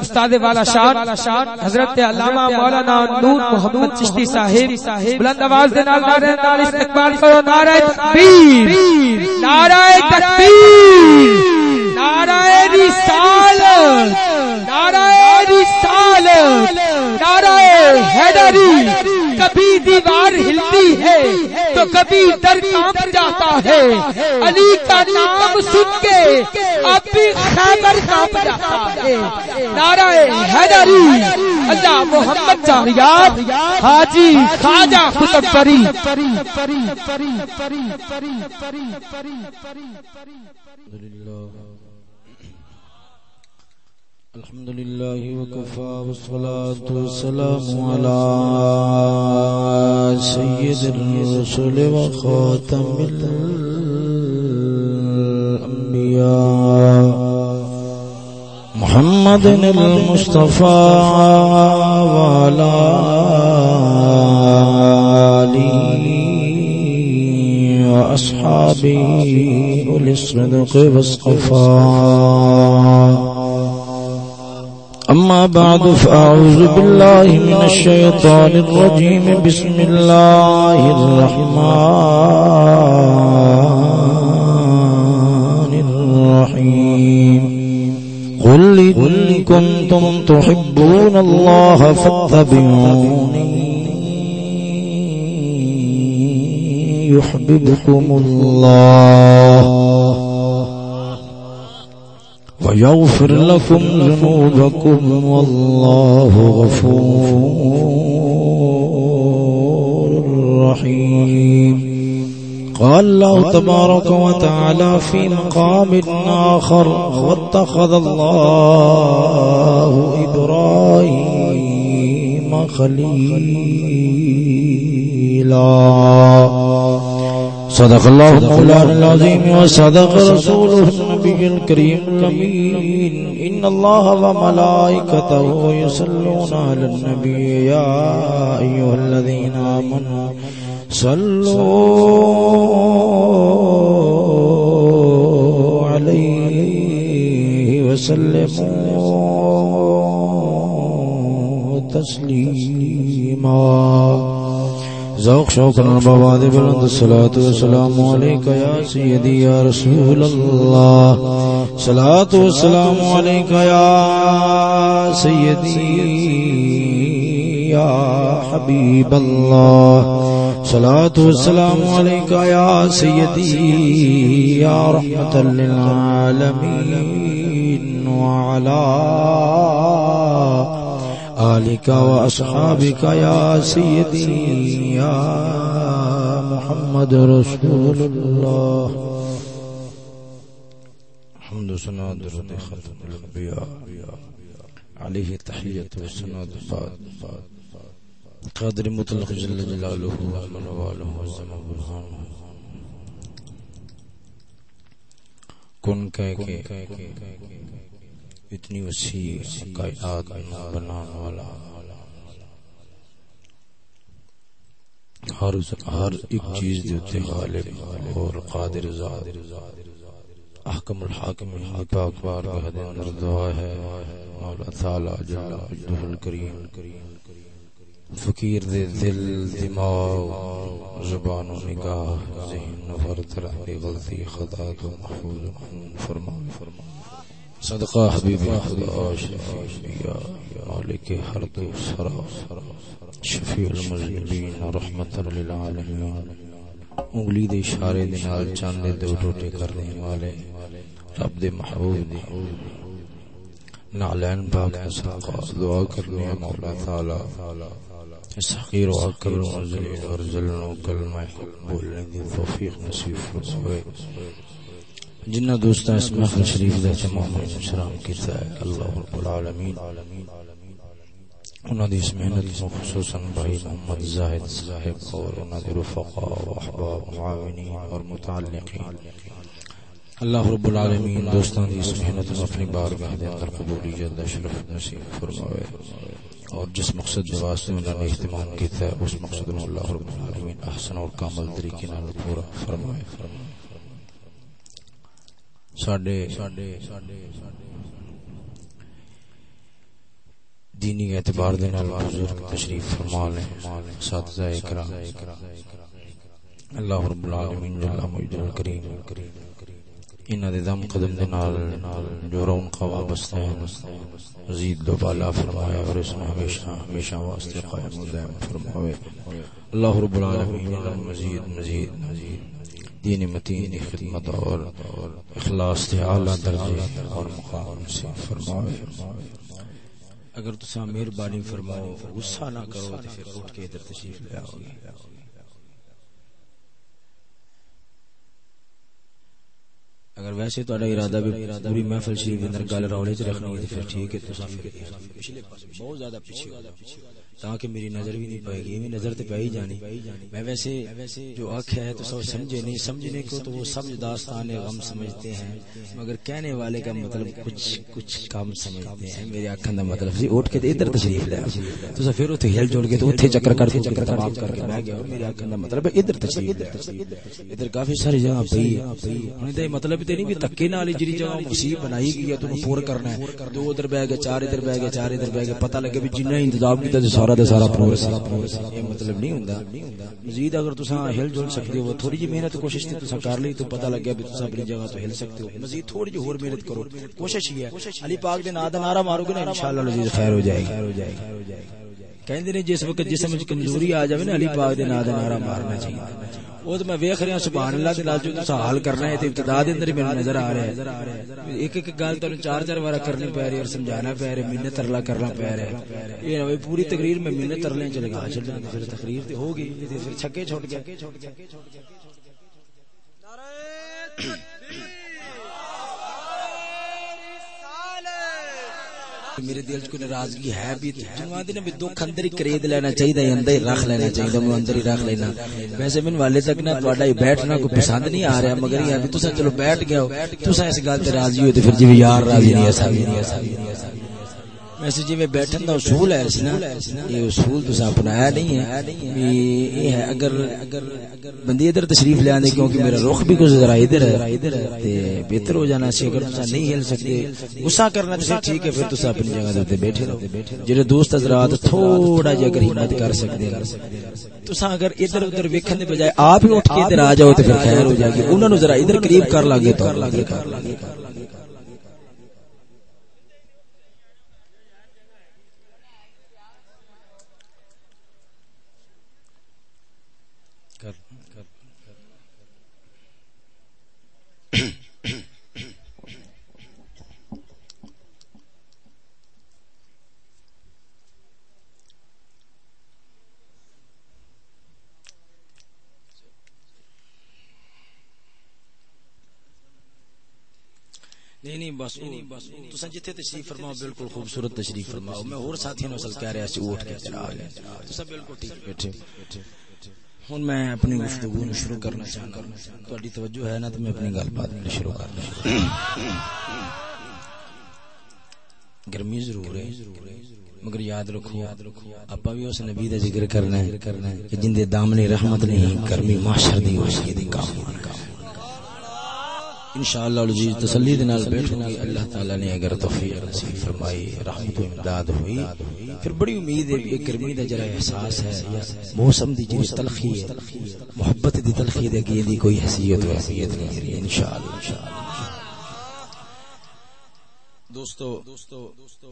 استاد والا شان، حضرت علامہ مولانا نور محمد چشتی صاحب، بلند آواز دے نال نعرہ نال استقبال کرو نعرہ تکبیر نعرہ تکبیر، نعرہ رسالت نعرہ رسالت، نعرہ حیدری کبھی دیوار ہلتی ہے تو کبھی در کام جاتا ہے۔ علی کا نام سن کے اب بھی خیبر کام جاتا ہے۔ نعرہ حیدری۔ اللہ محمد جاریات۔ حاجی خواجہ خطب پری الحمد لله وكفى والصلاة والسلام على سيد الرسل وخاتم الأنبياء محمد المصطفى وعلى آله وأصحابه أولي والصفاء أما بعد، فأعوذ بالله من الشيطان الرجيم. بسم الله الرحمن الرحيم. قل إن كنتم تحبون الله فاتبعوني. يحببكم الله. ويغفر لكم ذنوبكم والله غفور رحيم قال الله تبارك وتعالى في مقام آخر واتخذ الله إبراهيم خليلا صدق الله مولانا العظيم وصدق رسوله النبي الكريم الأمين إن الله وملائكته يصلون على النبي يا أيها الذين آمنوا صلوا عليه وسلموا تسليما ذوق شوق بابا دے بلند الصلاة والسلام علیکہ یا سیدی یا رسول اللہ۔ صلاة والسلام علیکہ یا سیدی یا حبیب اللہ۔ صلاة والسلام علیکہ یا سیدی یا رحمت للعالمین۔ وعلا آلك وأصحابك يا سيدي يا محمد رسول الله الحمد سنة درد خلق الأنبياء عليه التحية والسنة بعد قادر مطلق جل جلاله ومن واله والزمان برهانه کن کہہ کے۔ اتنی وسیع کائنات بنانے والا۔ ہر ہر ایک چیز دے تے غالب اور قادر ذات۔ احکم الحاکم پاک بار کے اندر دعا ہے۔ مولا تعالی جل وجہ الکریم فقیر دے دل، دماغ، زبان و نگاہ، ذہن و ہر طرح غلطی خطا کو محفوظ فرما فرما صدقہ حبیب خدا شفیع، مالک ہر دو سرا، شفیع المذنبین رحمت للعالمین۔ انگلی دے اشارے دے نال چاندے دو ٹوٹے کرنے والے رب دے محبوب دے۔ نعلین پاک صدقہ، دعا کرنے مولا تعالی۔ اس حقیر و اکبر و ذلیل اور ذلن و کلمہ بولنے دی توفیق نصیب فرمائے۔ جنہ دوست اس محفل شریف دے تمام سلام کیتا ہے، اللہ رب العالمین۔ انہاں دی اس محنت کو خصوصا بھائی محمد زاہد صاحب اور انہاں دی رفقاء و احباب، معاونین اور متعلقین۔ اللہ رب العالمین دوستان دی اس محنت کو اپنی بارگاہ دے اندر قبولیت دا شرف نصیب فرمائے اور جس مقصد دے واسطے انہوں نے اہتمام کیتا ہے، اس مقصد میں اللہ رب العالمین احسن اور کامل طریقے نال پورا فرمائے فرمائے دینی اعتبار دے نال بزرگ تشریف فرما اساتذہ اکرام اللہ رب العالمین جل مجد الکریم۔ انہاں دے دم قدم دے نال جو رون قوا بستے ہیں مزید دو بالا فرمایا اور اس میں ہمیشہ ہمیشہ واسطے قائم و دائم فرماوے۔ اللہ رب العالمین مزید مزید مزید۔ دین متین دی خدمت اور اخلاص تے اعلی درجے اور مقام سے فرماوے اگر تسا مہربانی فرماؤ، غصہ نہ کرو تو پھر اٹھ کے ادھر تشریف لے آؤ گے۔ اگر ویسے تہاڈا ارادہ بھی پوری محفل شریف اندر گل رولے چ رکھنی ہے تے پھر ٹھیک ہے تسا پھر پچھلے پاسے بہت زیادہ پیچھے ہو تاکہ میری نظر بھی نہیں پائے گی، یہ نظر تے پئی جانی۔ میں ویسے جو اکھ ہے تو سب سمجھے، نہیں سمجھنے کو تو وہ سب داستان غم سمجھتے ہیں۔ مگر کہنے والے کا مطلب کچھ کچھ کم سمجھتے ہیں۔ میرے اکھن دا مطلب سی اٹھ کے ادھر تشریف لے۔ تو پھر اوتھے ہل جوڑ کے تو اوتھے چکر کر کے چکر تمام کر کے بیٹھ گیا۔ میرے اکھن دا مطلب ادھر تشریف لے۔ ادھر کافی ساری جگہ پئی ہے ہن تے مطلب تے نہیں بھی تکے نال جڑی جگہ مصیب بنائی گئی ہے، تو پور کرنا ہے۔ دو ادھر بیٹھ گئے، چار ادھر بیٹھ گئے، چار ادھر بیٹھ گئے۔ پتہ لگے بھی جنہ انتظام کیتا تے سارا دے سارا پورا یہ مطلب نہیں ہوندا مزید اگر تساں ہل جل سکدے ہو تھوڑی جی محنت کوشش تے تساں کر لئی تو پتہ لگیا گیا بھی تساں اپنی جگہ تو ہل سکتے ہو مزید تھوڑی جی اور محنت کرو کوشش ہی ہے علی پاک دے نام دا نعرہ مارو گے نا انشاءاللہ لذیذ خیر ہو جائے گی کہندے نے جس وقت جسم وچ کمزوری آ جاوے نا علی پاک دے نام دا نعرہ مارنا چاہیے وہ تو میں ویکھ رہا سبحان اللہ دے جو تسا حل کرنا ہے تے ابتدا دے اندر میرے نظر آ رہا ہے ایک ایک گل تو چار چار بار کرنی پے رہی اور سمجھانا پے رہا منت ترلا کرنا پے رہا ہے یہ پوری تقریر میں منت ترلے چ لگا چھڈنا پھر تقریر تے ہو گئی پھر چھکے چھوٹ گیا نعرہ میرے دل چ کوئی ناراضگی ہے بھی جنوان دے بھی دکھ اندر ہی کرید لینا چاہیے اندر ہی رکھ لینا چاہیے میں اندر ہی رکھ لینا۔ ویسے من والے تک نہ تہاڈا بیٹھنا، کوئی پسند نہیں آ رہا، مگر یہ بھی تساں چلو بیٹھ گئے ہو، تساں اس گل تے راضی ہو تے پھر جی یار راضی نہیں ایسا بھی نہیں ایسا بھی نہیں ایسا ویسے جی میں بیٹھن دا اصول ہے نا، یہ اصول تو اپنایا نہیں ہے یہ ہے اگر بندی ادھر تشریف لے آنے کیونکہ میرا رخ بھی کچھ ذرا ادھر ہے، تے بہتر ہو جانا سی اگر تسا نہیں ہل سکتے۔ غصہ کرنا تے ٹھیک ہے، پھر تسا اپنی جگہ تے بیٹھے رہو۔ جڑے دوست حضرات تھوڑا جہا اگر ہمت کر سکتے تسا اگر ادھر ادھر ویکھن دے بجائے آپ ہی اٹھ کے ادھر آ جاؤ تے پھر خیر ہو جائے گی۔ انہاں نو ذرا ادھر قریب کر لاگے تو کر لاگے نہیں نہیں بس تساں جتھے تشریف فرماؤ بالکل خوبصورت تشریف فرماؤ۔ میں اور ساتھیاں نو اصل کہہ رہا سی اٹھ کے چلا گیا تساں بالکل ٹھیک بیٹھے ہن میں اپنی گفتگو نو شروع کرنا چاہنا تہاڈی توجہ ہے نا میں اپنی گل بات شروع کرنا گرمی ضرور ہے مگر یاد رکھو یاد رکھو اپا بھی اس نبی دا ذکر کرنا ہے کہ جن دے دامن رحمت نہیں گرمی معاشر دی دی کام انشاءاللہ العزیز جی، تسلی دے نال بیٹھوں گی اللہ تعالی نے اگر توفیق نصیب فرمائی، رحمت و امداد ہوئی۔ پھر بڑی امید ہے کہ گرمی دا جرا احساس ہے، یا موسم دی جڑی تلخی ہے، محبت دی تلخی دے اگے دی کوئی حیثیت و حیثیت نہیں ہے انشاءاللہ انشاءاللہ۔ دوستو،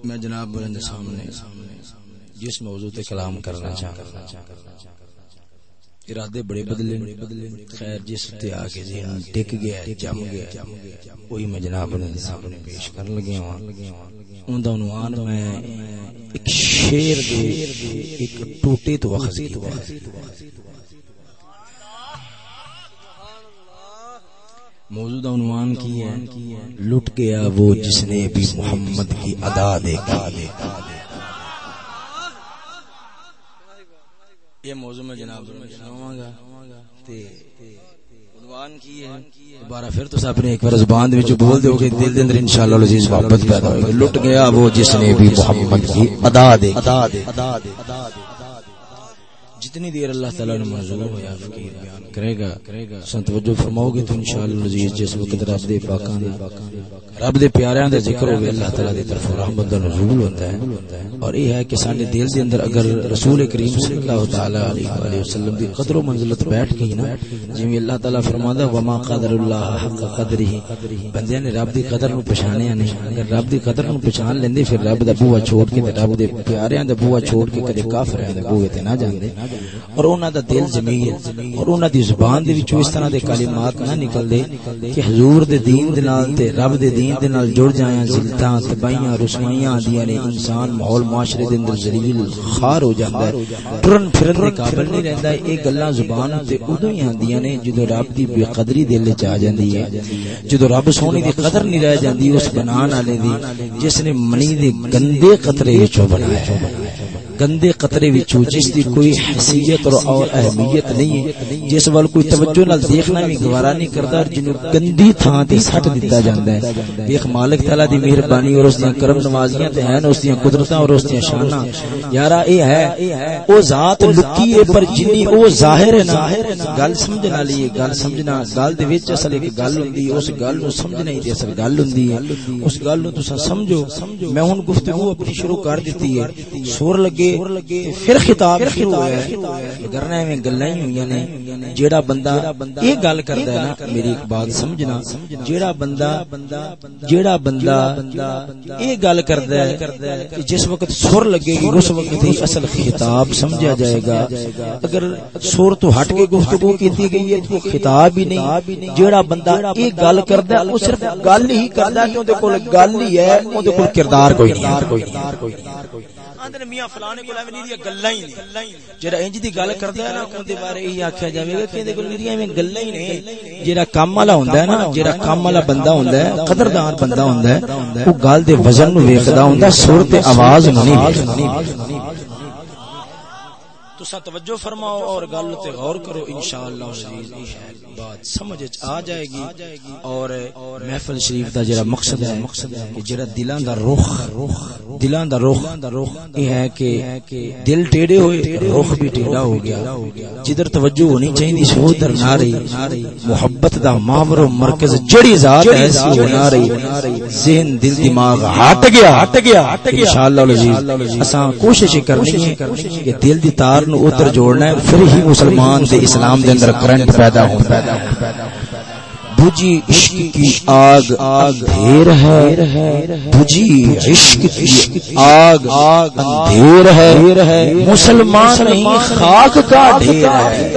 میں جناب بلند سامنے جس موضوع تے کلام کرنا چاہتا ارادے بڑے بدلے خیر، جس تے آگے ذہن ٹک گیا، جم گیا۔ وہی میں جناب نے سامنے پیش کر لگے ہوں اون دا عنوان میں ایک شیر دے ایک ٹوٹے تو اخذ کیتا ہے۔ موجودہ عنوان کی ہے، لٹ گیا وہ جس نے بھی محمد کی ادا دیکھا یہ موضوع میں جناب سناواں گا۔ تے عنوان کی ہے دوبارہ پھر تو اپنے ایک بار زبان دے وچ بول دیو کہ دل دے اندر انشاءاللہ العزیز محبت پیدا ہوئے لٹ گیا وہ جس نے بھی محمد کی ادا دے ادا دے جتنی دیر اللہ تعالی نے منظور ہویا فقیر بیان کرے گا سن توجہ فرماؤ گے تو انشاءاللہ العزیز جس وقت رب دے پاکاں دا رب دے پیاریاں دا ذکر ہوے اللہ تعالی دی طرف رحمت دا نزول ہوندا ہے۔ اور یہ ہے کہ ساڈے دل دے اندر اگر رسول کریم صلی اللہ تعالی علیہ والہ وسلم دی قدر و منزلت بیٹھ گئی نا، جویں اللہ تعالی فرماندا وما قدر اللہ حق قدره۔ بندے نے رب دی قدر نو پہچانیا نہیں؟ اگر رب دی قدر نو پہچان لیندے، پھر رب دا بوہ چھوڑ کے تے رب دے پیاریاں دا بوہ چھوڑ کے کدے کافراں دے بوئے تے نہ جاندے۔ اور انہاں دا دل جمیل اور انہاں دی زبان دے وچوں اس طرح دے کلمات نہ نکل دے کہ حضور دے دین دے نال تے رب دے دین دے نال جڑ جایاں ذلتاں تباہیاں رسوائیاں آندیاں نے انسان ماحول معاشرے دے اندر ذلیل خار ہو جاندا ہے۔ ٹرن پھرن دے قابل نہیں رہندا اے گلاں زبان تے اودوں ہی آندیاں نے جدوں رب دی بے قدری دل وچ آ جاندی ہے۔ جدوں رب سونی دی قدر نہیں رہ جاندی، اس بنان والے دی جس نے منی دے گندے قطرے وچوں بنایا ہے۔ گندے قطرے وچوں جس دی کوئی حیثیت اور اور اہمیت نہیں ہے، جس ول کوئی توجہ نال دیکھنا بھی گوارا نہیں کردا جنوں گندی تھاں تے سٹ دتا جاندا ہے۔ دیکھ مالک تعالی دی مہربانی اور اس دی کرم نوازیاں تے ہیں، اس دی قدرتاں اور اس دی شاناں۔ یارا، اے ہے، او ذات لکی ہے، پر جنی او ظاہر ہے نا۔ گل سمجھن والی ہے، گل سمجھنا گل دے وچ اصل ایک گل ہوندی اس گل نو سمجھنا ہی تے اصل گل ہوندی ہے۔ اس گل نو تساں سمجھو۔ میں ہن گفتگو اپنی شروع کر دتی ہے۔ سور لگے پھر خطاب شروع ہوا ہے میں گلاں ہی نے جیڑا بندہ یہ گل کردا ہے نا میری ایک بات سمجھنا۔ جیڑا بندہ جیڑا بندہ یہ گل کردا ہے کہ جس وقت سر لگے گی اس وقت ہی اصل خطاب سمجھا جائے گا۔ اگر سر تو ہٹ کے گفتگو کیتی گئی ہے تو خطاب ہی نہیں۔ جیڑا بندہ یہ گل کردا ہے وہ صرف گل ہی کردا ہے کہ اودے کول گل ہی ہے اودے کول کردار کوئی نہیں۔ آندے میاں فلانے کول ایویں نہیں دی گلاں ہی نہیں۔ جڑا انج دی گل کردا ہے نا اون دے بارے ہی آکھیا جاوے گا کہ اندے کول میری ایویں گلاں ہی نہیں۔ جڑا کام والا ہوندا ہے نا جڑا کام والا بندہ ہوندا ہے، قدردان بندہ ہوندا ہے، او گل دے وزن نو ویکھدا ہوندا، سر تے آواز نہیں تسا توجہ فرماؤ اور گل تے غور کرو انشاءاللہ العزیز بات سمجھ آ جائے گی اور محفل شریف دا جڑا مقصد ہے کہ جڑا دلاں دا رخ دلاں دا رخ یہ ہے کہ دل ٹیڑے ہوئے رخ بھی ٹیڑا ہو گیا۔ جدھر توجہ ہونی چاہیے سی ادھر نہ رہی۔ محبت دا ماور و مرکز جڑی ذات ہے سی وہ نہ رہی۔ ذہن دل دماغ ہٹ گیا۔ ہٹ گیا انشاءاللہ العزیز اساں کوشش کرنی ہے کہ دل دی تار نو ادھر جوڑنا ہے، پھر ہی مسلمان دے اسلام دے اندر کرنٹ پیدا ہوندا ہے۔ بجی عشق کی آگ اندھیر ہے، بجی عشق کی آگ اندھیر ہے۔ مسلمان نہیں، خاک کا ڈھیر ہے۔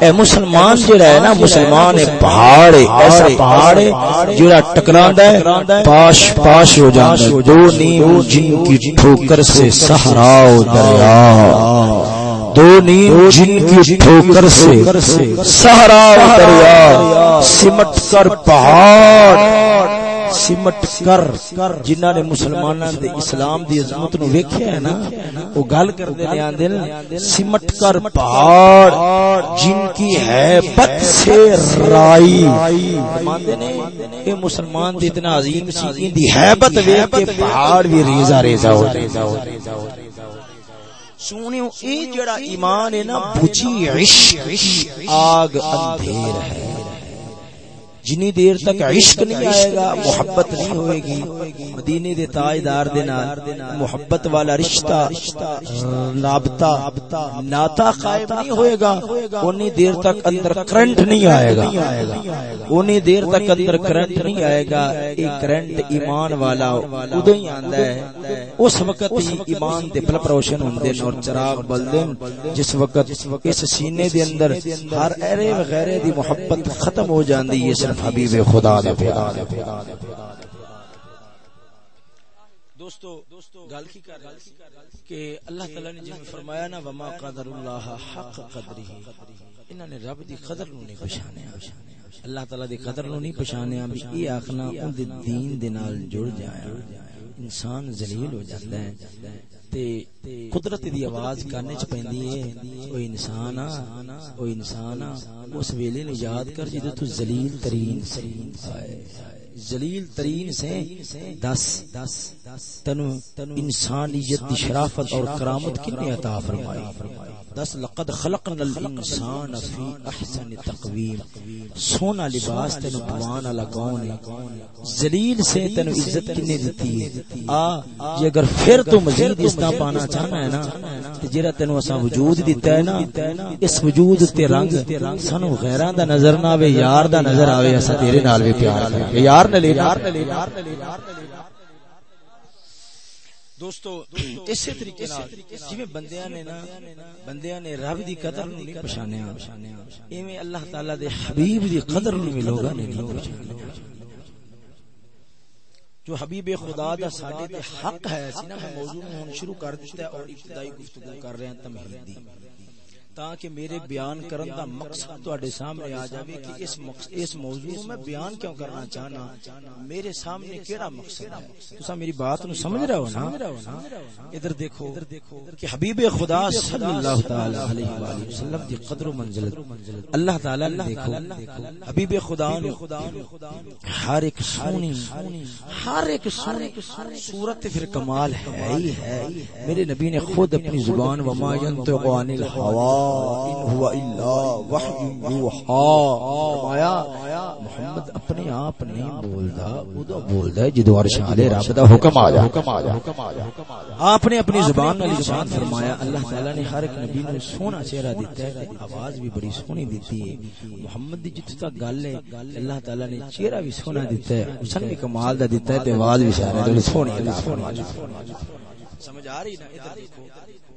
اے مسلمان جڑا ہے نا، مسلمان ہے، پہاڑ ہے، ایسا پہاڑ ہے جڑا ٹکراندا ہے، پاش پاش ہو جاندا ہے۔ دو نیم جن کی ٹھوکر سے صحرا و دریا۔ دو نیم جن کی ٹھوکر سے سہرا دریا سمٹ کر پہاڑ سمٹ کر جنہاں نے مسلماناں دے اسلام دی عظمت نو ویکھیا ہے نا او گل کردے نے آندے نے سمٹ کر پہاڑ جن کی ہے بت سے رائی۔ ماندے نے اے مسلمان دی اتنا عظیم سی ان دی ہیبت ویکھ کے پہاڑ بھی ریزا ریزا ہو جائے سونیو اے جڑا ایمان ہے نا بجی عشق آگ اندھیر ہے۔ جنی دیر تک عشق نہیں آئے گا، محبت نہیں ہوئے گی۔ مدینے دے تاجدار دے نال محبت والا رشتہ، رابطہ ناتا قائم نہیں ہوئے گا۔ اونی دیر تک اندر کرنٹ نہیں آئے گا۔ اونی دیر تک اندر کرنٹ نہیں آئے گا۔ اے کرنٹ ایمان والا ادو ہی آندا ہے۔ اس وقت ہی ایمان دے بلب روشن ہوندے اور چراغ بلدے جس وقت اس سینے دے اندر ہر ایرے وغیرہ دی محبت ختم ہو جاندی ہے، صرف حبیب خدا دے پیار دوستو، گل کی کر کہ اللہ تعالی نے جن فرمایا نا، وما قدر اللہ حق قدرہ انہاں نے رب دی قدر نو نہیں پہچانیا اللہ تعالی دی قدر نو نہیں پہچانیا بھی یہ آکھنا، ان دے دین دے نال جڑ جایا انسان ذلیل ہو جاتا ہے۔ تے قدرت دی آواز کرنے چ پیندی ہے۔ او انسان او انسان اس ویلے نو یاد کر جدوں تو ذلیل ترین سی ذلیل ترین سے دس، تنو انسانیت دی شرافت اور کرامت کنے عطا فرمائی۔ دس لقد خلقنا الانسان فی احسن تقویم۔ سونا لباس تینو پوان والا کون ہے؟ ذلیل سے تینو عزت کنے دیتی ہے۔ آ یہ اگر پھر تو مزید اس طرح پانا چاہنا ہے نا جڑا تینو اسا وجود دیتا ہے نا، اس وجود تے رنگ سانو غیراں دا نظر نہ آوے، یار دا نظر آوے اسا تیرے نال بھی پیار کرے۔ یار نے یار نے لے یار نے لے دوستو اسی طریقے نال جویں بندیاں نے نا بندیاں نے رب دی قدر نوں نہیں پہچانیا ایویں اللہ تعالی دے حبیب دی قدر نوں بھی لوگاں نے نہیں پہچانیا جو حبیب خدا دا ساڈے تے حق ہے سی نا میں موضوع ہن شروع کر دتا ہے اور ابتدائی گفتگو کر رہے ہیں تمہید دی تاکہ میرے بیان کرن دا مقصد تواڈے سامنے آ جاوے کہ اس اس موضوع میں بیان کیوں کرنا چاہنا؟ میرے سامنے کیڑا مقصد ہے؟ تسا میری بات نو سمجھ رہے ہو نا؟ ادھر دیکھو کہ حبیب خدا صلی اللہ تعالی علیہ والہ وسلم دی قدر و منزلت، اللہ تعالی نے دیکھو، حبیب خدا نے ہر ایک سونی، ہر ایک سونی صورت پھر کمال ہے ہی ہے۔ میرے نبی نے خود اپنی زبان وما ينطق عن الهوى محمد اپنے آپ نہیں بولدا او بولدا ہے جدو عرش والے رب دا حکم آ جا حکم آ جا آپ نے اپنی زبان نال ارشاد فرمایا، اللہ تعالی نے ہر ایک نبی نو سونا چہرہ دیتا ہے تے آواز بھی بڑی سونی دیتی ہے۔ محمد دی جتھے تک گل ہے، اللہ تعالی نے چہرہ بھی سونا دیتا ہے، حسن بھی کمال دا دیتا ہے تے آواز بھی سارے سونی ہے سمجھ آ رہی نا؟ ادھر دیکھو،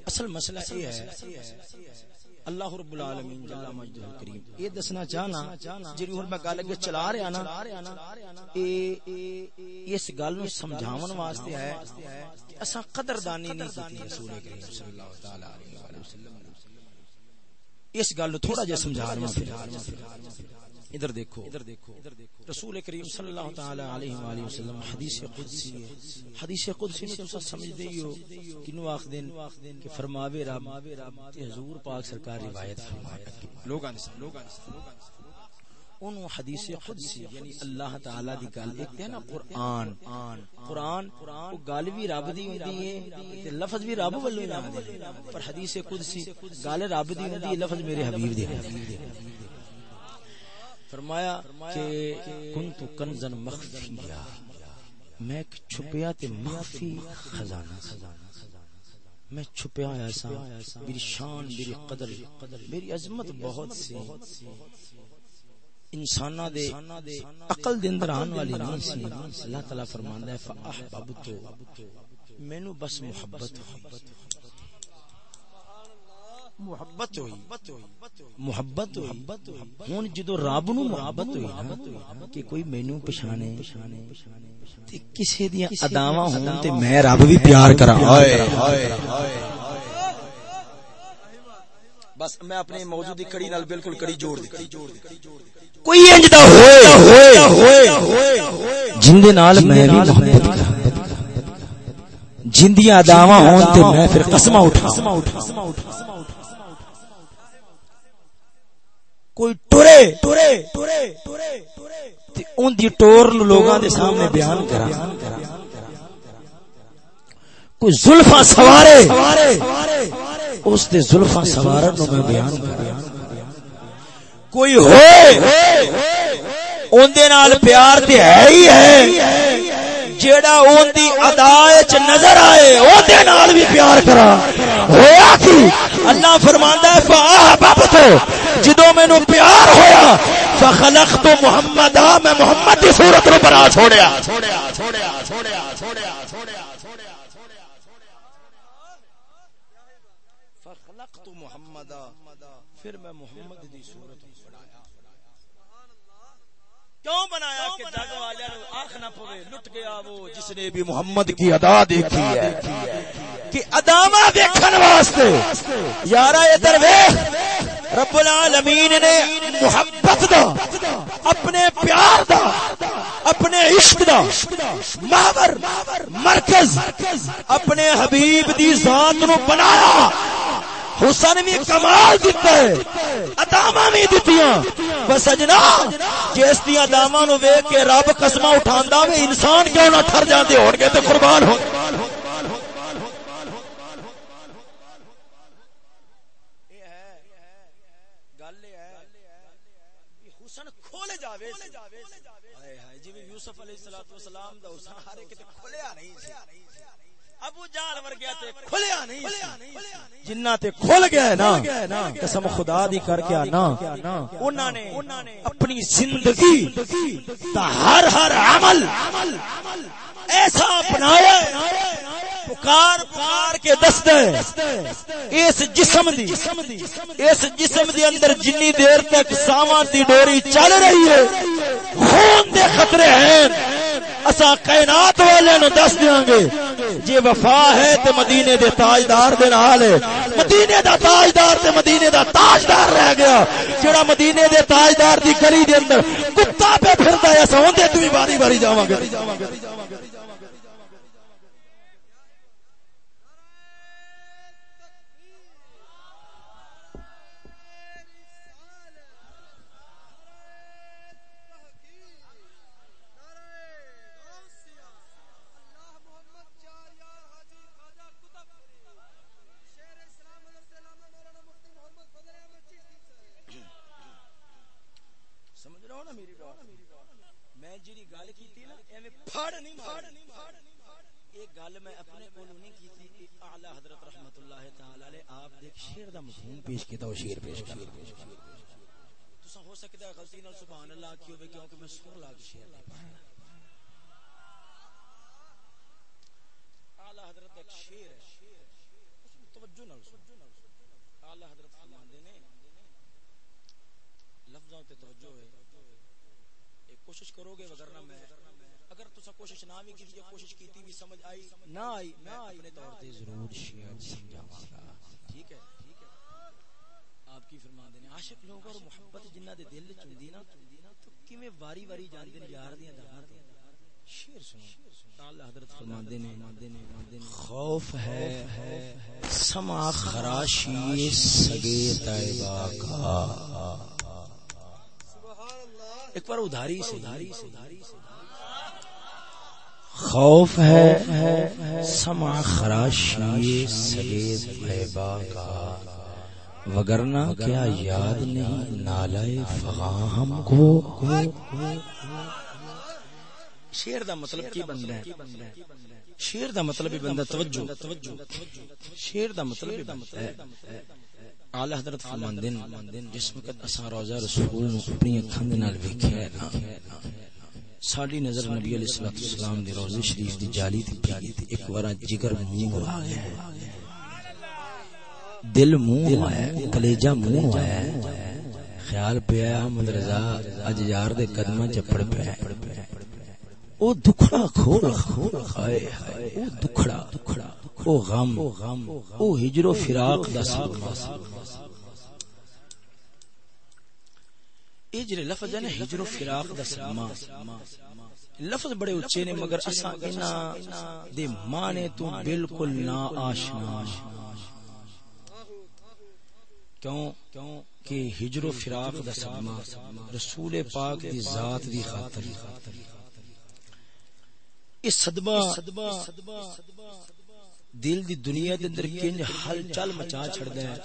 اصل مسئلہ یہ ہے اللہ رب العالمین جل مجدہ کریم۔ اے دسنا چاہنا جڑی ہن میں گل اگے چلا رہا نا، اے اس گل نو سمجھاون واسطے ہے کہ اساں قدردانی نہیں کیتی رسول کریم صلی اللہ تعالی علیہ وسلم اس گل نو تھوڑا جہا سمجھا رہا ہوں ادھر دیکھو ادھر دیکھو۔ رسول کریم صلی اللہ تعالی علیہ والہ وسلم حدیث قدسی ہے۔ حدیث قدسی میں تسا سمجھ دے ہو کینو آکھ دین کہ فرماوے رب کہ حضور پاک سرکار روایت فرمایا لوگاں لوگاں ان حدیث قدسی یعنی اللہ تعالی دی گل ایک ہے نا قرآن۔ قرآن او گل بھی رب دی ہوندی ہے تے لفظ بھی رب والوں ہی آندے پر حدیث قدسی گل رب دی ہوندی ہے لفظ میرے حبیب دی فرمایا کہ کنت کنزن مخفیا میں ایک چھپیا تے مخفی خزانہ میں چھپیا ایسا میری شان میری قدر میری عظمت بہت سی۔ انسانہ دے عقل دے اندر آن والی نہیں سی۔ اللہ تعالیٰ فرماندا ہے فاحببتو مینوں بس محبت ہوئی محبت ہوئی۔ محبت ہوں جدو رب نو محبت ہوئی نا کہ کوئی مینو پچھانے کسی دیا اداوا ہون تے میں رب بھی پیار کرا۔ بس میں اپنے موجودی کڑی نال بالکل کڑی جوڑ دی کوئی انج دا ہوئے ہوئے۔ جن دے نال میں بھی محبت کرا۔ جن دیا اداوا ہون تے میں پھر قسمہ اٹھا کوئی ٹرے۔ ٹرے ٹرے ٹرے ان دی ٹور لوگاں دے سامنے بیان کرا کوئی زلفاں سوارے۔ اس دے زلفاں سوارن نو میں بیان کرا کوئی ہوئے ان دے نال پیار تے ہے ہی ہے۔ جیڑا اون دی ادا وچ نظر آئے او دے نال بھی پیار کرا۔ ہویا کی اللہ فرماندا ہے فاحببتو جدو مینو پیار ہویا فخلق تو محمد میں محمد کی صورت نو بنا چھوڑیا۔ فخلق تو محمد پھر میں محمد دی صورت کیوں بنایا کہ جگ والے آنکھ نہ پوے؟ لٹ گیا وہ جس نے بھی محمد کی ادا دیکھی ہے۔ کہ اداما دیکھن واسطے۔ یارا ادھر ویکھ رب العالمین نے محبت دا اپنے پیار دا اپنے عشق دا محور مرکز اپنے حبیب دی ذات نو بنایا۔ حسن بھی کمال دیتا ہے اداما بھی دیتیاں۔ بس سجنا، جس دیا اداما نو ویک کے رب قسمہ اٹھاندا وے، انسان کیوں نہ ٹھر جاندے ہون گے تے قربان ہو جی یوسف علیہ السلام دا حسن ہر ایک کھلیا نہیں سی۔ ابو جال ورگیا تے کھلیا نہیں جنہ تے کھل گیا ہے نا قسم خدا دی کر کے نا انہاں نے اپنی زندگی دا ہر ہر عمل ایسا اپنایا پکار پکار کے دس دے اس جسم دی اس جسم دی اندر جنی دیر تک سامان دی ڈوری چل رہی ہے۔ خون دے خطرے ہیں۔ اسا کائنات والے نو دس دیاں گے۔ جی وفا ہے تے مدینے دے تاجدار دے نال ہے۔ مدینے دا تاجدار تے مدینے دا تاجدار رہ گیا۔ جڑا مدینے دے تاجدار دی گلی دے اندر کتا پہ پھردا ہے اسا ہوندے تو باری باری جاواں گے۔ پیش کیتا وہ شیر پیش کر تسا ہو سکتا ہے غلطی نال سبحان اللہ کی ہوے کیونکہ میں سر لا کے شیر نہیں پڑھا اعلی حضرت ایک شیر ہے۔ توجہ نال اعلی حضرت فرماندے نے، لفظاں تے توجہ ہے۔ کوشش کرو گے وگرنہ میں اگر تسا کوشش نہ بھی کیتی کوشش کیتی بھی سمجھ آئی نہ آئی میں اپنے طور تے ضرور شیر سمجھاواں گا۔ ٹھیک ہے آپ کی فرما دینے عاشق لوگ اور محبت جنہ دے دل چندی نا تو کیویں واری واری جان دے یار دیاں دار شیر سنو۔ اللہ حضرت فرما دینے خوف ہے سما خراشی سگے طیبہ کا۔ ایک بار ادھاری سے۔ خوف ہے، سما خراشی سگے طیبہ کا۔ وگرنا کیا یاد نہیں نالائے فغاہم کو۔ شیر دا مطلب کی بندہ ہے؟ شیر دا مطلب بندہ توجہ۔ شیر دا مطلب بندہ ہے۔ اعلی حضرت فرماندن، جس وقت اساں روزہ رسول نو اپنی اکھاں دے نال ویکھیا ہے نا ساڈی نظر نبی علیہ الصلوۃ والسلام دی روزے شریف دی جالی تے پیالی تے ایک وارا جگر منہ آ گیا دل منہ ہے کلیجا منہ ہے۔ خیال پیا احمد رضا، اج یار دے قدماں چپڑ پیا او دکھڑا کھول کھول ہائے ہائے او دکھڑا دکھڑا او غم، او ہجر و فراق دا صدمہ اے جڑے لفظ ہیں ہجر و فراق دا صدمہ لفظ بڑے اچھے نے، مگر اساں انہاں دے معنی تو بالکل نا آشنا کیوں؟ کہ ہجر و فراق دا صدمہ رسول پاک دی ذات دی خاطر۔ اس صدمہ، دل دی دنیا دے اندر کنج حل چل مچا چھڑدا ہے۔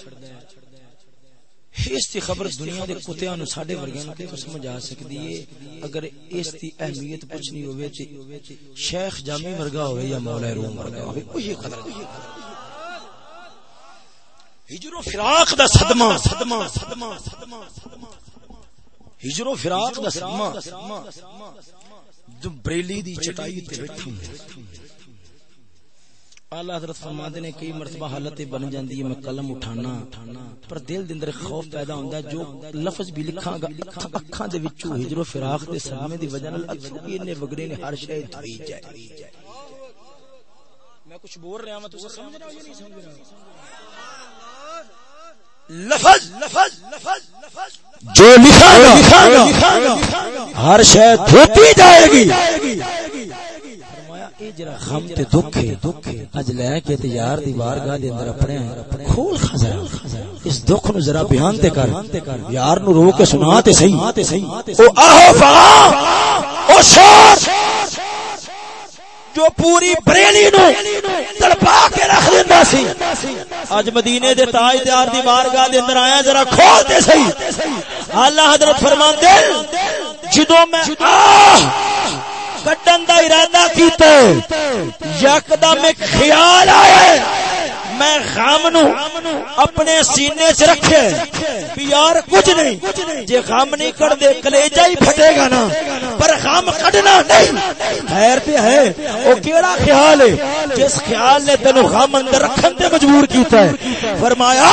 اس دی خبر دنیا دے کتےاں نو ساڈے ورگیاں نو تے سمجھ آ سکدی ہے؟ اگر اس دی اہمیت پوچھنی ہوے تے شیخ جامی ورگا ہوے یا مولا روم ورگا ہوے کوئی قدر نہیں ہجر و فراق دا صدمہ۔ صدمہ صدمہ ہجر و فراق دا صدمہ۔ جو بریلی دی چٹائی تے بیٹھا اعلی حضرت فرماتے نے کئی مرتبہ حالت بن جاندی ہے میں قلم اٹھانا۔ پر دل دے اندر خوف پیدا ہوندا ہے جو لفظ بھی لکھاں گا اکھاں دے وچوں ہجر و فراق دے صدمے دی وجہ نال اکھوں نے وگڑے نے ہر شے دھوئی جائے۔ میں کچھ بول رہا ہوں تساں سمجھ رہے ہو یا نہیں سمجھ رہے لفظ جو لکھا گا ہر شہ دھوتی جائے گی۔ غم تے دکھ ہے اج لے کے تے یار دی بارگاہ دے اندر اپنے کھول خزانہ اس دکھ نو ذرا بیان تے کر۔ یار نو رو کے سنا تے صحیح او آہو فغا او شور۔ جو پوری بریلی نو تڑپا کے رکھ دیندا سی۔ اج مدینے دے تاجدار دی بارگاہ دے اندر آیا، ذرا کھول تے صحیح اللہ حضرت فرماندے، جدوں میں آہ! کٹن دا ارادہ کیتا یکدم ایک خیال آیا میں غم نو اپنے سینے سے رکھے بھی یار کچھ نہیں، جے غم نہیں کر دے کلیجہ ہی پھٹے گا نا، پر غم کڈنا نہیں۔ خیر تے ہے، او کیڑا خیال ہے؟ جس خیال نے تینو غم اندر رکھن تے مجبور کیتا ہے۔ فرمایا،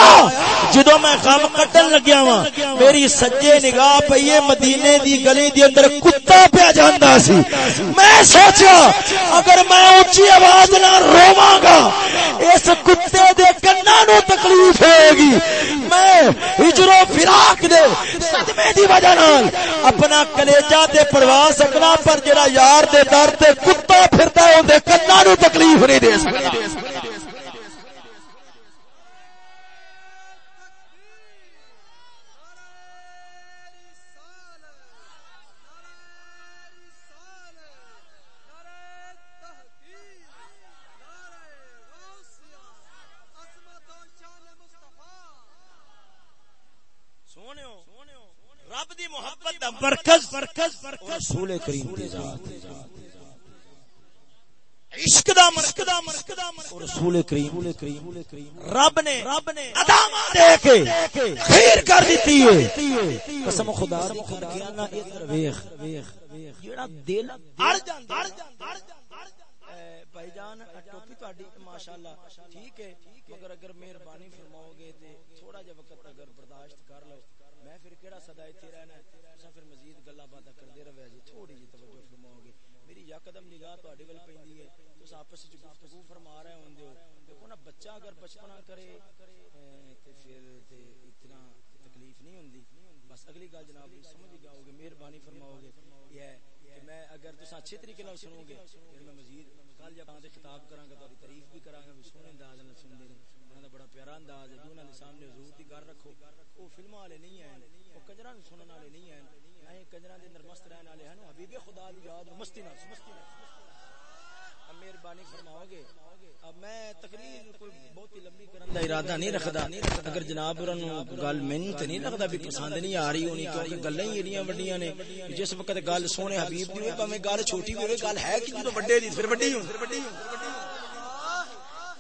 جدوں میں غم کٹن لگیا وا میری سجے نگاہ پئی مدینے دی گلی دی اندر کتا پیا جاندا سی۔ میں سوچا اگر میں اونچی آواز نہ روواں گا، اس کتے کتے دے کنا نو تکلیف ہوئے گی میں ہجرو فراق دے صدمے دی وجہ نال اپنا کلیجہ تے پڑوا سکنا، پر جڑا یار دے در تے کتا پھردا ہے، اون دے کنا نو تکلیف نہیں دے سکتا مرکز رسول کریم دی ذات عشق دا مرکز دا مرکز دا رسول کریم رب نے رب نے دے کے خیر کر دیتی ہے۔ قسم خدا دی ادھر ویکھ جیڑا دل اڑ جاندا بھائی جان ٹوپی تہاڈی ماشاءاللہ ٹھیک ہے۔ مگر اگر مہربانی فرماؤ گے تے تھوڑا جا وقت اگر برداشت کر لو سدا ایتھے رہنا میں پھر کیڑا صدا ایتھے رہنا ہے ہاں جی، جی قدم نگاہ تہاڈے ول پیندی ہے۔ تس آپس وچ گفتگو فرما رہے ہوندے ہو دیکھو نا، بچہ اگر بچپنا کرے تے پھر تے اتنا تکلیف نہیں ہوندی۔ بس اگلی گل جناب سمجھ گیا ہوگے مہربانی فرماؤ گے یہ ہے کہ میں اگر تساں اچھے طریقے نال سنو گے پھر میں مزید کل جب تے خطاب کراں گا تہاڈی تعریف بھی کراں گا سونے انداز نال سن دے انہاں دا بڑا پیارا انداز ہے۔ انہاں دے سامنے حضور دی گل رکھو او فلماں والے نہیں ہیں او کنجراں سنن والے نہیں ہیں۔ ایں کنجراں دے اندر مست رہن والے ہیں۔ حبیب خدا دی یاد مستی نال مستی نال۔ مہربانی فرماؤ گے۔ اب میں تقریر کوئی بہت ہی لمبی کرن دا ارادہ نہیں رکھدا۔ اگر جناب نو گل مینوں تے نہیں لگدا بھی پسند نہیں آ رہی ہونی، کیونکہ گلاں ہی ایڑیاں وڈیاں نے۔ جس وقت گل سونے حبیب دی ہوے بھاویں گل چھوٹی ہوے گل ہے کہ جدوں بڑے دی، پھر بڑی ہون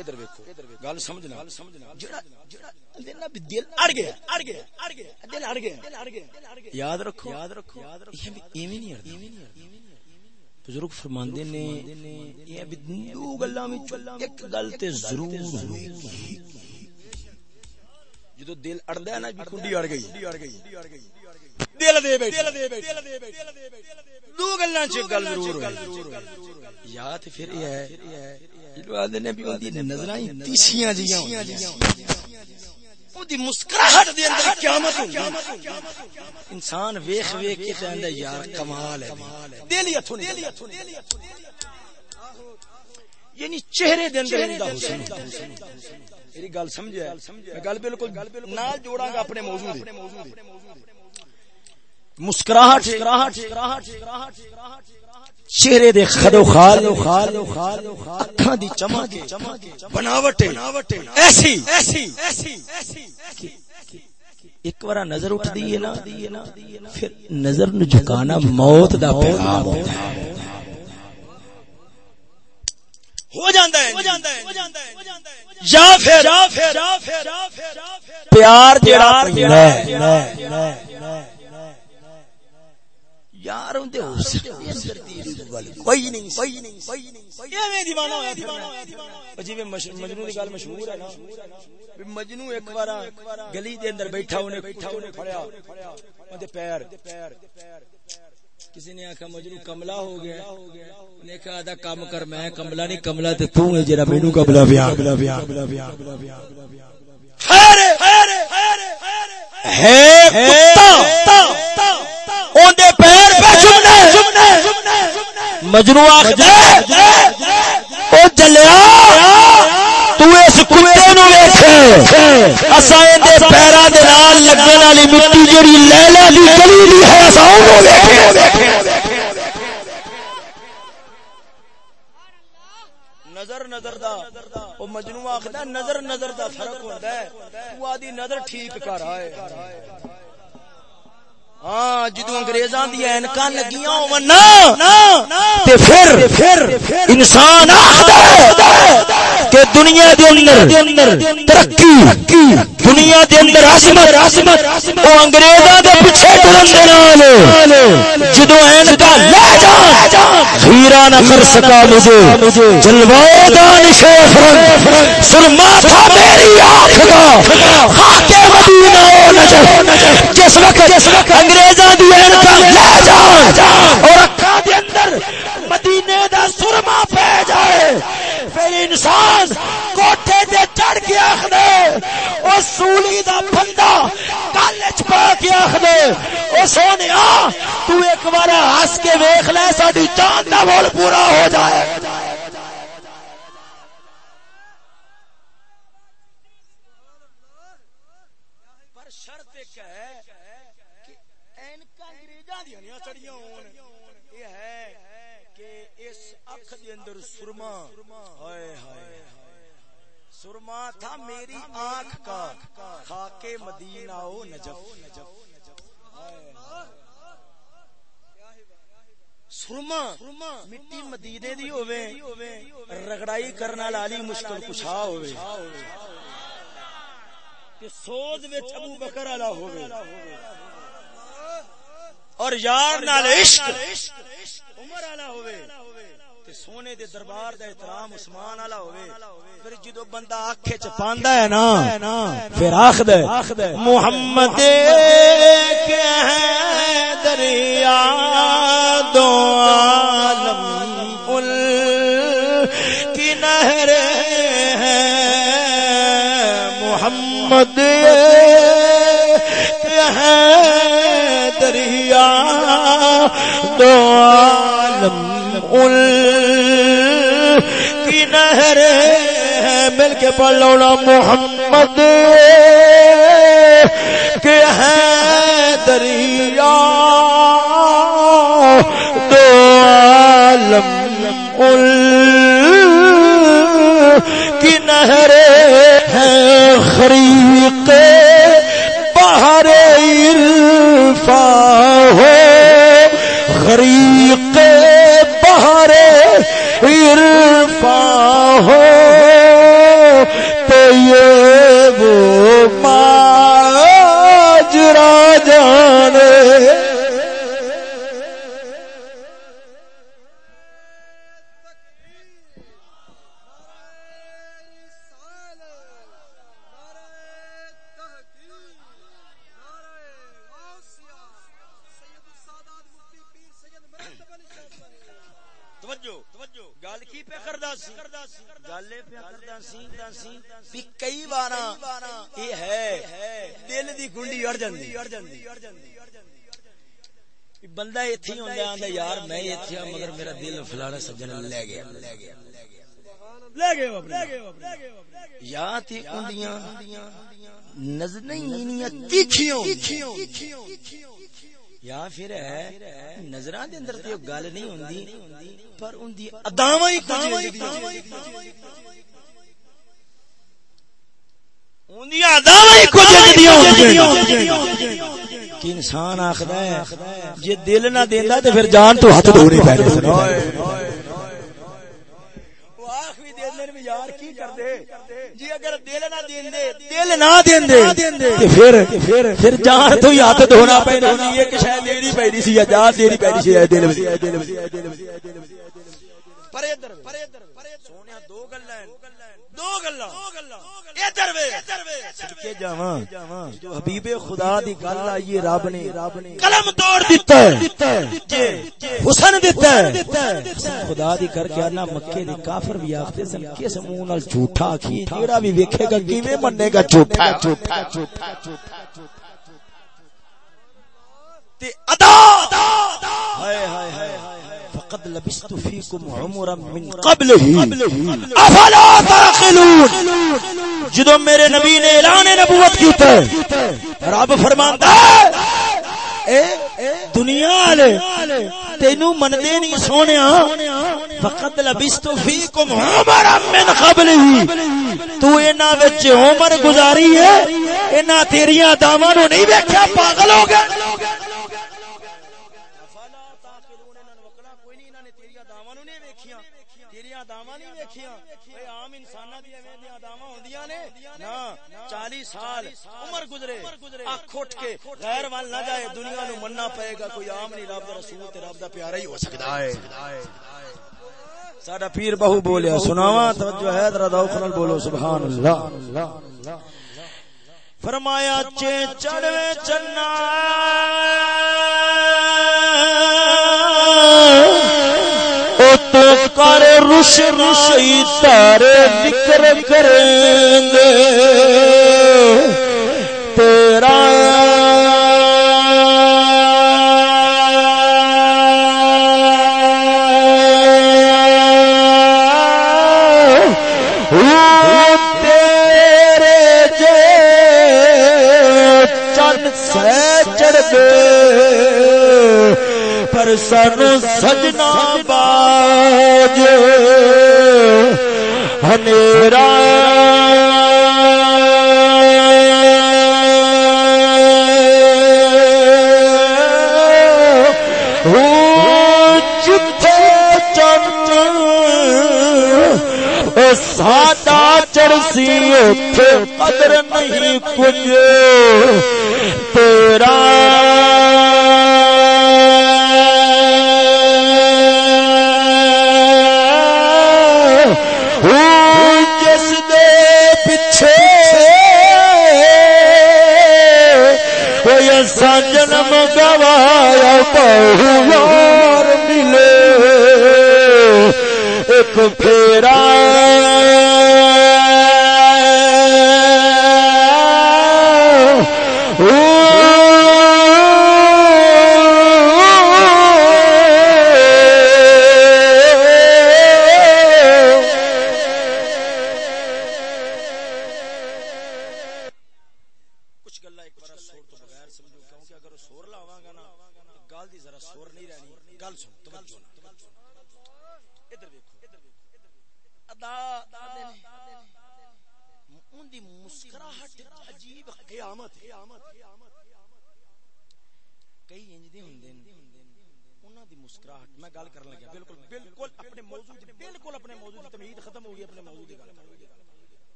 ادھر ویکھو گل سمجھنا۔ جڑا دل اڑ گیا۔ اڑ گیا۔ اڑ گیا۔ دل اڑ گیا۔ یاد رکھو۔ یاد رکھو۔ ایویں نہیں اڑدا بزرگ فرماندے نے یہ دو گلاں وچ ایک گل تے ضرور ہوئی جدو دل اڑدا ہے نا جی کھنڈی اڑ گئی۔ دل دے بیٹھ دو گلاں چ گل ضرور ہوئی یا تے پھر یہ ہے جدو نے بھی تیسیاں جیاں مسکراہٹ دے اندر قیامت ہوندی انسان ویکھ ویکھ کے کہندا یار کمال ہے دل نہیں یعنی چہرے دے اندر اندا حسن میری گل سمجھیا میں گل بالکل نال جوڑاں گا اپنے موضوع دے۔ مسکراہٹ مسکراہٹ چہرے دے خدو خال اکھاں دی چمک بناوٹ ایسی ایک بار نظر اٹھ دی ہے نا پھر نظر نو جھکانا موت دا پیغام ہو جاندا ہے یا پھر پیار جڑا ہے یار اون دے کوئی نہیں کوئی نہیں کوئی نہیں ایویں دیوانہ ہویا پھرنا جی مجنوں دی گل مشہور ہے نا۔ مجنوں ایک بار گلی دے اندر بیٹھا اونے پھڑیا۔ اون پیر کسی نے آکھا مجنوں کملا ہو گیا۔ نے کہا دا کام کر میں کملا نہیں کملا تے تو ہے جڑا مینوں کملا پیا خیر خیر ہے کتا۔ پیر پہ چمنے مجنو او جلیا۔ تو اس کتے نو اساں دے پیراں دے نال لگن والی مٹی جڑی لیلا دی گلی دی ہے، اساں اونوں ویکھے۔ نظر دا۔ او مجنو آخدا نظر نظر دا فرق ہوندا ہے۔ تو آدھی نظر ٹھیک کر آئے۔ ہاں جدو انگریزاں دی اینکاں لگیاں ہون نا، تے پھر پھر انسان آکھدا کہ دنیا دے اندر ترقی، دنیا دے اندر عظمت عظمت او انگریزاں دے پیچھے ٹرن دے نال جدو اینکاں لے جان خیرہ نہ کر سکا مجھے جلوہ دان شیخ رنگ سرما تھا میری آنکھ کا خاک مدینہ او نجر جس وقت جس وقت انگریزاں دی عین اینکاں لے جان اور اکھاں دے اندر مدینے دا سرما پہ جائے۔ پھر انسان، کوٹھے دے چڑھ کے آخدے او سولی دا بندہ کالج پا کے آخدے او سونے تو ایک بار ہس کے ویخ لے، ساڈی جان دا بول پورا ہو جائے۔ سرما۔ سرما تھا میری آنکھ کا۔ خاک مدینہ او نجف۔ سرما مٹی مدینے دی ہوے رگڑائی کرنا لالی مشکل کشا ہوے کہ سوز وچ ابو بکر والا ہوے اور یار نال عشق۔ عمر والا ہوے سونے دے دربار دا احترام عثمان والا ہوے پھر جدو بندہ آنکھے چ پاندا ہے نا پھر آکھد محمد کے ہیں دریا دو عالم ال کی نہر ہے محمد کے ہیں دریا دو عالم ال کی نہر ہے، مل کے پڑھ لونا محمد کے ہیں دریا، دو عالم کی نہر ہے، خریق بہر عرفا بندہ اتھی ہوندا آندا یار میں اتھی ہوں مگر میرا دل فلانا سجن لے گیا۔ لے گیا۔ یا تی اونڈیاں نظر نہیں تیکھیوں۔ یا پھر ہے نظراں دے اندر تے گل نہیں ہوندی پر ان دی اداواں ہی کچھ انسان آخر جی دل نہ دینا تو پھر جان تو ہاتھ دھونے پہ جی اگر دل نہ دے دل نہ دے پھر پھر جان تو ہی ہاتھ دھونا پہ ایک شاید دینی پی سی یا جان دینی پی سی دل سونے دو گلا دو گلا حبیب خدا دی گل آئی رب نے۔ قلم توڑ دیتا ہے۔ حسن دیتا ہے۔ خدا دی کر کے آنا مکے دی کافر بھی آختے سن کس منہ نال جھوٹا آکھی جیڑا بھی ویکھے گا کیویں مننے گا جھوٹا؟ جھوٹا جھوٹا تے ادا! ہائے ہائے ہائے۔ فقد لبست فيكم عمرا من قبله. افلا تعقلون؟ جدو میرے نبی نے اعلان نبوت کیتا ہے رب فرماندا ہے دنیا والے تینو مندے نہیں سونیا فقط لبست فیکم عمر من قبله. تو اینا وچ عمر گزاری ہے اینا تیریاں داواں نو نہیں ویکھیا پاگل ہو گئے۔ چالی سال عمر گزرے اکھ اٹھ کے غیر وال نہ جائے، دنیا نو مننا پائے گا، کوئی عام نہیں، رب دا رسول تے رب دا پیارا ہی ہو سکتا ہے۔ ساڈا پیر بہو بولیا، سناواں، توجہ ہے، ذرا ذوق نال بولو سبحان اللہ فرمایا چے چڑھے چنا۔ تو کر رش رشی تارے ذکر کریں گے۔ تیرا پر سانو سجنا باج ہنیرا چرسی قدر نہیں کچھ۔ تیرا جس دے پیچھے؟ کوئی ایسا جنم گوایا بہار ملے۔ ایک پھیرا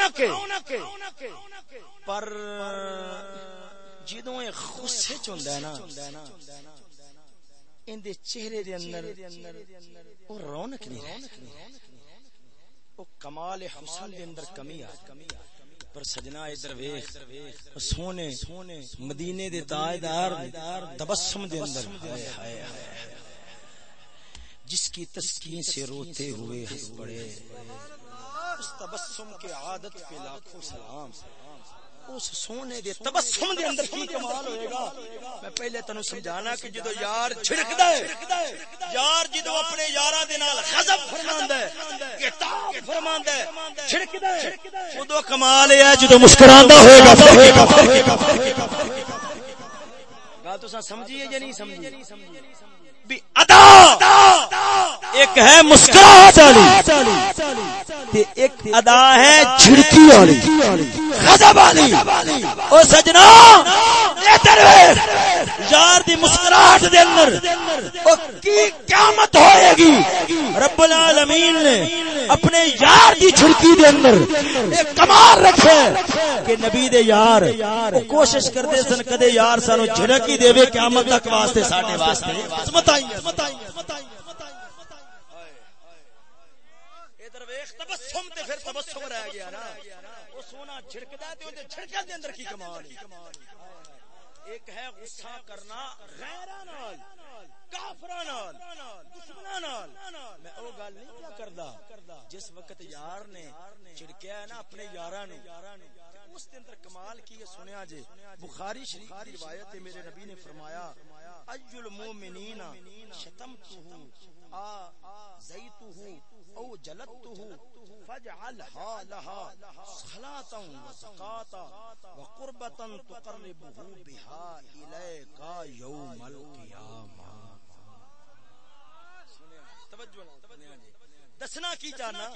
عجیب رونق پر جدوں اے غصے چ ہوندا ہے نا، ان دے چہرے دے اندر او رونق نہیں رہتی۔ او کمال حسن دے اندر کمی آ پر سجنا ادھر ویکھ سونے مدینے دے تاجدار تبسم دے اندر۔ ہائے ہائے ہائے۔ جس کی تسکین سے روتے ہوئے ہنس پڑے۔ اس تبسم کے عادت پہ لاکھوں سلام اس سونے دے تبسم دے اندر کی کمال ہوئے گا؟ میں پہلے تنو سمجھانا کہ جدو یار چھڑکدا ہے، یار جدو اپنے یاراں دے نال غضب فرماندا ہے کتاب فرماندا ہے، چھڑکدا ہے۔ اودو کمال ہے، جدو مسکراندا ہوئے گا، فرق کا گل تو سمجھیے یا نہیں سمجھیے؟ ادا! ایک ہے مسکراہٹ والی ایک ادا ہے جھڑکی والی غضب والی۔ او سجنا! ادھر یار دی مسکراہٹ دے اندر۔ او کی قیامت ہوئے گی۔ رب العالمین نے اپنے یار دی جھڑکی دے اندر ایک کمال رکھے کہ نبی دے یار، او کوشش کردے سن کدے یار سانو جھڑکی دے وے قیامت تک واسطے، ساڈے واسطے۔ عظمت آئی عظمت آئی عظمت آئی تبسم تے پھر تبسم رہ گیا نا۔ وہ سونا چھڑکدا تے اون دے چھڑکن دے اندر کی کمال ہے؟ ایک ہے غصہ کرنا غیراں نال، کافراں نال، دشمناں نال۔ میں او گل نہیں کیا کردا، جس وقت یار نے چھڑکیا ہے نا اپنے یاراں نو اس دے اندر کمال کی یہ سنیا جے۔ بخاری شریف کی روایت ہے، میرے نبی نے فرمایا، ایل المؤمنین شتمتہ آ زیتہ او جلتہ فاجعلها لها صلاة وقربة تقربه بها إليك يوم القيامة. دسنا کی جانا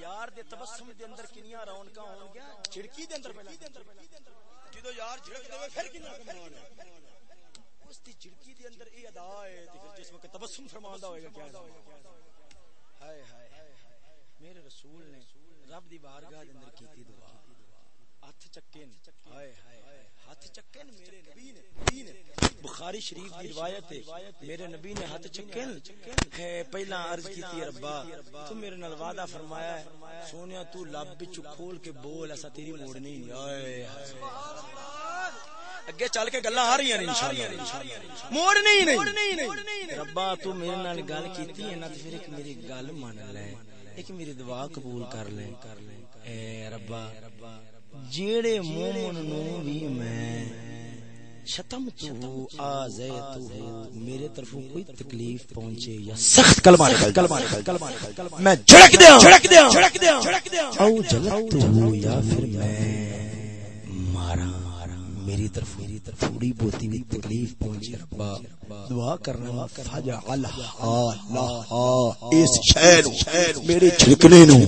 یار دے تبسم دے اندر کنیاں رونقاں ہون گیا چھڑکی دے اندر پہلا۔ جدو یار چھڑک دے پھر کنیاں کمان اس دی چھڑکی دے اندر اے ادا ہے تے پھر جس وقت تبسم فرماندا ہوئے گا کیا ہائے ہائے۔ میرے رسول نے رب دی بارگاہ دے اندر کیتی دعا۔ ہاتھ چکے ہائے ہائے ہاتھ چکن میرے نبی نے۔ بخاری شریف کی روایت ہے۔ میرے نبی نے ہاتھ چکن۔ ہے، پہلا عرض کی تھی ربا، تو میرے نال وعدہ فرمایا ہے، سونیا، تو لب وچ کھول کے بول، ایسا تیری موڑنی نہیں۔ آئے اگے چل کے گلاں آ رہی ہیں، انشاءاللہ۔ موڑ نہیں نہیں۔ ربا، تو میرے نال گل کیتی ہے نا تے پھر ایک میری گل مان لے۔ ایک میری دعا قبول کر لے اے ربا جیڑے مومن نو بھی میں شتم تو آزے تو میرے طرف کوئی تکلیف پہنچے یا سخت کلمہ نکل کلمہ نکل کلمہ نکل میں جھڑک دیا جھڑک دیا جھڑک دیا او جلت تو یا پھر میں مارا میری طرف میری طرف تھوڑی بہتی بھی تکلیف پہنچی، ربا، دعا کرنا فجع اللہ اس شہر میرے چھڑکنے نو،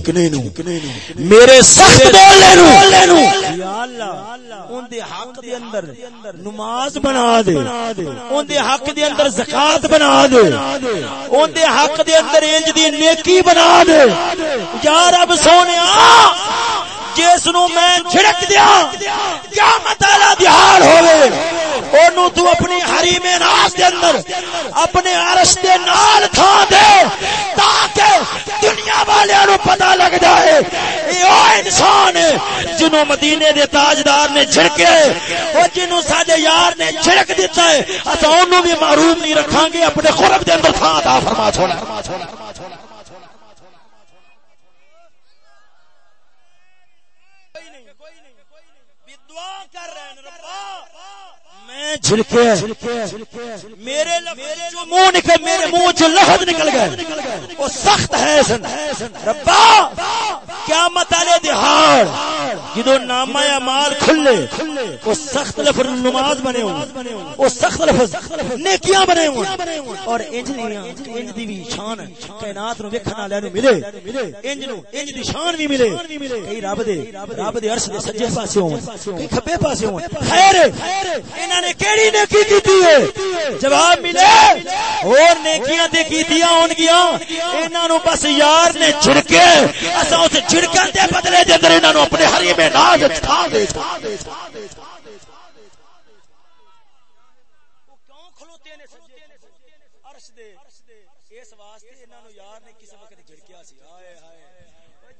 میرے سخت بولنے نو۔ یا اللہ، ان دے حق دے اندر نماز بنا دے، ان دے حق دے اندر زکات بنا دے، ان دے حق دے اندر انج دی نیکی بنا دے۔ یا رب سونیا جس نو میں چھڑک دیا۔ قیامت والا دہاڑ ہوے اونوں تو اپنی حریم ناز دے اندر اپنے عرش دے نال تھا دے تاکہ دنیا والے نو پتہ لگ جائے۔ اے او انسان ہے جنوں مدینے دے تاجدار نے چھڑکے۔ او جنوں ساڈے یار نے چھڑک دیتا ہے۔ اساں اونوں بھی محروم نہیں رکھاں گے، اپنے قرب دے اندر تھا عطا فرما چھوڑا۔ میں جھلکے میرے منہ نکل میرے منہ چ لہد نکل گئے۔ وہ سخت ہے سن ربا، قیامت والے دہاڑ، جدو نامہ اعمال کھلے، وہ سخت لفظ نماز بنے ہوں۔ وہ سخت لفظ نیکیاں بنے ہوں۔ اور انج دیاں انج دی بھی شان کائنات نو ویکھن والے نو ملے۔ انج نو، انج دی شان بھی ملے۔ کئی رب دے رب دے عرش دے سجے پاسے ہون، کئی کھبے پاسے ہون۔ خیر انہاں نے کیڑی نیکی کیتی ہے؟ جواب ملے؟ اور نیکیاں تے کیتیاں ہون گیاں؟ انہاں نو بس یار نے چھڑکے اساں اس چھڑکن دے بدلے دے اندر انہاں نو اپنے حریم ناز چھا دے اس واسطے انہاں نو یار نے کس وقت جھڑکیا سی ہائے ہائے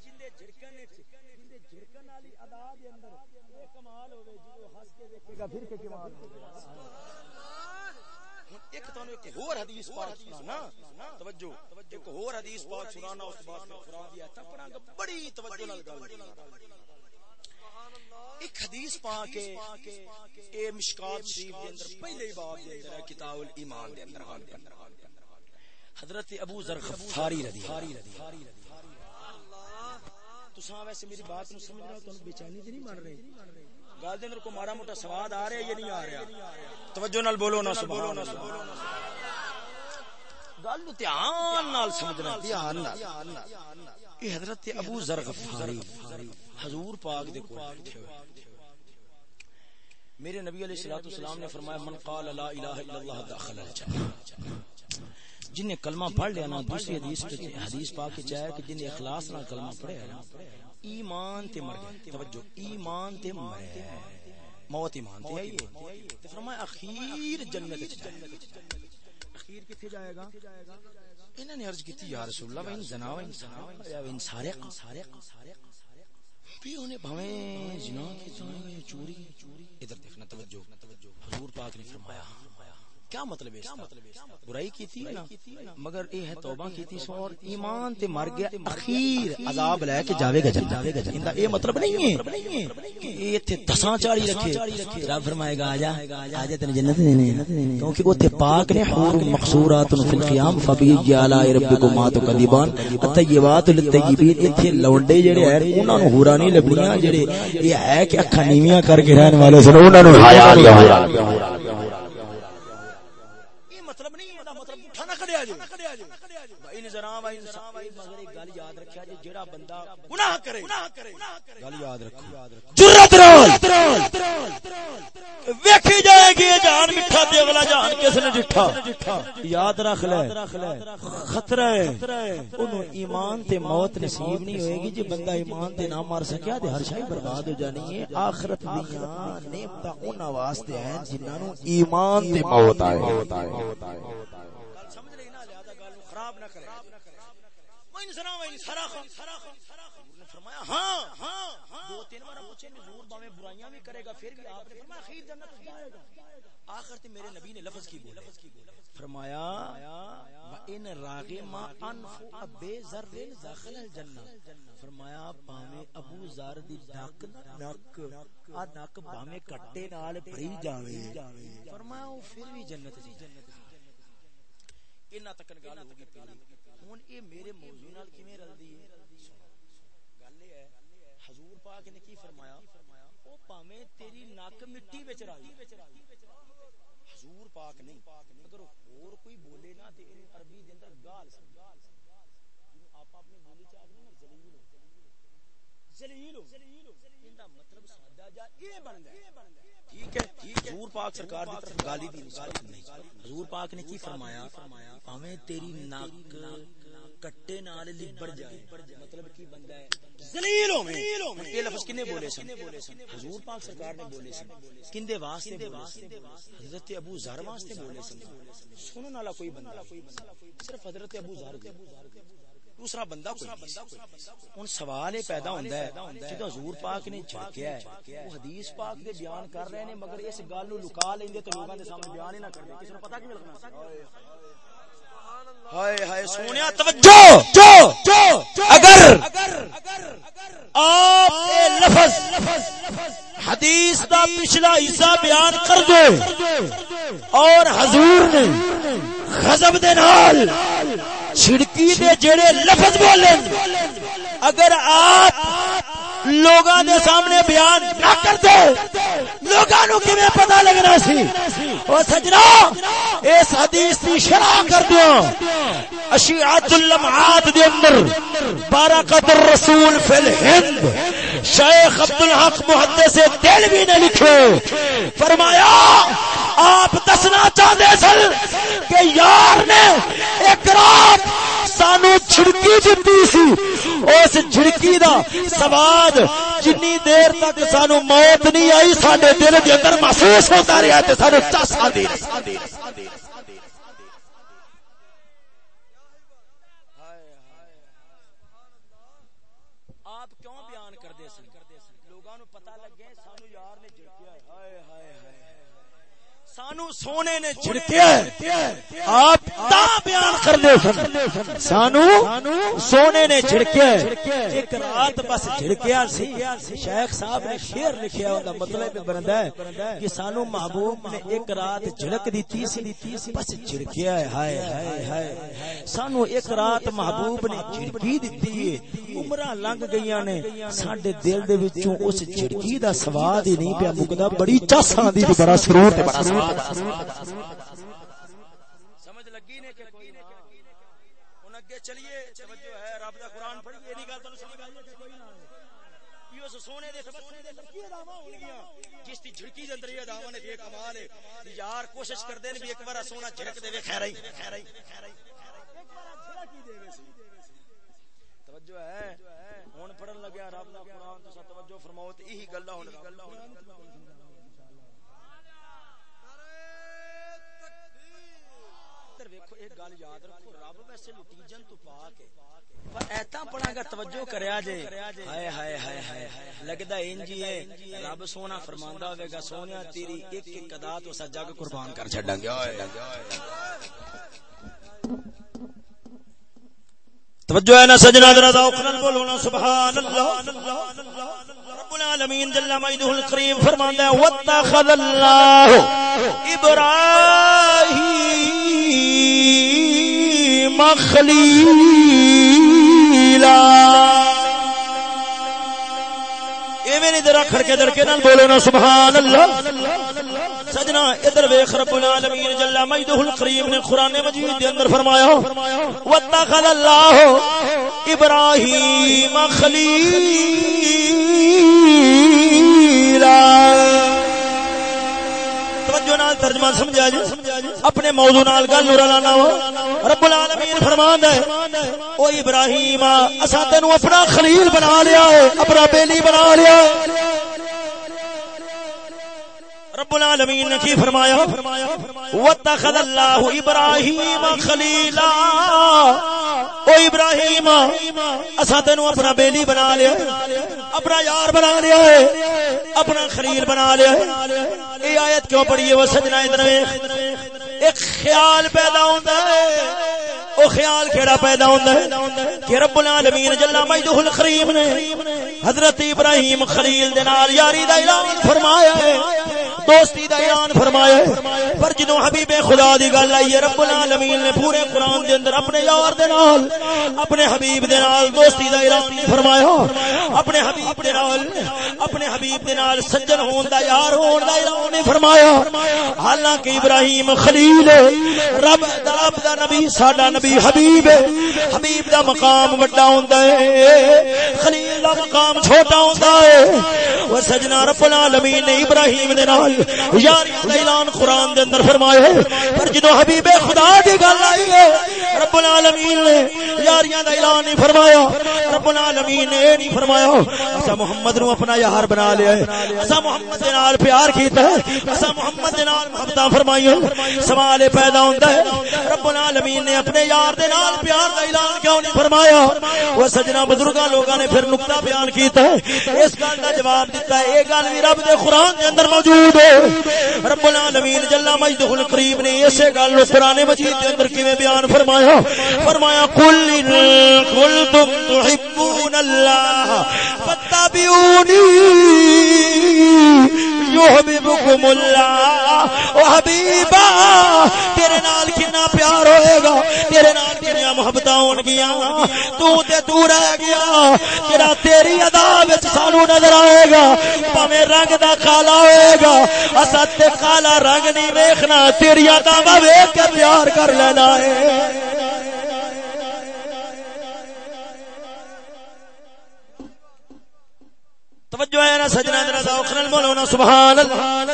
جندے جھڑکن نے جندے جھڑکن والی ادا دے اندر اے کمال ہوے جدو ہنس کے دیکھے گا پھر کے کمال ایک تو ایک اور حدیث پاک سنانا۔ توجہ۔ ایک اور حدیث پاک سنانا اس بعد میں قران دی ایت پڑھاں گا بڑی توجہ نال گل ایک حدیث پاک ہے اے مشکات شریف دے اندر پہلے باب دے اندر کتاب الایمان دے اندر۔ حضرت ابو ذر غفاری رضی اللہ تساں ویسے میری بات نو سمجھ رہے ہو تانوں تے نہیں مان رہے۔ گل دے اندر کو ماڑا موٹا سواد آ رہا ہے یا نہیں آ رہا؟ توجہ نال بولو نا سبحان اللہ۔ گل نو دھیان نال سمجھنا دھیان نال۔ اے حضرت ابو ذر غفاری حضور پاک دے کول بیٹھے ہوئے۔ میرے نبی علیہ الصلوۃ والسلام نے فرمایا من قال لا الہ الا اللہ دخل الجنہ. جن نے کلمہ پڑھ لیا نا دوسری حدیث حدیث پاک کی چاہے کہ جن نے اخلاص نال کلمہ پڑھیا نا ایمان تے مر گئے۔ توجہ ایمان تے مر گئے۔ موت ایمان تے آئی ہے فرمایا اخیر جنت وچ جائے۔ اخیر کتے جائے گا؟ انہوں نے عرض کیتی، یا رسول اللہ وین زنا وین سارق سارق بھی انہیں بھویں زنا کی چوری، ادھر دیکھنا توجہ۔ حضور پاک نے فرمایا کیا مطلب ہے برائی کی تھی نا؟ مگر ہے توبہ کی تھی اور ایمان تے مر گیا اخیر عذاب لے کے جاوے گا جنت۔ اندا یہ مطلب نہیں ہے۔ کہ ایتھے دساں چاڑی رکھے۔ رب فرمائے گا آجا آجا۔ جنت دینے کیونکہ اوتھے پاک نے حور مقصورات فی القیام فبی الطیبات للطیبین ایتھے لونڈے جڑے ہیں انہاں نو ہورا نہیں لبنیاں جڑے یہ ہے کہ نیویاں کر کے رہن والے سن انہاں نو حیا نہیں ویکھی جائے گی جان میٹھا دے والا جان کس نے ڈٹھا یاد رکھ لے۔ خطرہ ہے۔ ایمان تے موت نصیب نہیں ہوئے گی جی بندہ ایمان تے نہ مار سکیا تے ہر شاہی برباد ہو جانی ہے۔ آخرت دیاں نعمتاں انہاں واسطے ہیں جنہاں نو ایمان تے موت آئے سمجھ لئی نا لہذا گل خراب نہ کرے۔ وین سنا وین سراخ فرمایا ہاں،, ہاں ہاں دو تین بار پوچھے حضور باویں برائیاں بھی کرے گا، پھر بھی آپ نے فرمایا اخیر جنت جائے گا آخر تے میرے نبی نے لفظ کی بولا۔ فرمایا ان راغم انف ابي ذر داخل الجنہ فرمایا باویں ابو ذر دی نک نک، آ نک باویں کٹے نال بھری جاوے۔ فرمایا، او پھر بھی جنت دی انہاں تک گل ہو گئی پوری ہن اے میرے موضوع نال کیویں رلدی ہے گل ہے حضور پاک نے کی فرمایا او پاویں تیری ناک مٹی وچ راوی حضور پاک نہیں اگر اور کوئی بولے نا تے اینو عربی دے اندر گال سمجھ جنوں آپ اپنی بولی چ آکھنے نا ذلیل ہو ذلیل ہو ایندا مطلب سادہ جا اے بندا ہے. ٹھیک ہے. حضور پاک سرکار دی طرف گالی دی نسبت نہیں حضور پاک نے کی فرمایا؟ تیری نک کٹے نال لبڑ جائے. مطلب کی ہے؟ ذلیل ہوے یہ لفظ کنے بولے سن؟ حضور پاک سرکار نے بولے سن. کیندے واسطے حضرت ابو ذر واسطے بولے سن؟ سنن والا کوئی بندہ صرف حضرت ابو ذر دوسرا بندہ کوئی ہن سوال یہ پیدا ہوندا ہے جدو حضور پاک نے جھڑکیا ہے۔ وہ حدیث پاک دے بیان کر رہے نے، مگر اس گل نو لکا لیندے تے لوگاں دے سامنے بیان ہی نہ کردے کسی نو پتہ کیویں مطلب لگنا اگر آپ لفظ حدیث دا پچھلا حصہ بیان کر دو۔ اور حضور نے غضب دے نال چھڑکی دے جڑے لفظ بولے۔ اگر آپ لوگاں دے سامنے بیان نہ کر دے لوگاں نو کیویں پتہ لگنا سی؟ او سجنا، اس حدیث دی شرح کر دیو۔ اشیعت اللمعات دے اندر بارکت الرسول فی الہند شیخ عبدالحق محدث دلوی نے لکھو فرمایا، آپ دسنا چاہتے سن کہ یار نے ایک رات سانو چھڑکی دیتی سی۔ اس چھڑکی دا سواد جنی دیر تک سانو موت نہیں آئی، ساڈے دل دے اندر محسوس ہوتا رہا تے سانو چس سونے نے چھڑکیا آپ تا بیان کر دے سن۔ سانو سونے نے چھڑکیا ایک رات بس چھڑکیا سی۔ شیخ صاحب نے شعر لکھیا ہوندا مطلب بندا ہے کہ سانو محبوب نے ایک رات جھڑک دیتی سی۔ بس چھڑکیا ہے۔ ہائے ہائے ہائے۔ سانو ایک رات محبوب نے جھڑکی دتی ہے۔ عمرہ لنگ گئیاں نے۔ ساڈے دل دے وچوں اس جھڑکی دا سواد ہی نہیں پیا۔ مکدا بڑی چس آندی تے بڑا سرور تے بڑا سواد سمجھ لگی نے کہ کوئی نہ۔ ہن اگے چلیے توجہ ہے رب دا قران پڑھیے۔ نہیں گل تانوں سمجھ آئی کہ کوئی نہ یہ اس سونے دے سبق دے اندر کی اداواں ہون گیاں۔ جس دی جھڑکی دے اندر یہ اداواں نے ایک کمال ہے۔ یار کوشش کر دے بھی ایک بار سونا جھڑک دے خیر ہی خیر ہی خیر ہی ایک بار جھڑک ہی دے سی۔ توجہ ہے۔ ہن پڑھن لگیا رب دا قران تو توجہ فرماؤ تے یہی گلاں ہن ایک گل یاد رکھو، رب ویسے لٹیجن تو پاک ہے۔ پر ایتا پڑھا گا، توجہ کریا جے۔ ہائے ہائے ہائے ہائے لگدا انجی ہے، رب سونا فرماندا ہوے گا، سونیا تیری ایک ایک ادا تو سا جگ قربان کر چھڈاں گے۔ توجہ ہے نا سجنا ذرا ذوق نال بولو نا، سبحان اللہ۔ العالمین جل مجدہ الکریم فرماندا ہے، واتخذ اللہ ابراہیم خلیلا ایویں نہیں ذرا کھڑکے دڑکے نال بولو نا، سبحان اللہ۔ سجنا ادھر ویکھ رب العالمین جل مجدہ الکریم نے قران مجید دے اندر فرمایا واتخذ اللہ ابراہیم خلیلا توجہ نال ترجمہ سمجھا جی؟ اپنے موضوع نال گل نور لانا رب العالمین فرماندا ہے، او ابراہیم اسا تینو اپنا خلیل بنا لیا ہے، اپنا بیلی بنا لیا ہے۔ رب العالمین نے کی فرمایا؟ واتخذ اللہ ابراہیم خلیلا او ابراہیم اسا تینو اپنا بیلی بنا لیا۔ اپنا یار بنا لیا۔ ہے اپنا خلیل بنا لیا۔ ہے یہ آیت کیوں پڑھی ہے؟ وہ سجنا ادھر ایک خیال پیدا ہوتا ہے۔ او خیال کیڑا پیدا ہوندا ہے؟ کہ رب العالمین جل مجدہ الکریم نے حضرت ابراہیم خلیل دے نال یاری دا اعلان فرمایا ہے، دوستی دا اعلان فرمایا ہے۔ پر جدوں حبیب خدا دی گل آئی ہے، رب العالمین نے پورے قران دے اندر اپنے یار دے نال، اپنے حبیب دے نال دوستی دا اعلان فرمایا۔ اپنے حبیب دے نال، اپنے حبیب دے نال سجن ہون دا، یار ہون دا اعلان فرمایا۔ حالانکہ ابراہیم خلیل رب دا رب دا نبی، ساڈا نبی حبیب ہے۔ حبیب دا مقام بڑا ہوندا ہے۔ خلیل دا مقام چھوٹا ہوندا ہے۔ وہ سجنا رب العالمین نے ابراہیم دے نال یاریاں دا اعلان قران دے اندر فرمایا ہے۔ پر جدوں حبیب خدا دی گل آئی ہے، رب العالمین نے یاریاں دا اعلان نہیں فرمایا۔ رب العالمین نے نہیں فرمایا، اسا محمد نو اپنا یار بنا لیا ہے۔ اسا محمد دے نال پیار کیتا ہے۔ اسا محمد دے نال محبتاں فرمائیاں۔ سوال پیدا ہوندا ہے۔ رب العالمین نے اپنے یار دے نال پیار دا اعلان کیوں نہیں فرمایا؟ وہ سجنا بزرگاں لوگاں نے پھر نقطہ بیان کیتا ہے۔ اس گل دا جواب دیتا ہے۔ اے گل بھی رب دے قران دے اندر موجود ہے۔ رب العالمین جل مجدہ الکریم نے اسے گل نو قران مجید دے اندر کیویں بیان فرمایا؟ فرمایا، قل ان کنتم تحبون اللہ فاتبعونی یحببکم اللہ او حبیبا تیرے نال کنا پیار ہوئے گا. تیرے نال کنیاں محبتاں ہون گیاں تو تے تو رہ گیا. تیرا تیری ادا وچ سانو نظر آئے گا، پاویں رنگ دا کالا ہوئے گا. اسا تے کالا رنگ نہیں ویکھنا، تیری ادا ویکھ کے پیار کر لینا ہے۔ توجہ ہے نا، سجنا ذرا ذوق نال بولو نا، سبحان اللہ۔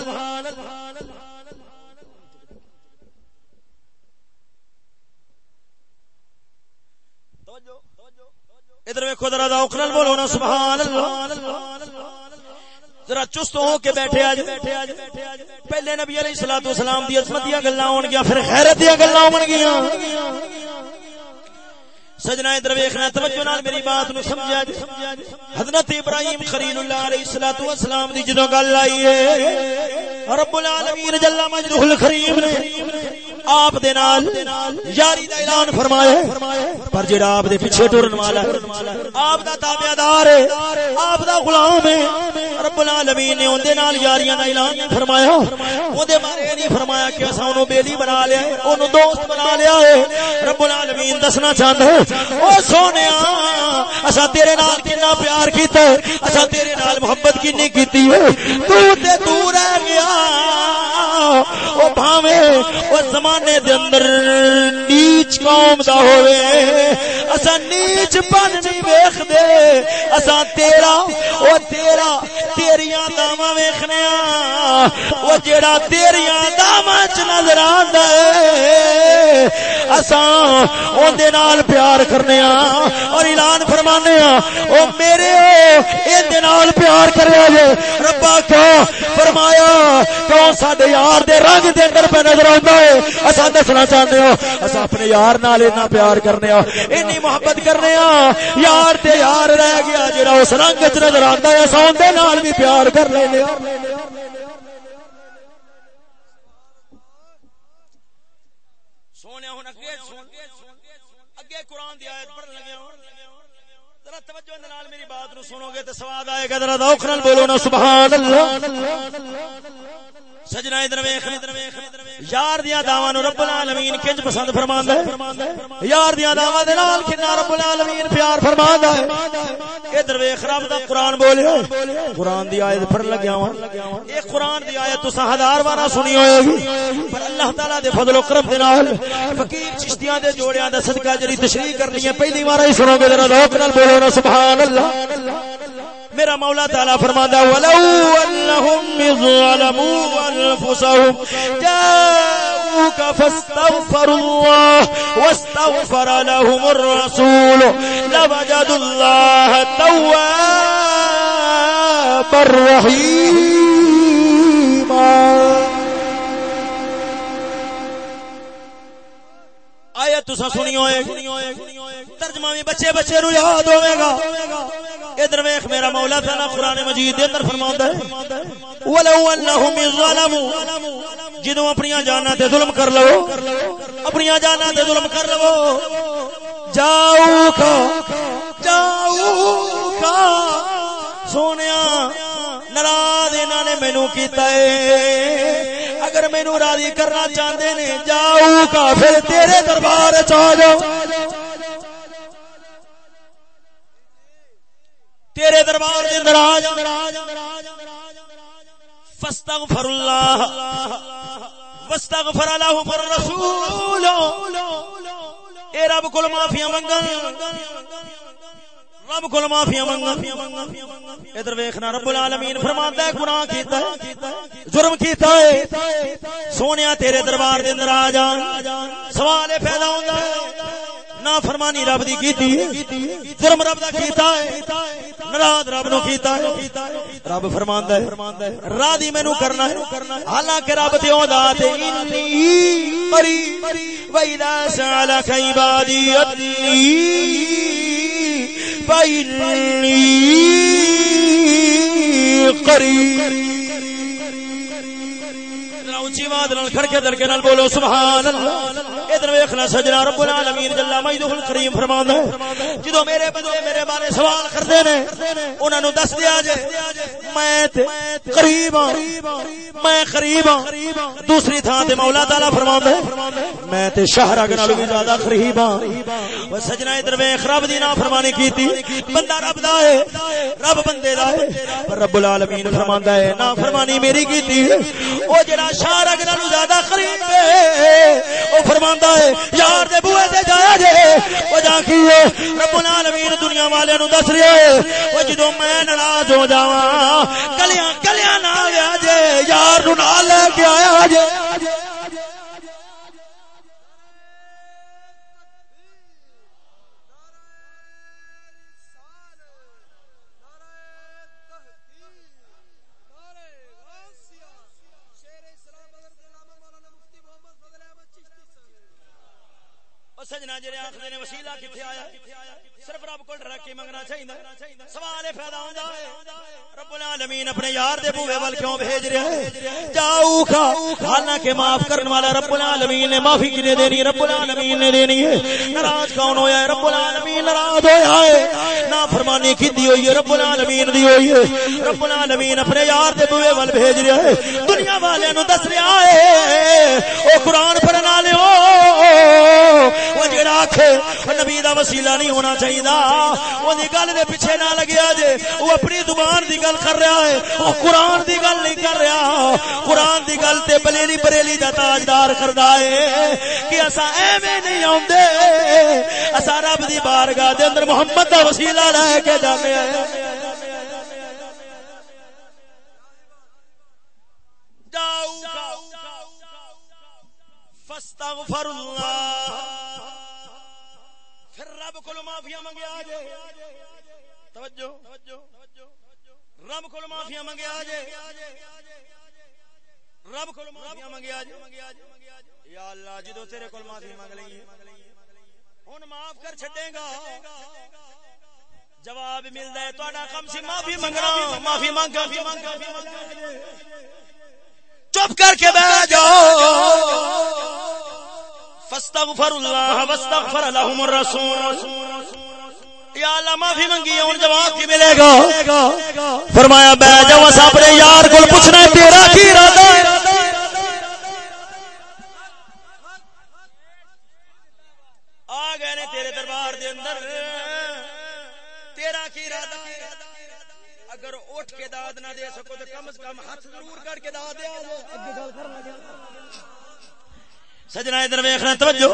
ادھر ویکھو ذرا ذوق نال بولو نا، سبحان اللہ۔ ذرا چست ہو کے بیٹھے آج۔ پہلے نبی علیہ الصلوۃ والسلام دی عظمت دی گلاں ہون گیا پھر خیرت دی گلاں ہون گیا سجنا ادھر ویکھنا توجہ نال میری بات نو سمجھا جی حضرت ابراہیم خلیل اللہ علیہ الصلوۃ والسلام دی جدوں گل آئی ہے، رب العالمین جل مجدہ الکریم نے آپ دے نال یاری دا اعلان فرمایا ہے۔ پر جڑا آپ دے پیچھے ٹرن والا ہے، آپ دا تابعدار ہے، آپ دا غلام ہے، رب العالمین نے اون دے نال یاریاں دا اعلان نہیں فرمایا۔ اون دے بارے نہیں فرمایا کہ اساں اونوں بیلی بنا لیا ہے، اونوں دوست بنا لیا ہے۔ رب العالمین دسنا چاہندا ہے او سونیا اسا تیرے نال کتنا پیار کیتا ہے اسا تیرے نال محبت کتنی کیتی ہے تو تے تو رہ گیا او بھاویں او زمانے دے اندر نیچ قوم دا ہوے اسا نیچ بن نہیں ویکھ دے اسا تیرا او تیرا تیریاں داواں ویکھنے او جیڑا تیریاں داواں چ نظر آندا ہے اساں اون دے نال پیار پیار کرنے ہاں اور اعلان فرمانے ہاں او میرے این دے نال پیار کریا جے ربا کیوں فرمایا کیوں ساڈے یار دے رنگ دے اندر پہ نظر آندا ہے؟ اساں دسنا چاہندے ہو اساں اپنے یار نال اتنا پیار کرنے ہاں اتنی محبت کرنے ہاں یار تے یار رہ گیا جڑا اس رنگ وچ نظر آندا ہے، اساں دے نال بھی پیار کر لینے ہاں سونے ہن اگے اگے قرآن دی آیت پڑھن لگے ہوں ذرا توجہ دے میری بات نو سنو گے تے سواد آئے گا، ذرا ذوق نال بولو نا، سبحان اللہ۔ سجنا ادھر ویکھ۔ یار دیاں دعواں نو رب العالمین کنج پسند فرماندا ہے۔ یار دیاں دعواں دے نال کنا رب العالمین پیار فرماندا ہے۔ ادھر ویکھ رب دا قرآن بولے قرآن دی آیت پڑھن لگیا ہوں اے قرآن دی آیت تساں ہزار بار سنی ہوئے گی پر اللہ تعالی دے فضل و کرم دے نال فقیر چشتیاں دے جوڑیاں دا صدقہ جڑی تشریح کرنی ہے، پہلی بار ہی سنو گے، ذرا ذوق نال بولو نا، سبحان اللہ۔ میرا مولا تعالی فرماتا ولو انهم ظلموا انفسهم جاءوك فاستغفروا الله واستغفر لهم الرسول لوجدوا الله توابا رحيما آیت تسا سنی ہوئے ترجمہ بھی بچے بچے رو یاد ہوئے گا۔ ادھر ویکھ میرا مولا تعالی قران مجید اندر فرماوندا ہے۔ ولو انهم ظلموا جدوں اپنی جاناں تے ظلم کر لو اپنی جاناں تے ظلم کر لو۔ جاؤ کا جاؤ کا سونیا، ناراض انہاں نے مینوں کیتا ہے اگر مینوں راضی کرنا چاہندے نے، جاؤ کا پھر تیرے دربار چ آ جاؤ۔ تیرے دربار دے اندر آ جا فاستغفر اللہ واستغفر لهم الرسول اے رب کول معافیاں منگن۔ رب کو معافیاں منگا ادھر ویکھنا، رب العالمین فرماتا ہے، گناہ کیتا ہے جرم کیتا ہے۔ سونیا تیرے دربار دے اندر آ جان سوال پیدا ہوندا ہے نا فرمانی رب دی کیتی جرم رب دا کیتا ہے، ناراض رب نو کیتا ہے۔ رب فرماندا ہے راضی مینوں کرنا ہے۔ حالانکہ رب تے اوندا تے انی قریب و اذا سالک عبادی انی فإني قریب۔ اونچی آواز نال کھڑکے دڑکے نال بولو، سبحان اللہ۔ ادھر ویکھنا سجنا رب العالمین جل مجدہ الکریم فرماندا ہے جدوں میرے بندے میرے بارے سوال کردے نے، انہاں نو دس دیا جے، میں تے قریب ہاں میں قریب ہاں دوسری تھاں تے مولا تعالی فرماندا ہے، میں تے شہر نال بھی زیادہ قریب ہاں او سجنا ادھر ویکھ، رب دی نافرمانی کیتی، بندہ رب دا ہے، رب بندے دا ہے، پر رب العالمین فرماندا ہے، نافرمانی میری کیتی او جڑا شہر اگ نالوں زیادہ قریب ہے او فرماندا ہے۔ یار دے بوئے تے جایا جے۔ او جا کی رب العالمین دنیا والے نو دس رہے او جدوں میں ناراض ہو جاواں، کلیاں کلیاں نال آ جے۔ یار نو نال لے کے آیا جے۔ سجنا جڑے آخر نے وسیلہ کتنے آیا؟ صرف رب کو ڈر کے منگنا چاہیے؟ سوال پیدا ہوتا ہے، رب العالمین اپنے یار دے بوے ول کیوں بھیج رہا ہے جاؤ کھا حالانکہ معاف کرنے والا رب العالمین نے معافی کنے دینی رب العالمین نے دینی ہے۔ ناراض کون ہویا ہے؟ رب العالمین ناراض ہویا ہے۔ نا فرمانی کیتی ہوئی ہے، رب العالمین دی ہوئی ہے۔ رب العالمین اپنے یار دے بوے ول بھیج رہا ہے دنیا والے نو دس رہا ہے۔ او قرآن پڑھن والے او وہ جڑا آکھے، نبی دا وسیلہ نہیں ہونا چاہیے۔ وہ گل دے پیچھے نہ لگیا جے وہ اپنی زبان دی گل کر رہا ہے وہ قرآن دی گل نہیں کر رہا، قرآن دی گل تے بلیلی بریلی دا تاجدار کردا ہے، کہ اسا ایویں نہیں اوندے اسا رب دی بارگاہ دے اندر محمد دا وسیلہ لے کے جانے ہیں۔ فاستغفر اللہ معافیا منگیا جے۔ توجہ۔ رب کو معافیا منگیا جے۔ رب کو معافیا منگیا جے۔ یا اللہ، جدو تیرے کو معافی منگ لئی ہن معاف کر چھڈے گا۔ جواب ملدا ہے تہاڈا کم سی معافی منگنا۔ معافی مانگ چپ کر کے بیٹھ جاؤ فاستغفر اللہ واستغفر لهم الرسول. یا اللہ معافی منگی ہن جواب کی ملے گا؟ فرمایا بیٹھ جاؤ اس اپنے یار کو پوچھنا ہے، تیرا کی ارادہ ہے؟ آ گئے نے تیرے دربار دے اندر۔ تیرا کی ارادہ ہے؟ اگر اٹھ کے داد نہ دے سکو تو کم از کم ہاتھ ضرور کر کے داد دے۔ اگے گل کرنا سجنا ادھر ویکھنا توجہ۔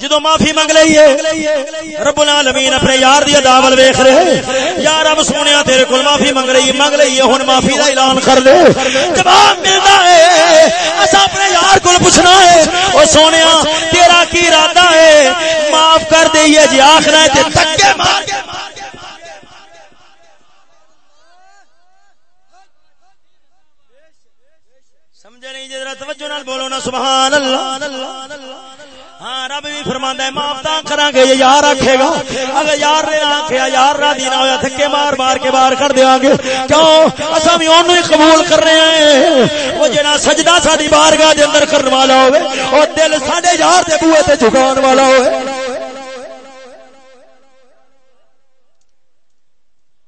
جدو معافی منگ لئی رب العالمین اپنے یار دی ادا ول ویکھ رہے یا رب سونیا تیرے کول معافی منگ لئی منگ لئی ہن معافی دا اعلان کر دے۔ جواب ملدا ہے اسا اپنے یار کول پوچھنا ہے۔ او سونیا تیرا کی ارادہ ہے؟ معاف کر دئیے جی آخر تے تکے مار۔ کے سمجھے نہیں جی توجہ نال بولو نا سبحان اللہ ہاں رب بھی فرماندا ہے، معاف تا کراں گے یہ یار آکھے گا۔ اگر یار نے آکھیا یار راضی نہ ہویا، تھکے مار مار کے باہر کر دیاں گے۔ کیوں؟ اساں بھی اونوں ہی قبول کر رہے ہیں۔ او جڑا سجدہ ساڈی بارگاہ دے اندر کرن والا ہوے او دل ساڈے یار دے بوئے تے جھکان والا ہوے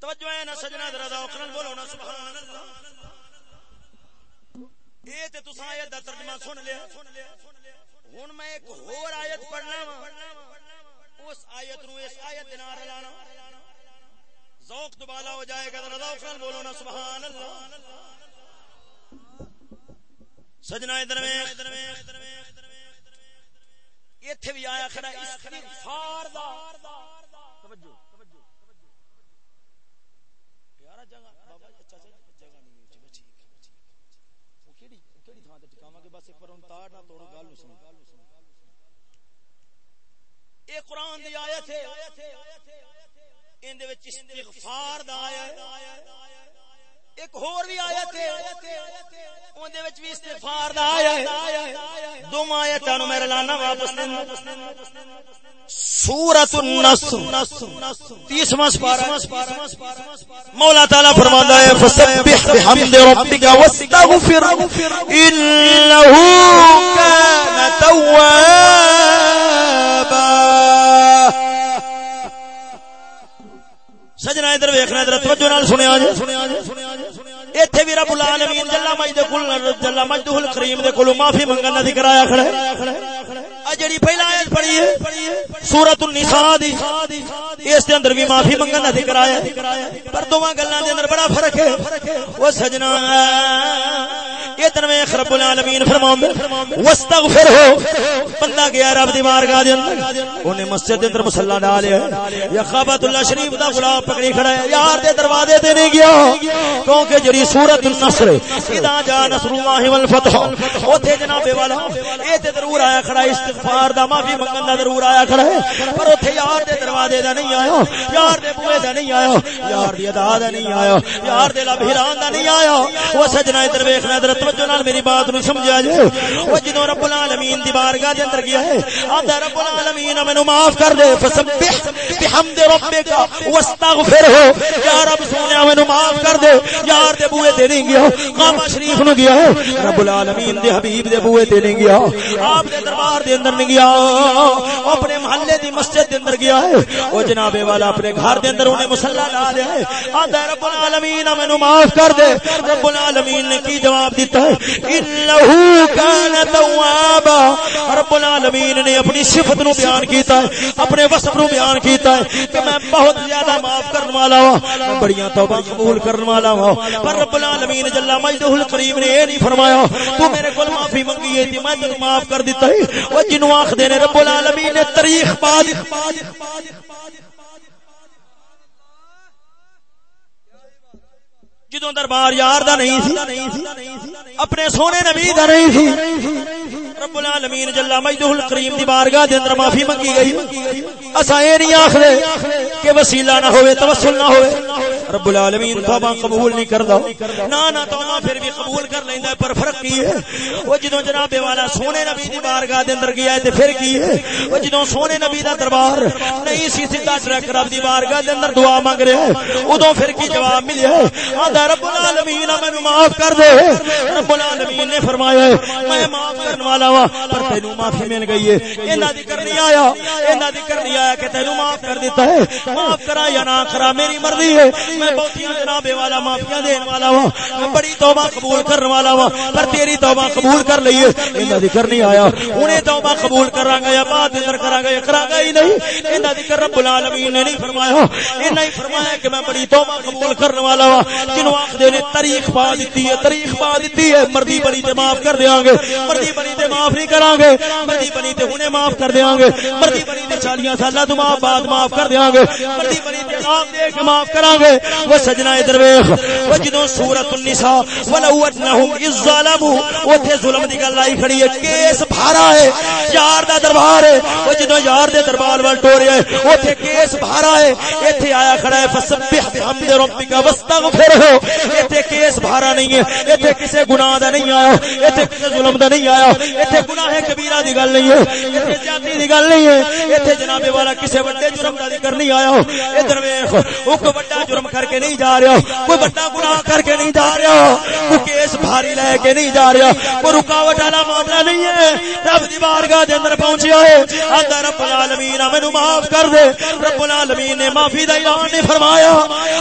توجہ ہے نا سجنا ذرا ذوق نال بولو نا سبحان اللہ یہ تے تساں آیت دا ترجمہ سن لیا۔ ہن میں ایک اور آیت پڑھنا وا اس آیت نو اس آیت دے نال رلانا۔ ذوق دوبالا ہو جائے گا ذرا ذوق نال بولو نا سبحان اللہ سجنا ادھر میں ایتھے بھی آیا کھڑا استغفار دا۔ توجہ یارا جگہ بابا اچھا جگہ نہیں ہے بچی وہ کیڑی کیڑی تھاں تے ٹکاواں تار نہ توڑو، گل سنو اے قرآن دی آیت ہے۔ ان دے وچ استغفار دا آیا ہے۔ ایک اور بھی آیت ہے اون دے وچ بھی استغفار دا آیا ہے۔ دو آیتاں نو میرے لانا واپس سورۃ النصر۔ تیسواں سپارہ۔ مولا تعالی فرماتا ہے، فسبح بحمد ربک واستغفر۔ انه كان توابا۔ سجنا ادھر ویکھنا، ادھر توجہ نال سنیا جی۔ ایتھے بھی رب العالمین جل مجد کل جل مجدہ الکریم دے کولوں معافی منگن دی، کرایا کھڑے جڑی پہلا ایت پڑھی ہے سورۃ النساء دی، اس دے اندر بھی معافی منگن دا ذکر آیا پر دوواں گلاں دے اندر بڑا فرق ہے۔ او سجنا ادھر ویکھ رب العالمین فرماوندا واستغفر ہو بندہ گیا رب دی بارگاہ دے اندر۔ اونے مسجد دے اندر مصلا ڈالیا ہے۔ یا خابت اللہ شریف دا غلام پکڑی کھڑا ہے۔ یار دے دروازے تے نہیں گیا۔ کیونکہ جڑی سورۃ النصر، اذا جاء نصر اللہ والفتح، اوتھے جناب والا، اے تے ضرور آیا کھڑا استغفار دا معافی منگن دا ضرور آیا کھڑا ہے۔ پر اوتھے یار دے دروازے دا نہیں آیا۔ یار دے بوئے دا نہیں آیا۔ یار دی ادا دا نہیں آیا۔ یار دے لب ہران دا نہیں آیا۔ او سجنا ادھر ویکھنا ادھر، توجہ نال میری بات نو سمجھا جے۔ او جدوں رب العالمین دی بارگاہ دے اندر گیا ہے، آندا رب العالمین مینوں معاف کر دے۔ فسبح بحمد ربک، واستغفر ہو۔ یا رب سونیا مینوں معاف کر دے۔ یار دے بوئے تے نہیں گیا۔ کعبہ شریف نو گیا ہے۔ رب العالمین دے حبیب دے بوئے تے نہیں گیا۔ آپ دے دربار دے اندر نہیں گیا اپنے محلے دی مسجد دے اندر گیا ہے۔ او جناب والا اپنے گھر دے اندر انہیں مصلا لا لیا ہے۔ آندا رب العالمین مینوں معاف کر دے۔ رب العالمین نے کی جواب دیتا ہے؟ انه کان توابا۔ رب العالمین نے اپنی صفت نو بیان کیتا ہے، اپنے وصف نو بیان کیتا ہے کہ میں بہت زیادہ معاف کرنے والا ہوں میں بڑیاں توبہ قبول کرنے والا ہوں پر رب العالمین جل مجدہ الکریم نے یہ نہیں فرمایا، تو میرے کول معافی منگی ہے تے میں تینوں معاف کر دیتا ہے۔ او جنوں آکھ نے رب العالمین نے تاریخ پا دی جدوں دربار یار دا نہیں سی، اپنے سونے نبی دا نہیں سی۔ رب العالمین جل مجدہ الکریم دی بارگاہ دے اندر معافی منگی گئی۔ اسا اے نہیں آکھدے کہ وسیلہ نہ ہوے توسل نہ ہوے رب العالمین توبہ قبول نہیں کردا۔ نا نا توبہ پھر بھی قبول کر لیندا پر فرق کی ہے؟ او جدوں جناب والا سونے نبی دی بارگاہ دے اندر گیا تے پھر کی ہے؟ او جدوں سونے نبی دا دربار نہیں سی، سیدھا ٹریک رب دی بارگاہ دے اندر دعا مانگ رہے اودوں پھر کی جواب ملیا آندا رب العالمین مینوں معاف کر دے۔ رب العالمین نے فرمایا میں معاف کرنے والا وا، پر تینو معافی مل گئی ہے۔ انہاں دی کرنی آیا انہاں دی کرنی آیا کہ تینو معاف کر دیتا ہے۔ معاف کرا یا نہ کرا، میری مرضی ہے۔ میں بہتیاں جناب والا معافیاں دین والا وا۔ میں بڑی توبہ قبول کرنے والا وا۔ پر تیری توبہ قبول کر لئیے انہاں دی کرنی آیا۔ انہیں توبہ قبول کراں گا یا بعد اندر کراں گا یا کراں گا ہی نہیں۔ انہاں دی کر رب العالمین نے نہیں فرمایا۔ انہاں ہی فرمایا کہ میں بڑی توبہ قبول کرنے والا وا۔ جنوں آکھ دے نے تاریخ پا دتی ہے، تاریخ پا دتی ہے۔ مردی بڑی تے معاف کر دیاں گے۔ مردی بڑی تے معاف نہیں کراں گے مردی بڑی تے ہنے معاف کر دیاں گے مردی بڑی تے 40 سالہ تو معاف بعد معاف کر دیاں گے مردی بڑی تے آپ دے کے معاف کراں گے وہ سجنا ادھر ویکھ وہ جدوں سورۃ النساء، ولو انهم اذ اوتھے ظلم دی گل آئی کھڑی ہے۔ کیس بھارا ہے، یار دا دربار ہے۔ وہ جدوں یار دے دربار ول ٹوریا ہے، اوتھے کیس بھارا ہے۔ ایتھے آیا کھڑا ہے، فسبح بحمد ربک واستغفرہ ایتھے کیس بھارا نہیں ہے، ایتھے کسے گناہ دا نہیں آیا، ایتھے کسے ظلم دا نہیں آیا۔ ایتھے گناہ کبیرہ دی گل نہیں ہے ایتھے زیادتی دی گل نہیں ہے ایتھے جناب والا کسے بڑے جرم دا ذکر نہیں آیا ہو ادھر ویکھ او کوئی بڑا جرم کر کے نہیں جا رہا کوئی بڑا گناہ کر کے نہیں جا رہا کوئی کیس بھاری لے کے نہیں جا رہا کوئی رکاوٹ والا معاملہ نہیں ہے رب دی بارگاہ دے اندر پہنچیا ہے آندا رب العالمین مینوں معاف کر دے رب العالمین نے معافی دا اعلان نہیں فرمایا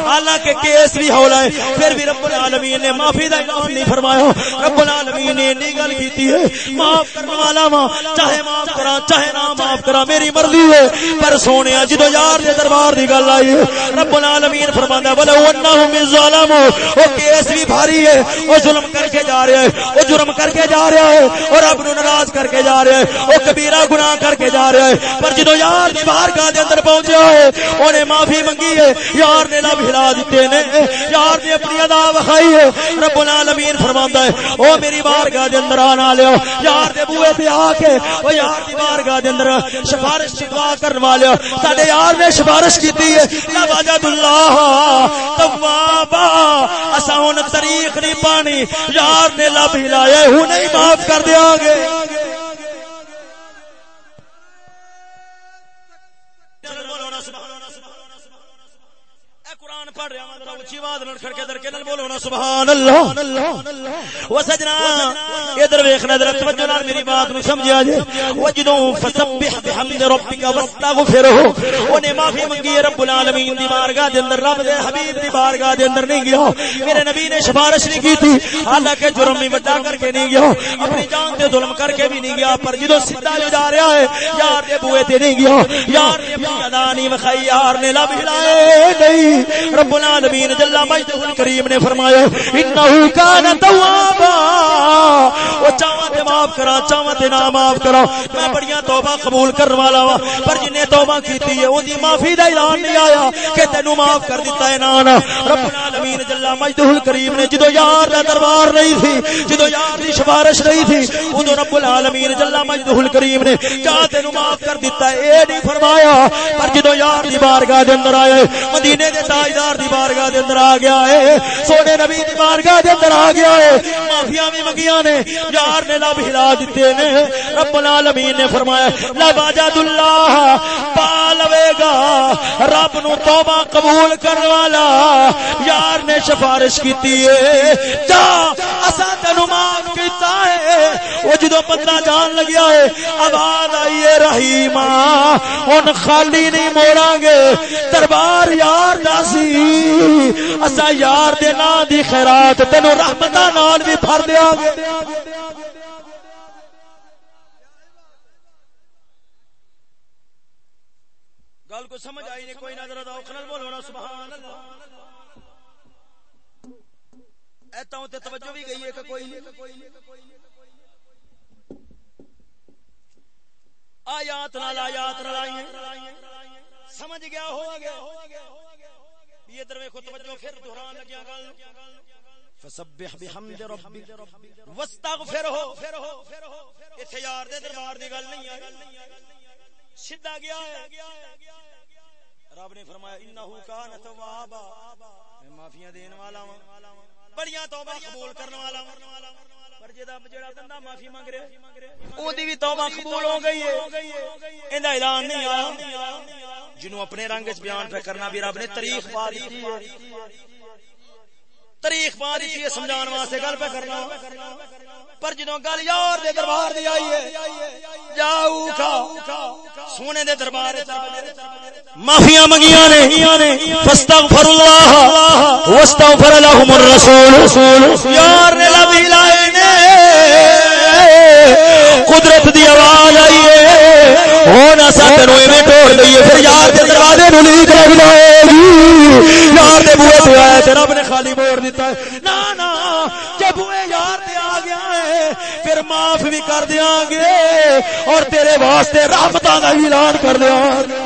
حالانکہ کیس بھی ہولا ہے پھر بھی رب العالمین نے معافی دا اعلان نہیں فرمایا رب العالمین نے اتنی گل کیتی ہے معاف کرنے والا وا چاہے معاف کرا، چاہے نہ معاف کرا، میری مرضی ہے۔ پر سونیا جدو یار دے دربار دی گل آئی، رب العالمین فرماندا ہے، ولو انهم ظالم او کیس بھی بھاری ہے او ظلم کر کے جا رہا ہے او جرم کر کے جا رہا ہے اور رب نو ناراض کر کے جا رہا ہے او کبیرہ گناہ کر کے جا رہا ہے پر جدو یار دی باہر بارگاہ دے اندر پہنچیا ہے اونے معافی منگی ہے، یار نے لب ہلا دتے نے، یار نے اپنی ادا وکھائی ہے۔ رب العالمین فرماندا ہے، او میری بارگاہ دے اندر آنا لیو یار یار دے بوئے تے آ کے او یار دی بارگاہ دے اندر سفارش دعا کرن والے ساڈے یار نے سفارش کیتی ہے۔ لا واجد اللہ توابا۔ اسا ہن طریق نہیں پانی۔ یار نے لب ہلایا ہن ہی معاف کر دیاں گے۔ پڑھ رہا ہوں ذرا اونچی آواز نال نال بولو نا سبحان اللہ سجنا ادھر ویکھنا ذرا توجہ نال میری بات نو سمجھیا جے۔ فسبح بحمد ربک واستغفرہ۔ اونے معافی منگی رب العالمین دی بارگاہ دے اندر، رب دے حبیب دی بارگاہ دے اندر نہیں گیا۔ میرے نبی نے سفارش نہیں کی تھی حالانکہ جرم بھی بڑا کر کے نہیں گیا۔ اپنی جان تے ظلم کر کے بھی نہیں گیا، پر جدوں سیدھا جو جا رہا ہے، یار دے بوئے تے نہیں گیا۔ یار نے ادا نہیں یار نے لب ہلائے نہیں۔ رب العالمین جل مجدہ الکریم نے فرمایا انه کان توابا. او چاواں تے معاف کرا چاواں تے نہ معاف کرا۔ میں بڑیاں توبہ قبول کرن والا وا پر جن نے توبہ کیتی ہے، اودی معافی دا اعلان نہیں آیا کہ تینو معاف کر دیتا ہے نا رب العالمین جل مجدہ الکریم نے جدو یار دا دربار نہیں تھی جدو یار سفارش نہیں تھی۔ اودو رب العالمین جل مجدہ الکریم نے کیا تینو معاف کر دیتا ہے؟ اے نہیں فرمایا۔ پر جدو یار دی بارگاہ دے اندر آئے مدینے دے تاجدار دی بارگاہ دے اندر آ گیا ہے۔ سونے نبی دی بارگاہ دے اندر آ گیا ہے۔ معافیاں بھی منگیاں نے، یار نے لب ہلا دیتے نے۔ رب العالمین نے فرمایا، لا باجد اللہ پا لوے گا رب نو توبہ قبول کرنے والا۔ یار نے سفارش کیتی ہے۔ جا اسا تینو معاف کیتا ہے۔ او جدوں بندہ جان لگیا ہے، آواز آئی ہے رحیمہ ہن خالی نہیں موڑاں گے۔ دربار یار دا سی۔ اسا یار دے نام دی خیرات تینو رحمتاں نال بھی بھر دیاں گے۔ گل کو سمجھ آئی نہیں، کوئی نظر آؤ کھنل بولو نا، سبحان اللہ۔ ایتا ہوں تے توجہ بھی گئی ہے کہ کوئی نہیں۔ آیات نال آیات نال آئی ہیں سمجھ گیا ہو گیا۔ یہ در ویکھو توجہ، پھر دہران لگیا گل۔ فسبح بحمد ربک۔ واستغفرہ ایتھے یار دے دربار دی گل نہیں ہے سیدھا گیا ہے۔ رب نے فرمایا، انہو کان توابا۔ میں معافیاں دین والا ہوں بڑیاں توبہ قبول کرنے والا ہوں۔ پر جڑا بندہ معافی مانگ رہا دی بھی توبہ قبول ہو گئی ہے۔ ایندا اعلان نہیں آیا۔ جنوں اپنے رنگ وچ بیان پہ کرنا بھی رب نے تاریخ پا دی۔ ہے تاریخ پا دی ہے سمجھان واسطے گل پہ کرنا۔ پر جدوں گل یار دے دربار دی آئی ہے جاؤ سونے دے دربار معافیاں منگیاں نے۔ فاستغفر اللہ۔ واستغفر لهم الرسول۔ یار نے لبی لائے نے۔ قدرت دی آواز آئی ہے۔ ہن اساں تینوں ایویں ٹوڑ دئیے پھر یار دے دروازے نو لیک لگ لائے گی یار دے بوئے تو آیا تے رب نے خالی موڑ دیتا ہے۔ نا نا جب بوئے یار دے آ گیا ہے، پھر معاف بھی کر دیاں گے۔ اور تیرے واسطے رحمتاں دا اعلان کر دیاں گے۔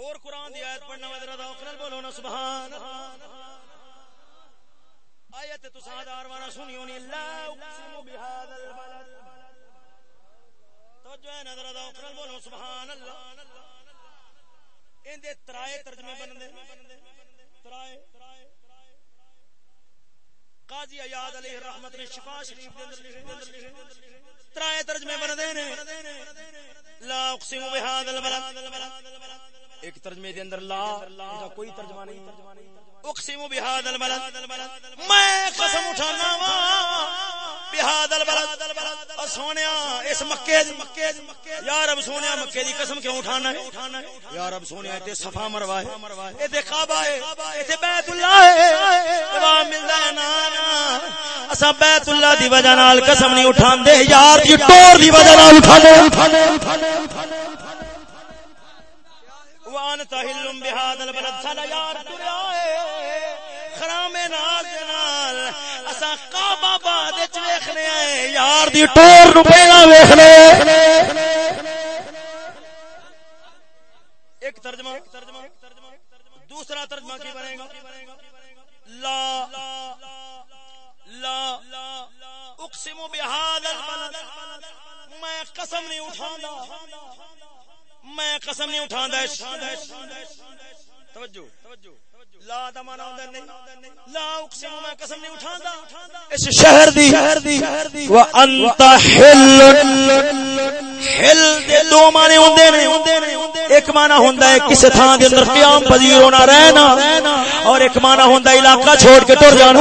اور قرآن دی آیت پڑھنا میں ذرا ذوق بولو نا، سبحان آیت تو سادار وانا سنی ہونی لا اقسم بهذا البلد. توجہ ہے نا ذرا ذوق بولو. سبحان اللہ ان دے ترائے ترجمے بندے ترائے. قاضی ایاد علیہ الرحمت نے شفا شریف دے اندر لکھے. ترائے ترجمے بندے نے. لا اقسم بهذا البلد. ایک ترجمے دے اندر لا دا کوئی ترجمہ نہیں. اقسم بهذا البلد. میں قسم اٹھانا وا. بهذا البلد. اور سونیا، اس مکے دی. یا رب سونیا، مکے دی قسم کیوں اٹھانا ہے؟ یا رب سونیا تے صفا مروا ہے اے تے کعبہ ہے اے تے بیت اللہ ہے. وا ملدا ہے نا. نا اسا بیت اللہ دی وجہ نال قسم نہیں اٹھاندے، یار دی ٹور دی وجہ نال اٹھاندے. وان تہلم بهذا البلد سلا یار تریا ہے خرام ناز نال اسا کعبہ بعد وچ ویکھنے آئے۔ یار دی ٹور نو پہلا ویکھنے ایک ترجمہ، دوسرا ترجمہ کی بنے گا؟ لا لا، اقسم بهذا البلد میں قسم نہیں اٹھاندا میں قسم نہیں اٹھا لا دا نہیں، لا اقسم میں قسم نہیں اٹھاندا۔ اس شہر دی شہر دی حل حل دے دو معنی ہوندے نے۔ ایک معنی ہوندا ہے تھان دے اندر قیام پذیر ہونا، رہنا۔ اور ایک معنی ہوندا علاقہ چھوڑ کے ٹر جانا۔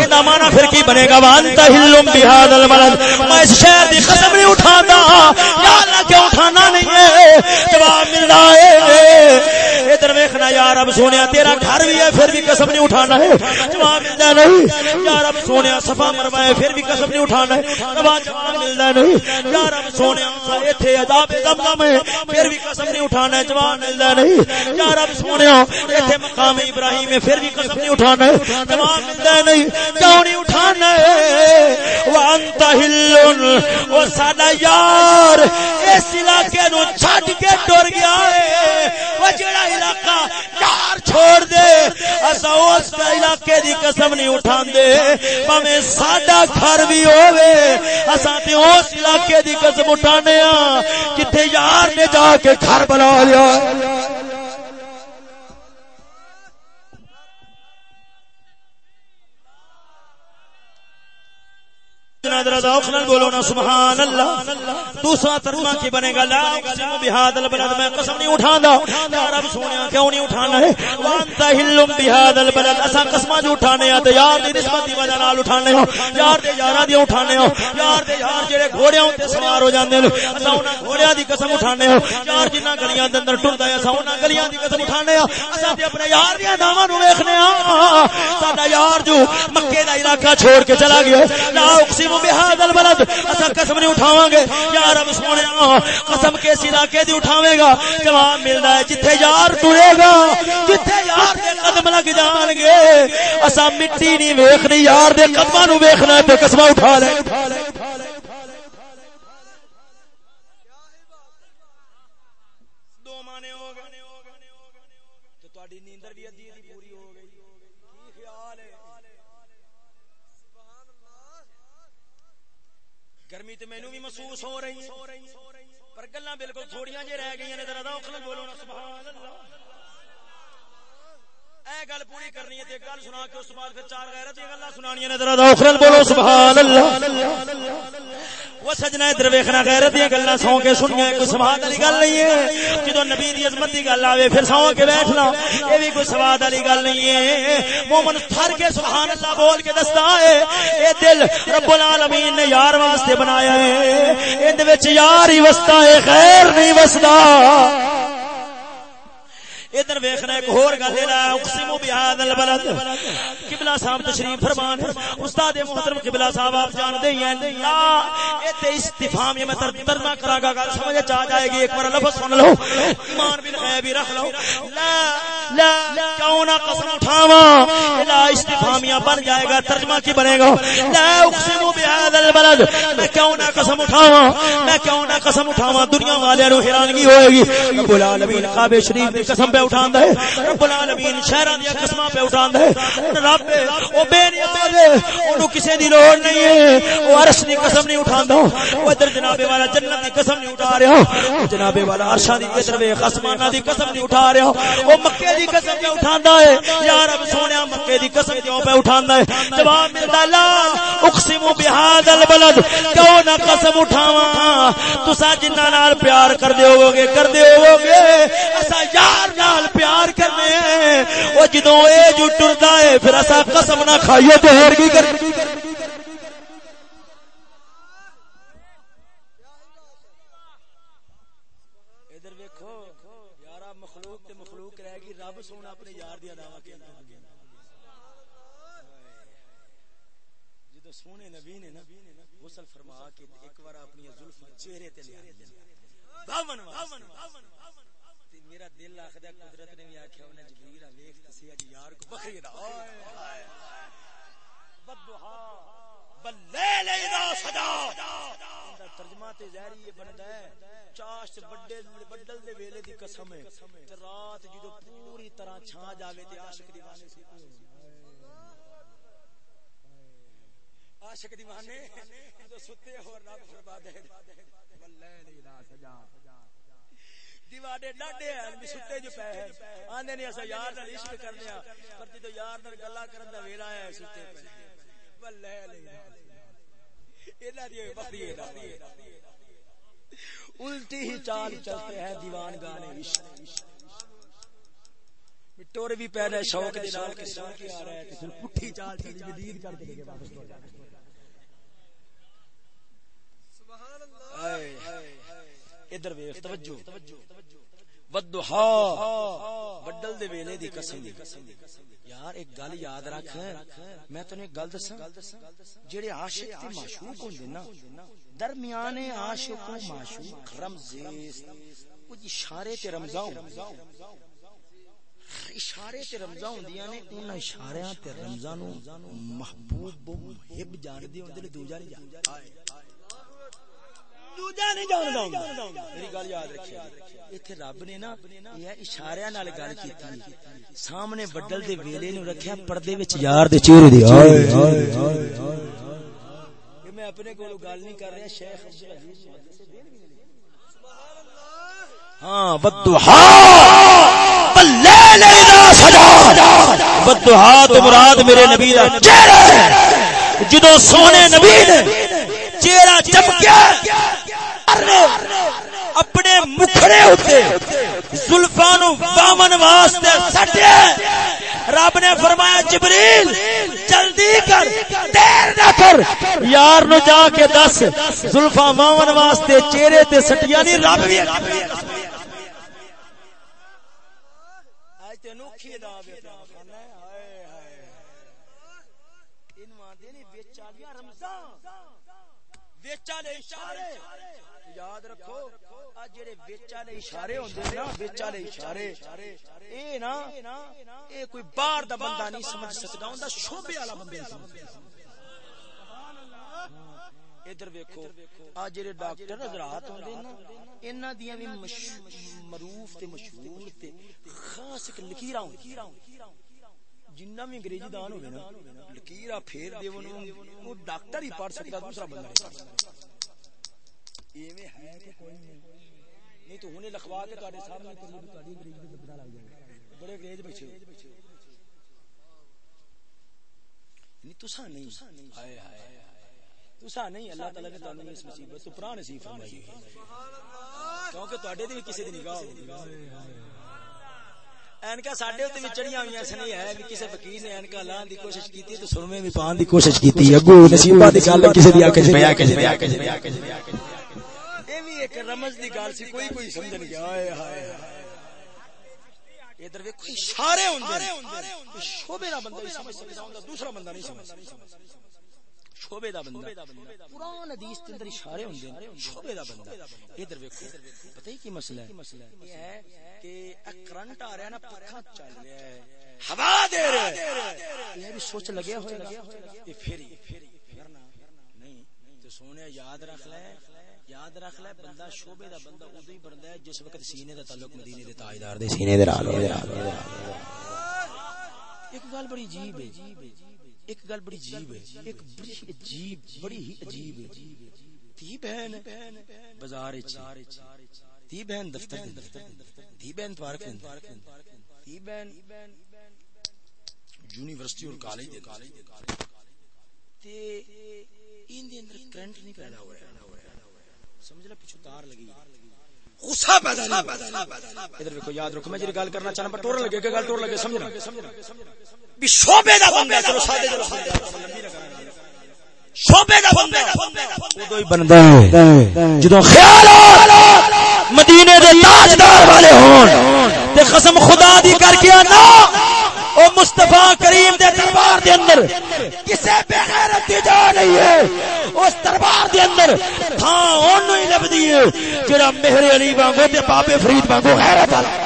ایندا معنی پھر کی بنے گا؟ وانت حل بهذا البلد میں اس شہر دی قسم نہیں اٹھاندا۔ یا اللہ کیوں اٹھانا نہیں ہے؟ جواب ملدا ہے۔ ادھر ویکھنا، یا رب سونیا، تیرا گھر بھی ہے، پھر بھی قسم نہیں اٹھانا ہے۔ جواب ملتا نہیں۔ یا رب سونے صفا مروائے پھر بھی قسم نہیں اٹھانا ہے۔ جواب ملتا نہیں۔ یا رب سونے ایتھے عذاب زمزم ہے، پھر بھی قسم نہیں اٹھانا ہے۔ جواب ملتا نہیں۔ یا رب سونے ایتھے مقام ابراہیم ہے، پھر بھی قسم نہیں اٹھانا ہے۔ جواب ملتا نہیں۔ کیوں نہیں اٹھانا ہے؟ وانت ہلن او ساڈا یار۔ اس علاقے نو چھڈ کے ٹر گیا ہے۔ وہ جڑا علاقہ علاقہ یار چھوڑ دے۔ اسا اس علاقے دی قسم نہیں اٹھاندے۔ پاویں ساڈا گھر بھی ہووے۔ اسا تے اس علاقے دی قسم اٹھانے ہاں جتھے یار نے جا کے گھر بنا لیا۔ بولو نا سبحان اللہ دوسرا ترجمہ کی بنے گا، لا اقسم بهذا البلد میں قسم نہیں اٹھاندا یا رب سونیا کیوں نہیں اٹھانا ہے؟ وانت ہلم بهذا البلد اسا قسماں جو اٹھانے ہیں تے یار دی نسبت دی وجہ نال اٹھانے ہو یار دے یاراں دی اٹھانے ہو یار دے یار جڑے گھوڑیاں تے سوار ہو جاندے نے اسا انہاں گھوڑیاں دی قسم اٹھانے ہو یار جنہ گلیاں دے اندر ٹردا ہے اسا انہاں گلیاں دی قسم اٹھانے ہو اسا تے اپنے یار دی داواں نو ویکھنے ہاں۔ ساڈا یار جو مکے دا علاقہ چھوڑ کے چلا گیا لا اقسم بهذا البلد اسا قسم نہیں اٹھاواں گے۔ یا رب سونیا قسم کے کس علاقے دی اٹھاویں گا؟ جواب ملدا ہے، جتھے یار ٹرے گا، جتھے یار دے قدم لگ جان گے۔ اسا مٹی نہیں ویکھنی، یار دے قدماں نو ویکھنا تے قسم اٹھا لے دو معنی ہو گئے تہاڈی نیندر بھی ادھی ادھی پوری ہو گئی کی خیال ہے گرمی تے مینوں بھی محسوس ہو رہی ہے پر گلاں بالکل تھوڑیاں جے رہ گئیاں نے، ذرا ذوق نال بولو نا، سبحان اللہ۔ اے گل پوری کرنی ہے تے گل سنا کے اس بعد پھر چار غیرت دی گلاں سنانیاں نے ذرا بولو سبحان اللہ۔ وہ سجنا ادھر ویکھنا غیرت دی گلاں سو کے سنیاں کوئی سواد والی گل نہیں ہے۔ جدوں نبی دی عظمت دی گل آوے پھر سو کے بیٹھنا اے بھی کوئی سواد والی گل نہیں ہے۔ مومن تھر کے سبحان اللہ بول کے دستا ہے اے دل رب العالمین نے یار واسطے بنایا ہے۔ ایں دے وچ یار ہی وستا ہے خیر نہیں وسدا ادھر ویکھنا ایک اور گل ہے اقسم بهذا البلد۔ قبلہ صاحب تشریف فرمان، استاد محترم قبلہ صاحب آپ جانتے ہی ہیں۔ لا ایتھے استفہام میں ترجمہ کراں گا، گل سمجھ آ جائے گی۔ ایک بار لفظ سن لو۔ ایمان بھی غیبی رکھ لو۔ لا لا، کیوں نہ قسم اٹھاواں؟ لا استفہامیہ بن جائے گا، ترجمہ کی بنے گا؟ لا اقسم بهذا البلد۔ میں کیوں نہ قسم اٹھاواں؟ میں کیوں نہ قسم اٹھاواں؟ دنیا والے نو حیرانگی ہوئے گی۔ رب العالمین، کعبہ شریف دی قسم پہ اٹھاندا ہے، رب العالمین شہراں دی قسماں پہ اٹھاندا ہے۔ رب، او بے نیاز ہے، اونوں کسے دی لوڑ نہیں ہے۔ او عرش دی قسم نہیں اٹھاندا۔ او ادھر جناب والا جنت دی قسم نہیں اٹھا رہا۔ جناب والا عرشاں دی ادھر وے قسماناں دی قسم نہیں اٹھا رہا۔ او مکے دی قسم پہ اٹھاندا ہے؟ یا رب سونیا مکے دی قسم کیوں پہ اٹھاندا ہے؟ جواب ملدا لا اقسم بهذا البلد۔ کیوں نہ قسم اٹھاواں؟ تساں جنہاں نال پیار کر دے ہوگے کر جدوں اے جو ٹردا ہے، پھر اسا قسم نہ کھائیے تے ہور کی کر ادھر ویکھو یارا مخلوق تے مخلوق رہ گئی، رب سونا اپنے یار دی کے سونے نبی نے نا غسل فرما کے ایک بار اپنی زلفاں چہرے تے لے آئی باون تے میرا دل آخدا قدرت نے بھی آکھیا، انہیں جبریل آ ویکھ تسی اج یار کو بخری دا۔ بدھا باللیل اذا ترجمہ تے ظاہری یہ بندا ہے چاشت بڑے بڈل دے ویلے دی قسم ہے۔ تے رات جدو پوری طرح چھا جاوے تے عاشق دیوانے سی عاشق دیوانے ستے ہو رب فرما دے۔ واللیل اذا سجا دیوانے ڈاڈے ہیں بھی ستے جو پے ہیں۔ آندے نہیں اسا یار نال عشق کرنے ہاں پر جدو یار نال گلاں کرن دا ویلا ہے ستے پے واللیل اذا انہاں دی بخری ہے الٹی ہی چال چلتے ہیں دیوان گانے۔ عشق ٹور بھی شوق نال آ رہا ہے کہ پٹھی چال چلی جدید کر کے واپس۔ تو جا سبحان اللہ۔ ادھر ویکھ توجہ۔ ودھا وڈل دے ویلے دی قسم یار ایک گل یاد رکھ۔ میں تنے ایک گل دساں۔ جڑے عاشق تے معشوق ہوندے نا درمیان عاشق و معشوق رمزیز کچھ اشارے تے رمزاں اشارے تے رمزاں ہوندیاں نے انہاں اشاریاں تے رمزاں نو محبوب محب جان دی ہوندے نے دوجا نہیں جاندا دوجا نہیں جاندا میری گل یاد رکھیا ایتھے رب نے نا یہ اشاریاں نال گل کیتی سامنے بدل دے ویلے نو رکھیا پردے وچ یار دے چہرے دی ہائے ہائے ہائے میں اپنے کولو گل نہیں کر رہا شیخ عبد العزیز ہاں اذا سجا تو مراد میرے نبی دا چہرہ ہے جدوں سونے نبی نے چہرہ چمکیا سرکار نے اپنے مکھڑے ہوتے زلفانو وامن واسطے سٹے۔ رب نے فرمایا، جبریل، جلدی کر، دیر نہ کر۔ یار نو جا کے دس، زلفا وامن واسطے چہرے تے سٹیا نہیں، رب بھی آج تے انوکھی بیٹا ہائے ہائے۔ ان ماندے نے بیچالیاں رمضان۔ بیچالے اشارے۔ یاد رکھو آ جڑے بیچالے اشارے ہوندے نا بیچالے اشارے، اے نا، اے کوئی باہر دا بندہ نہیں سمجھ سکدا، ہوندا شوبے والا بندہ سمجھ ادھر ویکھو آ جڑے ڈاکٹر حضرات ہوندے نا انہاں دیاں وی معروف تے مشہور تے خاص ایک لکیراں ہوندیاں جنہ بھی انگریزی دان ہوئے نا لکیرا پھیر دے وہ ڈاکٹر ہی پڑھ سکتا دوسرا بندہ نہیں۔ پڑھ سکتا ایویں ہے کہ کوئی نہیں۔ نہیں تو ہنے لکھوا کے تہاڈے سامنے مجھے تہاڈی انگریزی دا پتہ لگ جائے بڑے انگریز بچے نہیں تساں نہیں۔ ہائے ہائے تسا نہیں اللہ تعالی نے تانوں اس مصیبت تو پرا نصیب فرمائی۔ کیونکہ تواڈے دی کسی دی نگاہ ہوندی اینکا ساڈے چڑیاں ہویاں سن ہے کہ کسے فقیر نے اینکا لان دی کوشش کیتی تے سرمے بھی پان دی کوشش کیتی۔ اگو نصیبہ دی گل کسے دی اکھ پیا کسے دی اکھ پیا کسے دی اکھ اے وی ایک رمز دی گل سی، کوئی کوئی سمجھ نہیں گیا۔ ہائے ہائے ادھر ویکھو اشارے ہوندے شوبے دا بندہ ہی سمجھ سکدا ہوندا دوسرا بندہ نہیں سمجھ سکدا شوبے دا بندہ۔ قرآن، حدیث کے اندر اشارے ہوندے ہیں۔ شوبے دا بندہ۔ ادھر ویکھو، پتہ ہی کی مسئلہ ہے؟ یہ ہے کہ کرنٹ آ رہا ہے نا پکھا چل رہا ہے۔ ہوا دے رہا ہے۔ یہ بھی سوچ لگیا ہوئے گا۔ یہ پھر پھر نہ نہیں، تو سونے، یاد رکھ لے۔ یاد رکھ لے، بندہ شوبے دا بندہ ادو ہی بنتا ہے، جس وقت سینے دا تعلق مدینے دے تاجدار دے سینے دے نال ایک گل بڑی عجیب ہے، ایک گل بڑی عجیب ہے، ایک بڑی عجیب، بڑی ہی عجیب ہے۔ تھی بہن بازار وچ، تھی بہن دفتر تھی بہن پارک تھی بہن یونیورسٹی اور کالج دے کالج دے تے ان دے اندر کرنٹ نہیں پیدا ہو رہا۔ سمجھ لے پیچھے تار لگی۔ غصہ پیدا نہیں ادھر دیکھو یاد رکھو، میں جی گل کرنا چاہنا، پر ٹور لگے کہ گل ٹور لگے، سمجھنا؟ بھی شعبے دا بندہ چلو سادے چلو شعبے دا بندہ اودوں ہی بندا ہے۔ جدوں خیال مدینے دے تاجدار والے ہون، تے قسم خدا دی کر کے نا او مصطفی کریم دے دربار دے اندر کسے بے غیرت دی جا نہیں ہے، اس دربار دے اندر ہاں اونوں ہی لبدی ہے، جڑا مہر علی وانگو تے بابے فرید وانگو غیرت والا۔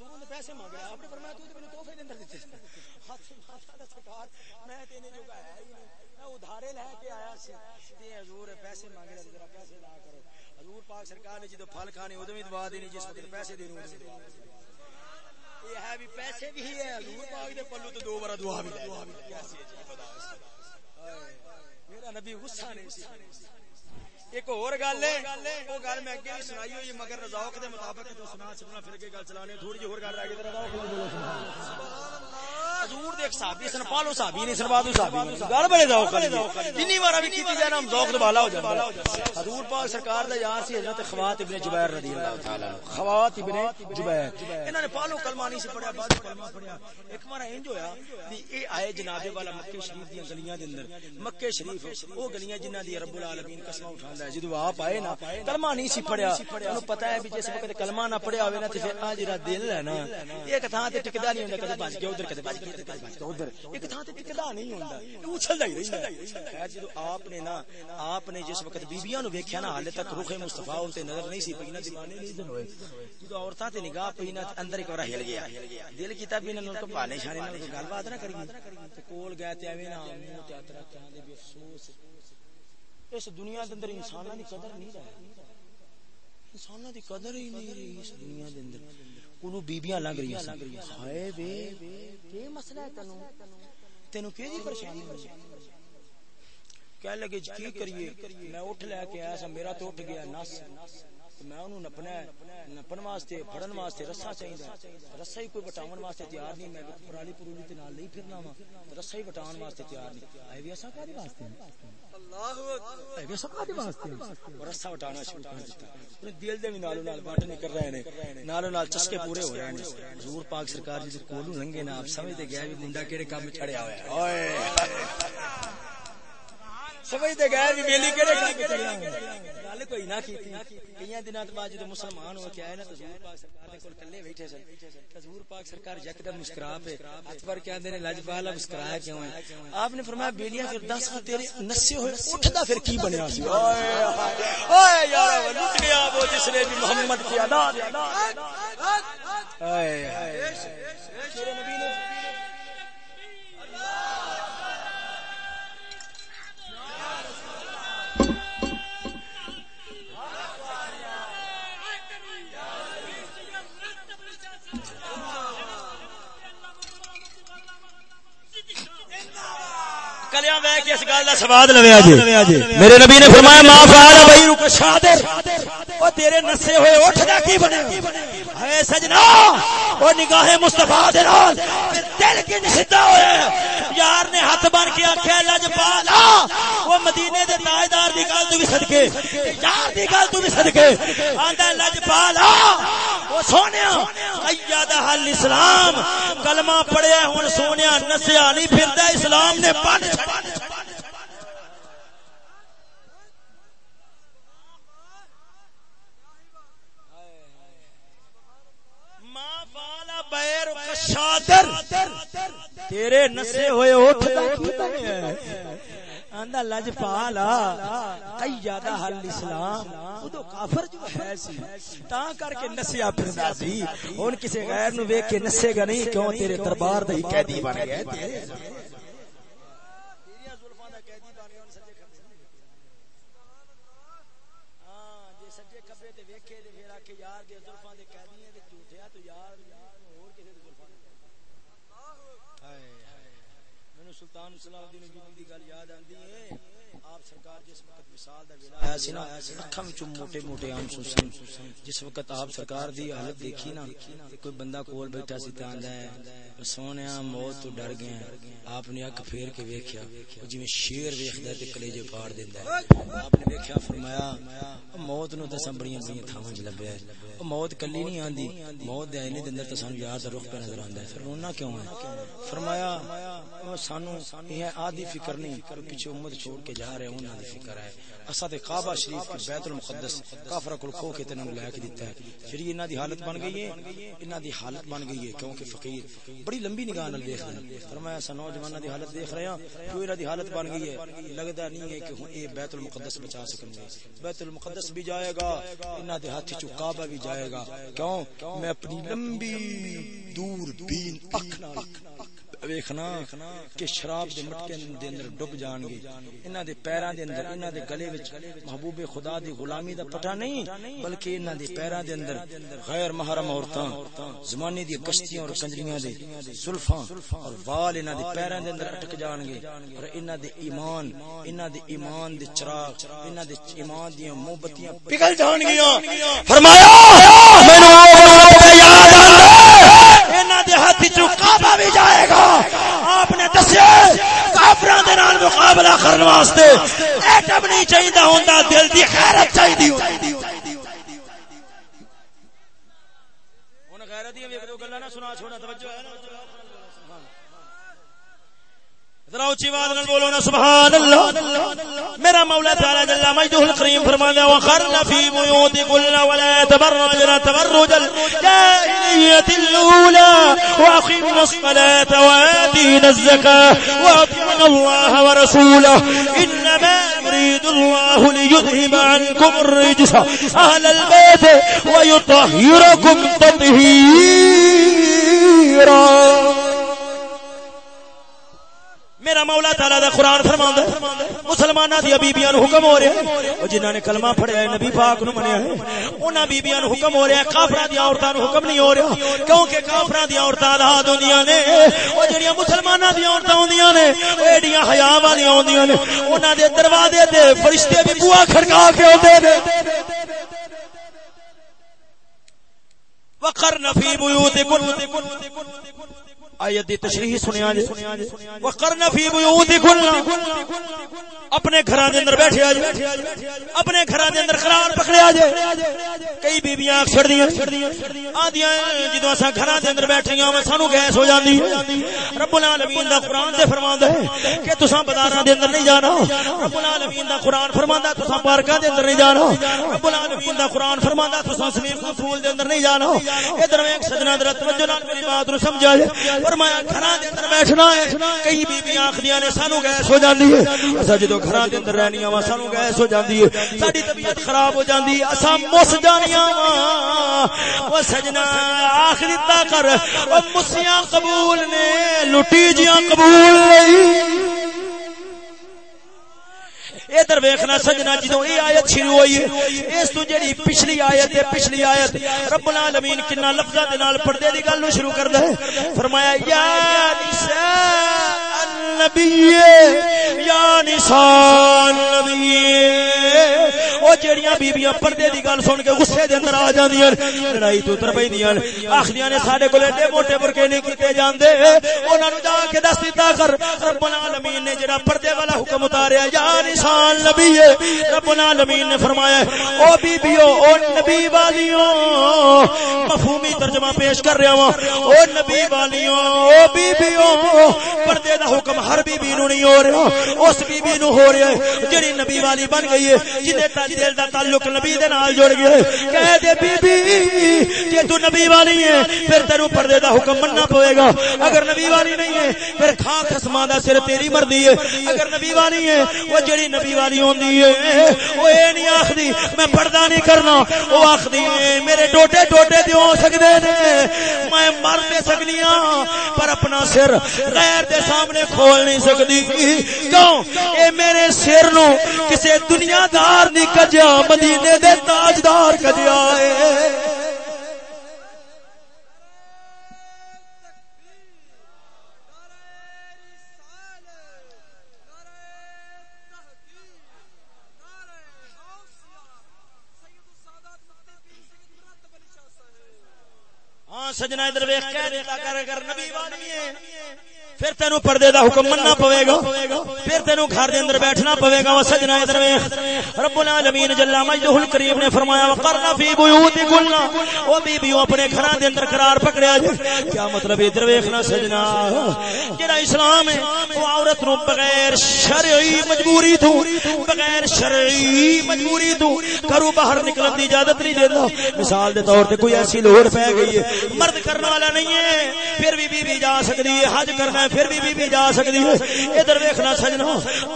مانگ رہا آپ نے فرمایا تو میرے تحفے دے اندر دیتے ہاتھ ہاتھ سرکار میں تینے جو ہے ہی نہیں۔ میں ادھارے لے کے آیا سی۔ تے حضور پیسے مانگ رہے ذرا پیسے ادا کرو۔ حضور پاک سرکار نے جدو پھل کھانے اودوں بھی دعا دینی جس وقت پیسے دینے اودوں یہ ہے بھی پیسے بھی ہے۔ حضور پاک دے پلو تو دو بار دعا بھی لے۔ جی، میرا نبی غصہ نہیں سی۔ ایک اور گل ہے، وہ گل میں اگے سنائی ہوئی مگر ذوق دے مطابق تو سنا چکنا پھر کے گل چلانے، تھوڑی جی اور گل رہ گئی ذرا ذوق بولو حضور دے ایک صحابی سن پالو صحابی نے سن بادو صحابی گل بڑے ذوق والی جنی بار بھی کیتی جائے نا ہم ذوق دے بالا ہو جاندا حضور پاک سرکار دا یار سی حضرت خوات ابن جبیر رضی اللہ تعالی عنہ۔ خوات ابن جبیر۔ انہاں نے پالو کلمہ نہیں سی پڑھیا، بعد کلمہ پڑھیا۔ ایک بار انج ہویا کہ اے آئے جناب والا مکے شریف دی گلیاں دے اندر۔ مکے شریف او گلیاں جنہاں دی رب العالمین قسم اٹھاندا ہے۔ جدوں آپ آئے نا، کلمہ نہیں سی پڑھیا۔ انہوں پتہ ہے بھی جس وقت کلمہ نہ پڑھیا ہوئے نا تے پھر آ جڑا دل ہے نا ایک تھاں تے ٹکدا نہیں ہوندا، کدے بچ گیا، ادھر کدے بچ گیا۔ ایک تے ٹکدا نہیں ہوندا۔ اچھلدا ہی رہندا جدوں آپ نے نا، آپ نے جس وقت بیبییاں نو ویکھیا نا، حالے تک روح مصطفی اون تے نظر نہیں سی پئی نا، دیوانے نہیں ہوئے۔ جدوں عورتاں تے نگاہ پئی نا، اندر ایک بار ہل گیا۔ دل کیتا بھی انہاں نو شانے نال گل بات نہ تے کول گئے تے ایویں نا منہ تے اترا دے افسوس۔ اس دنیا دے اندر انساناں دی قدر نہیں رہی انساناں دی قدر ہی نہیں رہی اس دنیا دے اندر۔ بیبیاں لنگ رہی ہیں۔ ہائے وے۔ مسئلہ ہے تینو تینو کی دی پریشانی ہے کہہ لگے جی، کی کریے؟ میں اٹھ لے کے آیا سا، میرا تو اٹھ گیا، نس۔ میں انہوں نپنا ہے نپن واسطے، پڑھن واسطے رسا چاہیے۔ رسا ہی کوئی وٹاون واسطے تیار نہیں، میں پرالی پرولی تے نال نہیں پھرنا وا۔ رسا ہی وٹاون واسطے تیار نہیں۔ اے بھی ایسا کادے واسطے؟ اللہ اے واسطے؟ رسا شروع کر دیتا۔ دل دے نالو نال بٹ رہے نے۔ نالو نال چسکے پورے ہو رہے ہیں حضور پاک سرکار جی کولوں لنگے نا، آپ گئے منڈا کیڑے کام چھڑیا ہوا ہے۔ اوئے! سمجھتے گئے بھی کام چڑیا گل کوئی نہ کیتی کئی بعد جب مسلمان ہو کے آئے نا حضور پاک سرکار دے کول کلے بیٹھے سن۔ حضور پاک سرکار یکدم مسکرا ہاتھ پر کہندے نے مسکرایا کیوں ہے؟ آپ نے فرمایا بیلیاں پھر دس تیرے نسے ہوئے اٹھدا پھر کی بنیا سی؟ اوئے یار لٹ گیا وہ جس نے بھی محمد کی ادا کلیاں وے اس گل دا سواد لویا جی میرے نبی نے فرمایا ما فعل بیر شادر۔ او تیرے نسے ہوئے اٹھ دا کی بنے اے سجنا، او نگاہ مصطفی دے نال دل کی نشدا ہوئے یار نے ہاتھ بن کے آکھیا، لج پالا او مدینے دے تاجدار دی گل تو بھی صدقے۔ یار دی گل تو بھی صدقے۔ آندا لج پالا او سونیا۔ قیادہ حل اسلام۔ کلمہ پڑھیا ہن سونیا، نسیا نہیں پھردا، اسلام نے پن پیر شادر تیرے نسے ہوئے اٹھ آندا لج پالا قیادہ حل اسلام. او کافر جو ہے سی، تا کر کے نسیا پھردا سی ہن کسے غیر نو ویکھ کے نسے گا نہیں، کیوں تیرے دربار دا ہی قیدی بن گیا آیا سی نا، اکھاں تیرے موٹے موٹے آنسو سن جس وقت آپ سرکار دی حالت دیکھی نا کوئی بندہ کول بیٹھا سی تاندا ہے سونے موت تو ڈر گئے آپ نے اک پھیر کے ویکھیا جویں جی شیر ویکھدا تے کلیجے پھاڑ دیندا ہے۔ آپ نے ویکھیا، فرمایا موت نو تے بڑیاں بڑیاں تھاواں وچ لبیا ہے۔ موت کلی نہیں آندی، موت دے اینے دے اندر تے سانو یاد رخ پہ نظر آندا ہے۔ پھر رونا کیوں ہے؟ فرمایا سانو یہ آدھی فکر نہیں پیچھے امت چھوڑ کے جا رہے ہیں، انہاں دی فکر ہے۔ اسا تے کعبہ شریف کے بیت المقدس کافر کول کھو کے تے نوں لے کے دتا ہے۔ پھر یہ انہاں دی حالت بن گئی ہے، انہاں دی حالت بن گئی ہے۔ کیونکہ فقیر بڑی لمبی نگاہ نال دیکھ رہے ہیں۔ فرمایا اسا نوجواناں دی حالت دیکھ رہے ہیں، کیوں انہاں دی حالت بن گئی ہے؟ لگدا نہیں ہے کہ ہن اے بیت المقدس بچا سکیں گے۔ بیت المقدس بھی جائے گا، انہاں دے ہاتھ چ کعبہ بھی جائے گا۔ کیوں؟ میں اپنی لمبی دور بین اکھ نال ویکھنا کہ شراب دے مٹکے دے اندر ڈب جان گے۔ انہاں دے پیراں دے اندر، انہاں دے گلے وچ محبوب خدا دی غلامی دا پتہ نہیں، بلکہ انہاں دے پیراں دے اندر غیر محرم عورتاں، زمانے دی کشتیاں اور کنجریاں دے زلفاں اور وال انہاں دے پیراں دے اندر اٹک جان گے۔ اور انہاں دے ایمان، انہاں دے ایمان دے چراغ، انہاں دے ایمان دی موم پگھل جان گیاں۔ فرمایا مینوں یاد آندا انہاں دے ہاتھ چ کعبہ بھی جائے گا آپ نے دسیا کافراں دے نال مقابلہ واسطے۔ ایٹم نہیں چاہیے ہوندا، دل دی خیرت چاہیے ہوندی ہن غیرت دی ویکھ دو گلاں نہ سنا چھوڑا، توجہ ہے۔ نا بولو نا سبحان اللہ میرا مولا تعالی جل مجدہ الکریم فرمایا وخرن فی بیوتکن ولا تبرجن تبرج الجاہلیۃ الاولى واقمنا الصلاة وآتينا الزكاة واطعنا الله ورسوله انما يريد الله ليذهب عنكم الرجس اهل البيت ويطهركم تطهيرا۔ میرا مولا تعالی دا قران فرماندا ہے مسلماناں دی بیبییاں نو حکم ہو رہا ہے۔ او جنہاں نے کلمہ پڑھیا ہے، نبی پاک نو منیا ہے۔ انہاں بیبییاں نو حکم ہو رہا ہے، کافراں دی عورتاں نو حکم نہیں ہو رہا۔ کیونکہ کافراں دی عورتاں آزاد ہوندیاں نے۔ او جڑیاں مسلماناں دی عورتاں ہوندیاں نے ایڈیاں حیا والی ہوندیاں نے۔ انہاں دے دروازے تے فرشتے بھی بوا کھڑکا کے اوندے نے۔ وقرن فی بیوتکن۔ آیت دی تشریح سنیا جی۔ وقرن فی بیوتکن اپنے گھراں دے اندر بیٹھے آ جی۔ اپنے گھراں دے اندر قرار پکڑے آ جی۔ کئی بیبییاں چھڑ دیاں آندیاں جدوں اساں گھراں دے اندر بیٹھیاں وا سانو گیس ہو جاندی۔ رب العالمین دا قران تے فرماندا ہے کہ تساں بازاراں دے اندر نہیں جانا۔ رب العالمین دا قران فرماندا تساں پارکاں دے اندر نہیں جانا۔ رب العالمین دا قران فرماندا تساں سویم پول دے اندر نہیں جانا۔ ادھر ویکھ سجنا در توجہ نال میری بات نو سمجھا جے فرمایا، گھراں دے اندر بیٹھنا ہے. کئی بیبییاں آکھدیاں نے، سانو گیس ہو جاندی ہے. اساں جدوں گھراں دے اندر رہنیاں وا سانو گیس ہو جاندی ہے. ساڈی طبیعت خراب ہو جاندی ہے، اساں مس جانیاں وا او سجنا آخری دتا کر، او مسیاں قبول نے، لٹی جیاں قبول نہیں۔ ادھر ویکھنا سجنا جدوں یہ آیت شروع ہوئی ہے، اس تو جڑی پچھلی آیت ہے، پچھلی آیت۔ رب العالمین کنا لفظاں دے نال پردے دی گل نو شروع کردا ہے۔ فرمایا، یا نساء النبی، یا نساء النبی۔ او جڑیاں بیبییاں پردے دی گل سن کے غصے دے اندر آ جاندیاں لڑائی تو اتر پیندیاں آکھدیاں نے، ساڈے کول ایڈے موٹے برکے نہیں کیتے جاندے۔ انہاں نو جا کے دس دتا کر، رب العالمین نے جڑا پردے والا حکم اتاریا، یا نساء نبی رب العالمین نے فرمایا ہے، او بیبیو، او نبی والیوں مفہومی ترجمہ پیش کر رہا ہوں۔ او نبی والیوں او بیبیو، پردے دا حکم ہر بیبی نو نہیں ہو رہا۔ اس بیبی نو ہو رہا ہے جڑی نبی والی بن گئی ہے جدے دل دا تعلق نبی دے نال جڑ گیا ہے۔ کہہ دے بی بی جے تو نبی والی ہے، پھر تینو پردے دا حکم مننا پوے گا۔ اگر نبی والی نہیں ہے، پھر کھا خسما دا سر تیری مرضی ہے۔ اگر نبی والی ہے، وہ جڑی نبی والی ہوندی ہے۔ وہ اے نہیں آکھدی میں پردہ نہیں کرنا۔ وہ آکھدی میرے ٹوٹے ٹوٹے تے ہو سکدے نے۔ میں مر تے سکنی ہاں پر اپنا سر غیر دے سامنے کھول نہیں سکدی۔ کیوں؟ اے میرے سر نو کسے دنیا دار نہیں کجیا، مدینے دے تاجدار کجیا ہے ہاں سجنا ادھر دیتا کر نبی ہے۔ پھر تینو پردے دا حکم مننا پوے گا، پھر تینو گھر دے اندر بیٹھنا پوے گا سجنا ادھر ویکھ رب العالمین جل مجدہ الکریم نے فرمایا، وقرنا فی بیوتکن۔ او بیبیوں اپنے گھراں دے اندر قرار پکڑیا جے کیا مطلب ادھر ویکھنا سجنا؟ جڑا اسلام ہے؟ او عورت نو بغیر شرعی مجبوری تو، بغیر شرعی مجبوری تو گھروں باہر نکلن دی اجازت نہیں دیندا مثال دے طور تے کوئی ایسی لوڑ پے گئی ہے۔ مرد کرنے والا نہیں ہے، پھر بھی بی بی جا سکتی ہے، حج کرنا پھر بھی بی بی جا سکتی ہے۔ ادھر ویکھنا سجنا،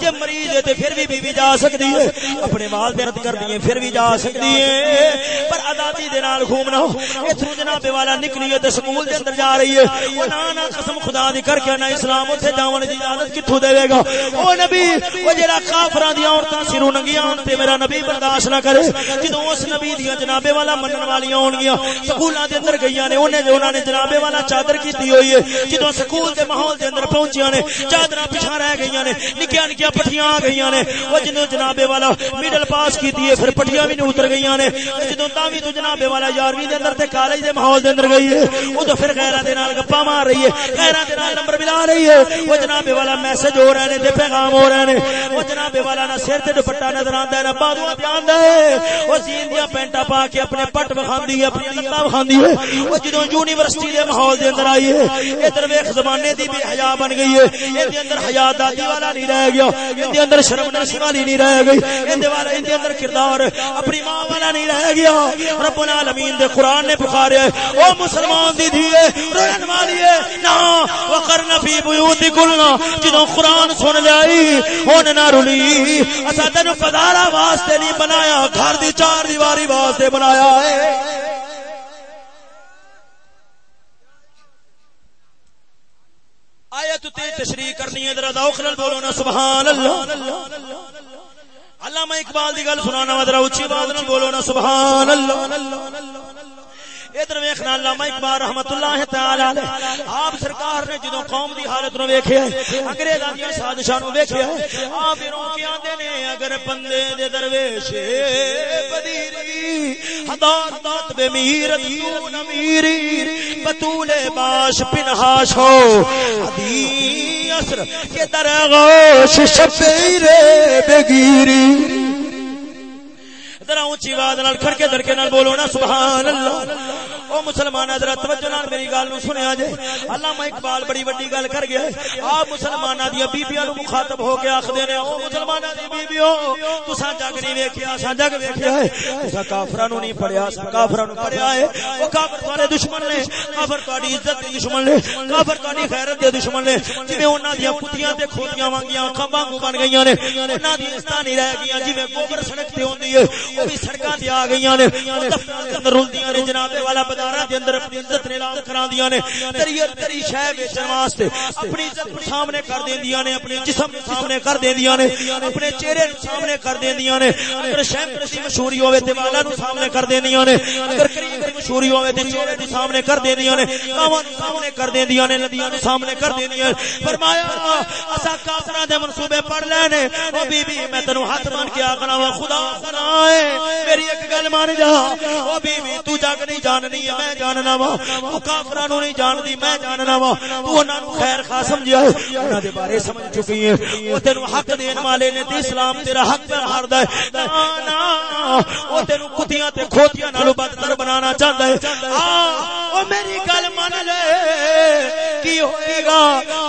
جے مریض ہے تے پھر بھی بی بی جا سکتی ہے۔ اپنے مال دے رد کر دیے، پھر بھی جا سکتی ہے۔ پر آزادی دے نال گھومنا ایتھوں جناب والا نکلی ہے تے سکول دے اندر جا رہی ہے۔ او نا نا قسم خدا دی کر کے نا اسلام اوتھے جاون دی اجازت کتھوں دے گا۔ او نبی، او جڑا کافراں دی عورتاں سروں ننگیاں تے میرا نبی برداشت نہ کرے۔ جدوں اس نبی دی جناب والا منن والیاں ہون گیاں، سکولاں دے اندر گئیاں نے، اونے انہاں نے جناب والا چادر کیتی ہوئی ہے۔ جدوں سکول دے ماحول دے اندر پہنچیاں نے، چادراں پیچھے رہ گئیاں نے، نکیاں نکیاں پٹھیاں آ گئیاں نے۔ او جدوں جناب والا میڈل پاس کیتی ہے، پھر پٹھیاں بھی نہیں اتر گئیاں نے۔ جدوں تاوی تو جناب والا 11ویں دے اندر تے کالج دے ماحول دے اندر گئی ہے، او تو پھر غیراں دے نال گپا مار رہی ہے، غیراں دے نال نمبر ملا رہی ہے۔ او جناب والا میسج ہو رہے نے تے پیغام ہو رہے نے۔ او جناب والا نہ سر تے دوپٹہ نظر آندا ہے، نہ بازواں تے آندا ہے۔ او زین دیاں پینٹاں پا کے اپنے پٹ وکھاندی ہے، اپنی لتاں وکھاندی ہے۔ او جدوں یونیورسٹی دے ماحول دے اندر آئی ہے، ادھر ویکھ زمانے دی بھی حیا بن گئی ہے۔ ان دے اندر حیا دادی والا نہیں رہ گیا۔ ان دے اندر شرم نشی والی نہیں رہ گئی۔ ان دے والا ان دے اندر کردار اپنی ماں والا نہیں رہ گیا۔ رب العالمین دے قران نے پکاریا او مسلمان دی دھیے رون والی ہے۔ نا، وقرن فی بیوتکن۔ جدوں قران سن لائی ہن نہ رلی۔ اسا تینو پدارا واسطے نہیں بنایا، گھر دی چار دیواری واسطے بنایا ہے۔ آیت تے تشریح کرنی ہے، ذرا ذوق نال بولو نا سبحان اللہ علامہ اقبال دی گل سنانا ذرا اونچی آواز نال بولو نا سبحان اللہ ادھر ویکھنا علامہ اقبال رحمت اللہ تعالی علیہ آپ سرکار نے جدوں قوم دی حالت نو ویکھیا انگریزاں دی سازشاں نو ویکھیا آپ رو کے آندے نے اگر بندے دے درویش بدیری حدات بے میرت دون امیری بطول باش پنہاش ہو۔ حدی اثر کے درغوش شبیر بگیری ذرا اونچی آواز نال کھڑکے دھڑکے نال بولو نا، سبحان اللہ۔ او مسلمان حضرت توجہ نال میری گل نو سنیا جے۔ علامہ اقبال بڑی وڈی گل کر گیا ہے۔ آپ مسلماناں دی بیبییاں نو مخاطب ہو کے آکھدے نے، او مسلماناں دی بیبیو تساں جگ نہیں ویکھیا، اساں جگ ویکھیا ہے۔ تساں کافراں نو نہیں پڑھیا، اساں کافراں نو پڑھیا ہے۔ او کافر تواڈے دشمن نے، کافر تواڈی عزت دے دشمن نے، کافر تواڈی خیرت دے دشمن نے۔ جویں انہاں دی پتیاں تے کھوتیاں وانگیاں کھمباں کو بن گئیاں نے، انہاں دی عزت نہیں رہ گئیاں، جویں گوبر سڑک تے ہوندی ہے۔ بھی سڑکاں تے آ گئیاں نے اندر نے جناب والا بازاراں دے اندر اپنی عزت نے اعلان دیا نے تری تری شے بیچن واسطے اپنی عزت سامنے کر دیندیاں نے اپنے جسم سامنے کر دیندیاں نے اپنے چہرے سامنے کر دیندیاں نے اگر دی مشہوری ہوے تے والا نو سامنے کر دیندیاں نے اگر کریم دی مشہوری ہوے تے چہرے سامنے کر دیندیاں نے کاواں سامنے کر دیندیاں نے ندیاں نو سامنے کر دیندیاں فرمایا اسا کافراں دے منصوبے پڑھ لینے او بی بی میں تینو ہاتھ مان کے آکھنا وا خدا بنائے میری ایک گل مان جا۔ او بی بی تو جگ نہیں جاننی ہے میں جاننا وا۔ تو کافراں نو نہیں جاندی میں جاننا وا۔ تو انہاں نو خیر خواہ سمجھیا ہے۔ انہاں دے بارے سمجھ چکی ہے۔ او تینو حق دین والے نے تے اسلام تیرا حق پہ ہاردا ہے۔ نا نا، او تینو کتیاں تے کھوتیاں نالو بدتر بنانا چاہندا ہے۔ او میری گل مان لے۔ کی ہوئے گا؟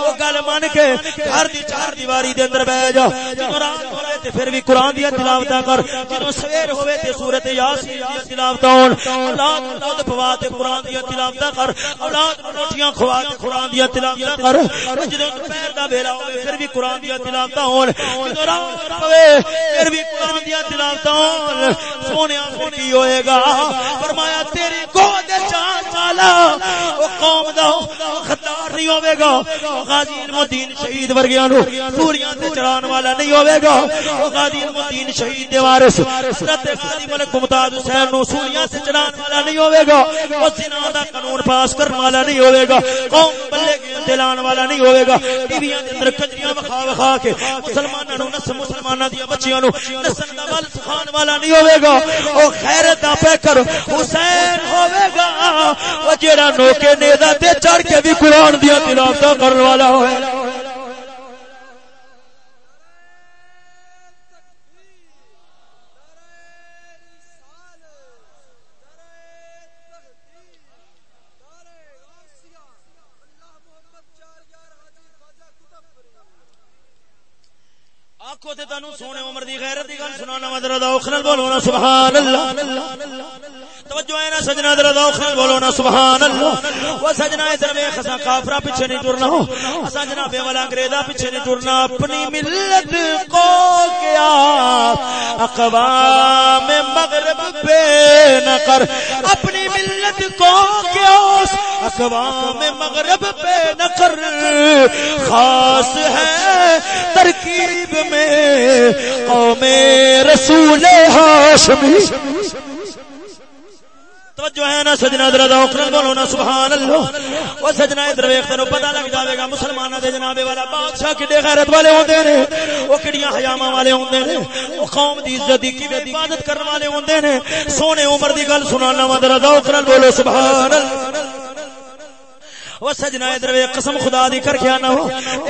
او گل مان کے گھر دی چار دیواری دے اندر بیٹھ جا۔ جدوں رات ہوے تے پھر بھی قران دی تلاوت کر۔ جدوں سویر ہوے تے صورت یاسین دی تلاوت ہون۔ اولاد دودھ پوا تے قران دی تلاوت کر۔ اولاد روٹیاں کھوا تے قران دی تلاوت کر۔ جدوں دوپہر دا ویلا ہوے پھر بھی قران دی تلاوت ہون۔ جدوں رات ہوے پھر بھی قران دی تلاوت ہون۔ سونیا پھر کی ہوئے گا۔ فرمایا، تیری گود چاں والا او قوم دا خطار نہیں ہوے گا غازی علم الدین شہید ورگیاں نو سوریاں تے چران والا نہیں ہوے گا، او غازی علم الدین شہید دے وارث حضرت غازی ملک ممتاز حسین نو سوریاں تے چران والا نہیں ہوے گا، او زنا دا قانون پاس کرن والا نہیں ہوے گا، قوم بلے کے دلان والا نہیں ہوے گا ٹیویاں دے اندر کجریاں وکھا وکھا کے مسلماناں نو نس مسلماناں دی بچیاں نو نسن دا ول سکھان والا نہیں ہوے گا، او غیرت دا پیکر حسین ہوے گا او جیڑا نوکے نیزا تے چڑھ کے بھی قرآن دیا تلاوت کرنے والا ہوئے آنکھوں تے تانوں سونے عمر دی غیرت دی گل سنانا مدر دا اوکھنل بولو نا سبحان اللہ توجہ ہے نا سجنا در دا اوکھنل بولو نا سبحان اللہ وہ سجنا ادھر ویکھ اساں کافرا پیچھے نہیں ٹرنا اساں جناب والا انگریزا پیچھے نہیں ٹرنا اپنی ملت کو کیا؟ اقوام مغرب پہ نہ کر۔ اپنی ملت کو کیا؟ اقوام مغرب پہ نہ کر۔ خاص ہے ترکیب میں قوم رسول ہاشمی۔ جو ہے نا سجنا ادھر اوکھنا بولو نا سبحان اللہ او سجنا ادھر ویکھ تینو پتہ لگ جاوے گا، مسلماناں دے جناب والا بادشاہ کڈے غیرت والے ہوندے نے او کڈیاں حیاواں والے ہوندے نے او قوم دی عزت دی کیویں عبادت کرن والے ہوندے نے۔ سونے عمر دی گل سنانا وا، ذرا ذوق بولو سبحان اللہ وہ سجنا ادھر وے قسم خدا دی کر کے آنا ہو۔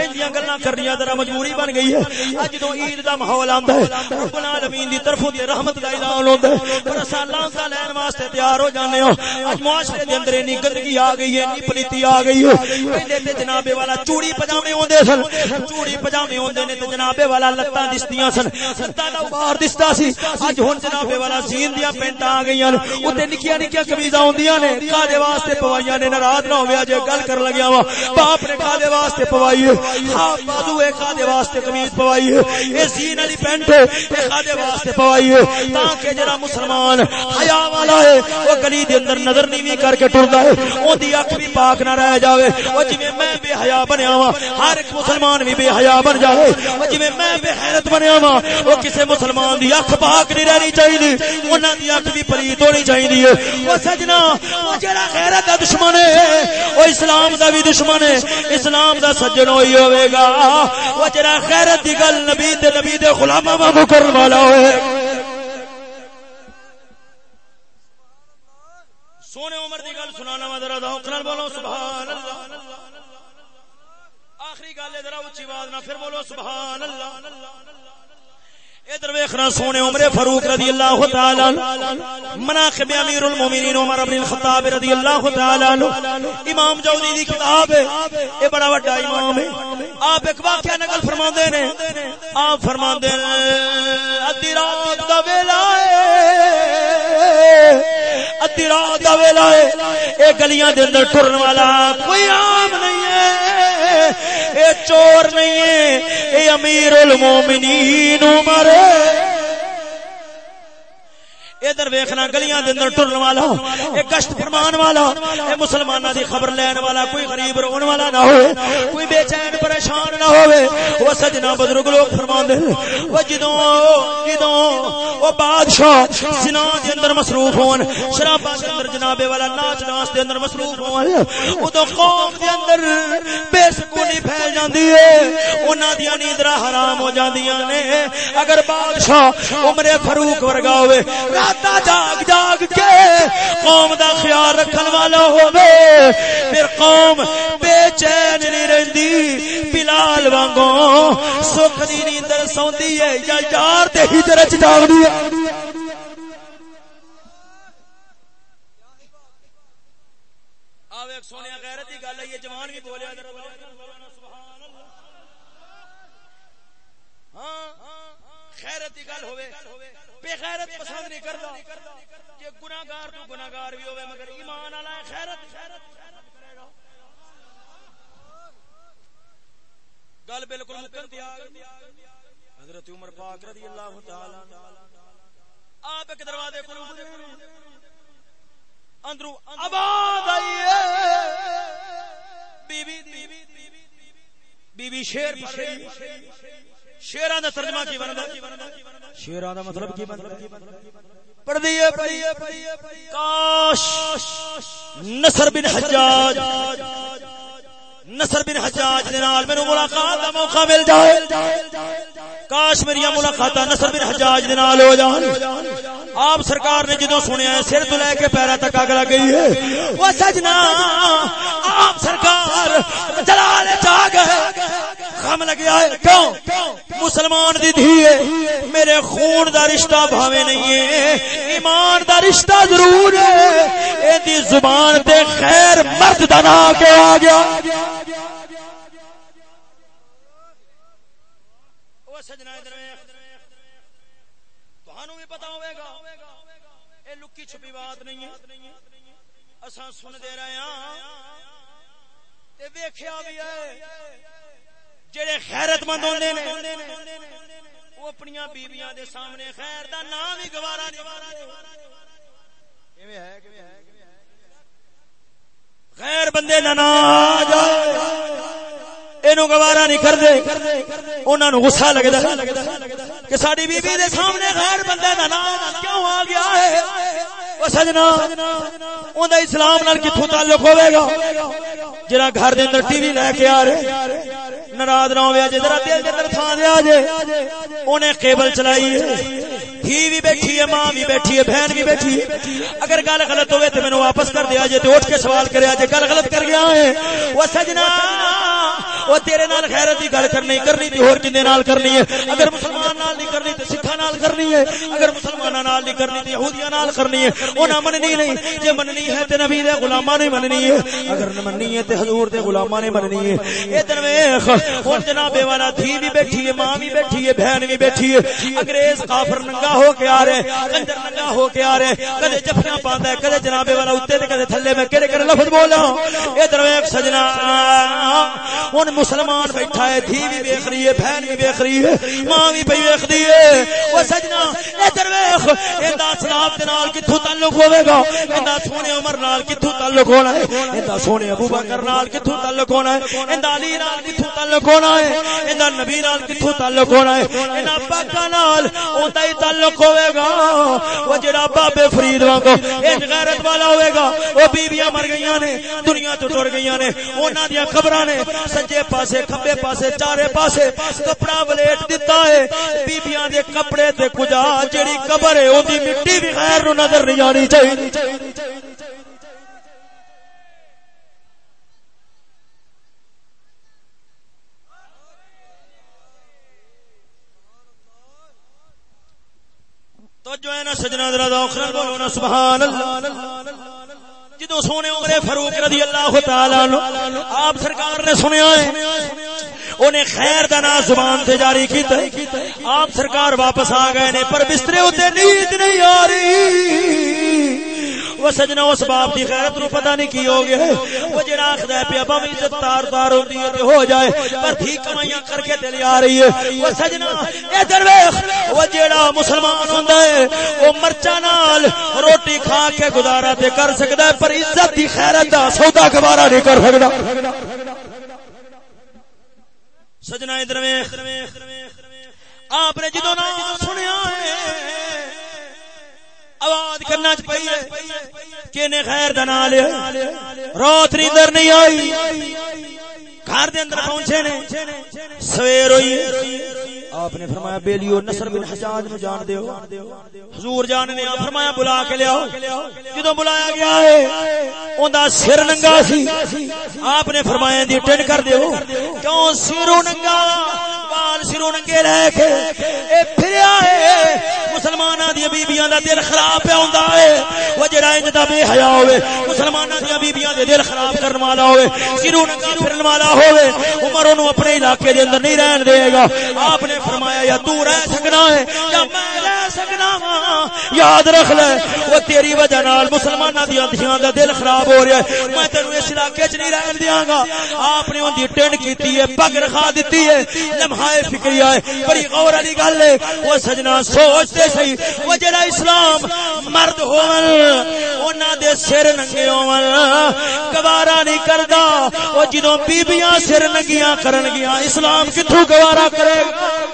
انجیاں گلاں کرنیاں ذرا مجبوری بن گئی ہے۔ اج تو عید دا ماحول آندا ہے، رب العالمین دی طرفوں دی رحمت دا اعلان ہوندا ہے۔ پر اساں لانتا لین واسطے تیار ہو جانے ہو اج معاشرے دے اندر انی گندگی آ گئی ہے انی پلیتی آ گئی ہے۔ پہلے تے جناب والا چوڑی پجامے ہوندے سن۔ چوڑی پجامے ہوندے نے تے جناب والا لتاں دستیاں سن۔ لتاں دا باہر دستا سی۔ اج ہن جناب والا زین دیاں پینٹاں آ گئیاں اوتے نکیاں نکیاں قمیضاں ہوندیاں نے۔ کاجے واسطے پوائیاں نے، ناراض نہ ہویا جے گل کر لگیا وا۔ باپ نے کھادے واسطے پوائی ہے۔ ہاں بازو ہے کھادے واسطے قمیض پوائی ہے۔ اے سین علی پینٹ اے کھادے واسطے پوائی ہے۔ تاکہ جڑا مسلمان حیا والا ہے او گلی دے اندر نظر نیوی کر کے ٹردا ہے۔ اون دی اکھ بھی پاک نہ رہ جاوے۔ او جویں میں بے حیا بنیا وا ہر ایک مسلمان بھی بے حیا بن جاوے۔ او جویں میں بے غیرت بنیا وا او کسے مسلمان دی اکھ پاک نہیں رہنی چاہیے انہاں دی اکھ بھی پلیت ہونی چاہیے او سجنا، او جڑا غیرت دا دشمن ہے، او اسلام اسلام دا بھی دشمن ہے، اسلام دا سجن ہوئی ہوے گا۔ او جڑا غیرت دی گل نبی تے نبی دے غلاماں وانگو کرن والا ہوئے۔ سونے عمر دی گل سنانا وا ذرا ذوق نال بولو سبحان اللہ آخری گل ہے، ذرا اونچی آواز نہ پھر بولو سبحان اللہ ادھر ویکھنا سونے عمر فاروق رضی اللہ تعالی عنہ، مناقب امیر المومنین عمر بن الخطاب رضی اللہ تعالی عنہ، امام جودی دی کتاب ہے اے بڑا بڑا امام ہے۔ آپ ایک واقعہ نقل فرماندے نے، آپ فرماندے نے ادھی رات دا ویلا ہے ادھی رات دا ویلا ہے اے گلیاں دے اندر ٹرن والا کوئی عام نہیں ہے۔ اے چور نہیں ہے۔ اے امیر المومنین عمر۔ ادھر ویکھنا، گلیاں دے اندر ٹرن والا، اے گشت فرمان والا، اے مسلماناں دی خبر لین والا، کوئی غریب رون والا نہ ہوئے، کوئی بے چین پریشان نہ ہوئے۔ او سجنا بزرگ لوگ فرماندے او جدوں جدوں او بادشاہ زنا دے اندر مصروف ہون، شراباں دے اندر جناب والا ناچ ناچ دے اندر مصروف ہون اودوں قوم دے اندر بے سکونی پھیل جاندی ہے۔ انہاں دی نیندرا حرام ہو جاندیاں نے۔ اگر بادشاہ عمر فاروق ورگا ہوئے راتا جاگ جاگ کے قوم دا خیال رکھن والا ہووے۔ پھر قوم بے چین نہیں رہندی، بلال وانگوں سکھ دی نیندر سوندی ہے، یا یار تے ہجر چ جاگدی ہے۔ آوے غیرت دی گل ہے، یہ جوان بھی بولیا ہاں خیرت دی گل ہوے بے غیرت پسند نہیں کردا کہ گناہگار تو گناہگار بھی ہوے مگر ایمان والا ہے، خیرت۔ گل بالکل مکن تے حضرت عمر پاک رضی اللہ تعالی آپ ایک دروازے کو اندرو آواز آئی ہے۔ بی بی بی بی شیر پڑھ رہی شیراں دا ترجمہ کی بندا شیراں دا مطلب کی بندا پڑھ دیئے دیے کاش نصر بن حجاج، نصر بن حجاج دے نال مینوں ملاقات دا موقع مل جائے۔ کاش میری ملاقات نصر بن حجاج دے نال ہو جان۔ آپ سرکار نے جدوں سنیا سر تو لے کے پیرا تک اگ لگ گئی ہے۔ وہ سجنا، آپ سرکار جلال چا گئے۔ غم لگیا ہے کیوں؟ مسلمان دی دھی ہے، میرے خون دا رشتہ بھاوے نہیں ہے، ایمان دا رشتہ ضرور ہے۔ اے دی زبان تے خیر مرد دا نا کے آ گیا۔ او سجنا ادھر تہانوں بھی پتہ ہوے گا، اے لکی چھپی بات نہیں ہے۔ اساں سن دے رہے ہاں۔ تے ویکھیا بھی ہے۔ جڑے خیرت مند ہوندے نے، وہ اپنی بیبیاں دے سامنے خیر دا نام ہی گوارا نہیں کیویں ہے کیویں ہے غیر بندے نہ نہ اینو گوارا نہیں کردے انہاں نو غصہ لگدا کہ ساڈی بی بی دے سامنے غیر بندے دا نام کیوں آ گیا ہے؟ او سجنا، اوندا اسلام نال کتھوں تعلق ہوے گا؟ جڑا گھر دے اندر ٹی وی لے کے آ رہے۔ ناراض نہ ہوے جے ذرا دل دے اندر تھان دے آ جے اونے کیبل چلائی ہے ہی بھی بیٹھی ہے، ماں بھی بیٹھی ہے، بہن بھی بیٹھی ہے۔ اگر گل غلط ہوئے تو مینوں واپس کر دیا، جے تے اٹھ کے سوال کریا، جے گل غلط کر گیا ہے۔ وہ سجنا، وہ تیرے نال غیرت دی گل کرنی کرنی تے ہور کنے نال کرنی ہے۔ اگر مسلمان نال نہیں کرنی تے سکھاں نال کرنی ہے، اگر مسلماناں نال نہیں کرنی تے یہودیاں نال کرنی ہے انہاں مننی نہیں۔ جے مننی ہے تے نبی دے غلاماں نے مننی ہے۔ اگر نہ مننی ہے تے حضور دے غلاماں نے مننی ہے۔ ادھر ویکھ ہن جناب والا دھی بھی بیٹھی ہے، ماں بھی بیٹھی ہے، بہن بھی بیٹھی ہے۔ انگریز کافر ننگا ہو کے آ رہے کنجر ننگا ہو کے آ رہے کدے جفیاں پاندا ہے، کدے جناب والا اوتے تے، کدے تھلے میں کہڑے کہڑے لفظ بولا ادھر ویکھ سجنا، ہن مسلمان بیٹھا ہے، دھی بھی ویکھ رہی ہے، بہن بھی ویکھ رہی ہے، ماں بھی پئی ویکھدی ہے۔ او سجنا ادھر ویکھ ایندا اسلام دے نال کتھوں تعلق ہوے گا؟ ایندا سونے عمر نال کتھوں تعلق ہونا ہے؟ ایندا سونے ابو بکر نال کتھوں تعلق ہونا ہے؟ ایندا علی نال کتھوں تعلق ہونا ہے؟ ایندا نبی نال کتھوں تعلق ہونا ہے؟ ایندا پاکاں نال، اوندا ہی تعلق ہوے گا، وہ جڑا بابے فرید وانگو اے غیرت والا ہوئے گا، وہ بیویاں مر گئیاں نے، دنیا تو ٹر گئیاں نے، انہاں دی قبراں نے، سجے پاسے کھبے پاسے، چارے پاسے، کپڑا ولیٹ دتا ہے بیبییاں دے کپڑے تے کجا جڑی قبر ہے اودی مٹی بھی غیر نو نظر نہیں آنی چاہیے تو جو ہے نا، سجنا درا دوخر بولو نا سبحان اللہ جدو سونے عمر فاروق رضی اللہ تعالی عنہ، آپ سرکار نے سنیا ہے، انہیں خیر دا نام زبان سے جاری کیتا آپ سرکار واپس آ گئے نے، پر بسترے ہوتے نیند نہیں آ رہی۔ وہ سجنا اس باپ دی غیرت نو پتہ نہیں کی ہو گیا وہ جڑا آخدا ہے پیا باویں عزت تار تار ہوندی ہے تے ہو جائے، پر تھی کمائیاں کر کے تے لے آ رہی ہے۔ وہ سجنا ادھر ویکھ، وہ جڑا مسلمان ہوندا ہے، وہ مرچا نال روٹی کھا کے گزارا تے کر سکدا ہے، پر عزت دی خیرت دا سودا گوارا نہیں کر سکدا۔ سجنا ادھر ویکھ۔ آپ نے جدوں نام سنیا ہے آواز کرنا پئی کہ نے خیر دنا لیا رات نیندر نہیں آئی۔ گھر دے اندر پہنچے نے۔ سویر ہوئی۔ آپ نے فرمایا، بیلیو نصر بن حجاج نو جان دیو۔ حضور جان نے فرمایا، بلا کے لیاؤ جدو بلایا گیا ہے اوندا سر ننگا سی۔ آپ نے فرمایا، دی ٹن کر دیو۔ کیوں سرو ننگا؟ بال سرو ننگے لے کے۔ اے پھریا ہے، مسلماناں دی بیبییاں دا دل خراب پہ ہوندا ہے۔ وہ جڑا انج دا بے حیا ہوے مسلماناں دی بیبییاں دے دل خراب کرن والا ہوے سرو ننگا پھرن والا ہوے عمر اونوں اپنے علاقے دے اندر نہیں رہن دے گا۔ آپ نے فرمایا، یا تو رہ سکنا ہے، یا میں رہ سکنا ہاں یاد رکھ لے، وہ تیری وجہ نال مسلماناں دی دھیاں دا دل خراب ہو رہا ہے۔ میں تینو اس علاقے وچ نہیں رہن دیاں گا۔ آپ نے اون دی ٹینڈ کیتی ہے پگ رکھا دتی ہے۔ لمحہ فکریہ ہے بڑی غور والی گل ہے۔ وہ سجنا سوچتے صحیح۔ وہ جڑا اسلام مرد ہون، انہاں دے سر ننگے ہون، گوارا نہیں کردا۔ او جدوں بیبییاں سر ننگیاں کرن گیاں، اسلام کتھوں گوارا کرے گا؟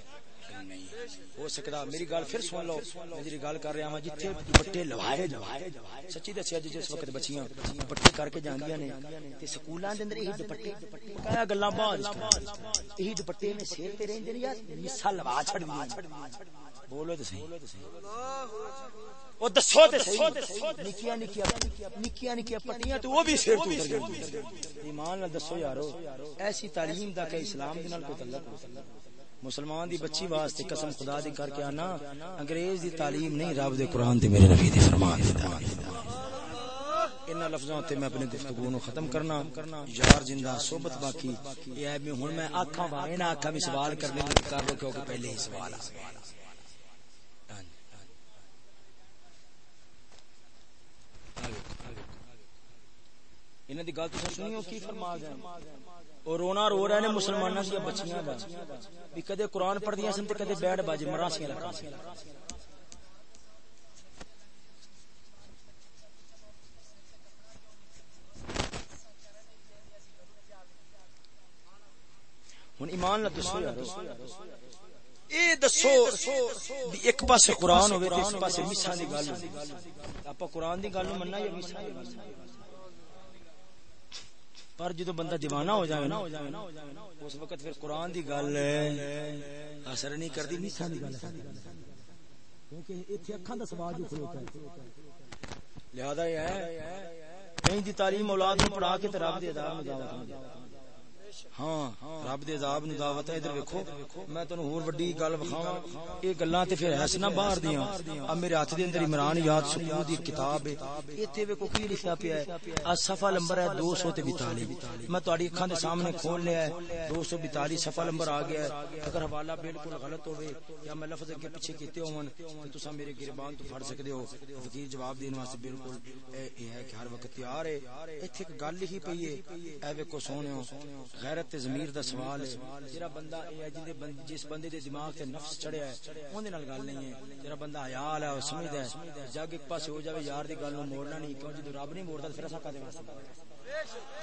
نہیں۔ ہو سکتا میری گل پھر سن لو۔ میں جی گل کر رہا ہوں جتھے دوپٹے لوائے جوائے سچی دسیا جی جس وقت بچیاں دوپٹے کر کے جاندیاں نے، تے سکولاں دے اندر یہی دوپٹے کہا گلاں بعد یہی دوپٹے میں سر تے رہندے یا مسا لوا چھڑ بولو تے صحیح۔ وہ دسو تے صحیح۔ نکیاں نکیاں نکیاں نکیاں پٹیاں تو وہ بھی سر تو اتر گئی ایمان نال دسو یارو، ایسی تعلیم دا کہ اسلام دے نال کوئی تعلق ہو مسلمان دی بچی واسطے قسم خدا دی کر کے آنا انگریز دی تعلیم نہیں رب دے قرآن دے میرے نبی دی فرمان دی ان لفظوں تے میں اپنی گفتگو نو ختم کرنا یار زندہ صحبت باقی یہ ہے میں ہن میں آکھاں وارے نہ آکھاں میں سوال کرنے کر لو کیونکہ پہلے ہی سوال آ انہاں دی گل تساں سنی ہو کی فرما گئے اور رونا رو رہے نے مسلماناں دی بچیاں دا بھی کدے قرآن پڑھدیاں سن تے کدے بیٹھ باجے مراسیاں لگا ہن ایمان نہ دسو یار اے دسو بھی ایک پاسے قرآن ہوئے تے ایک پاسے میسا دی گل ہوے آپ قرآن دی گل مننا یا میسا دی گل پر جدو بندہ دیوانہ ہو جائے نا، اس وقت پھر قرآن دی گل اثر نہیں کردی میسا دی گل کیونکہ ایتھے اکھاں دا سوال جو کھلوتا ہے۔ لہذا یہ ہے، کہیں دی تعلیم اولاد نو پڑھا کے تے رب دے ادا مزاوت دعوت ہاں رب دے عذاب نو دعوت ہے، ادھر ویکھو، میں تانوں ہور وڈی گل وکھاواں۔ اے گلاں تے پھر ہس نہ باہر دیاں۔ ا میرے ہاتھ دے اندر عمران یاد سکول دی کتاب ہے۔ ایتھے ویکھو کی لکھیا پیا ہے؟ ا صفحہ نمبر ہے 242 میں تہاڈی اکھاں دے سامنے کھول لیا ہے۔ 242 صفحہ نمبر آ گیا ہے۔ اگر حوالہ بالکل غلط ہوے یا میں لفظ کے پیچھے کیتے ہون تے تساں میرے گربان تو پھڑ سکدے ہو۔ فقیر جواب دین واسطے بالکل اے ہے کہ ہر وقت تیار ہے۔ ایتھے ایک گل ہی پئی ہے۔ اے ویکھو سونےو غیرت تے ضمیر دا سوال ہے۔ جڑا بندہ اے جے جس بندے دے دماغ تے نفس چڑھیا ہے اون دے نال گل نہیں ہے۔ جڑا بندہ حیال ہے، او سمجھدا ہے، جگ ایک پاسے ہو جاوے، یار دی گل نو موڑنا نہیں، کیوں؟ جے رب نہیں موڑدا، پھر اسا کدے واسطے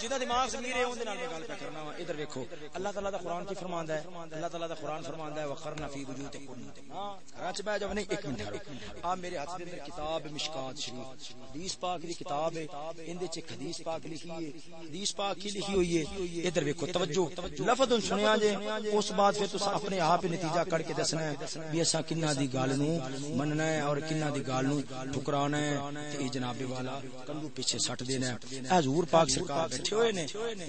جدا دماغ ضمیر ہے، اون دے نال میں گل پہ کرنا وا۔ ادھر ویکھو، اللہ تعالی دا قران کی فرماندا ہے، اللہ تعالی دا قران فرماندا ہے، وقرنا فی وجوتکم ہاں اچھا کراچ بیٹھ جاو نہیں، ایک منٹ ٹھہرو آ، میرے ہاتھ دے اندر کتاب مشکات شریف۔ حدیث پاک دی کتاب ہے ان دے چ حدیث پاک لکھی ہے۔ حدیث پاک کی لکھی ہوئی ہے؟ ادھر ویکھو، توجہ۔ لفظ سنیا جے، اس بعد پھر تساں اپنے آپ نتیجہ کڈ کے دسنا ہے بھی اساں کنا دی گل نو مننا ہے اور کنا دی گل نو ٹھکرانا ہے۔ تے جناب والا کندو پیچھے سٹ دینا ہے۔ حضور پاک سرکار بیٹھے ہوئے نے،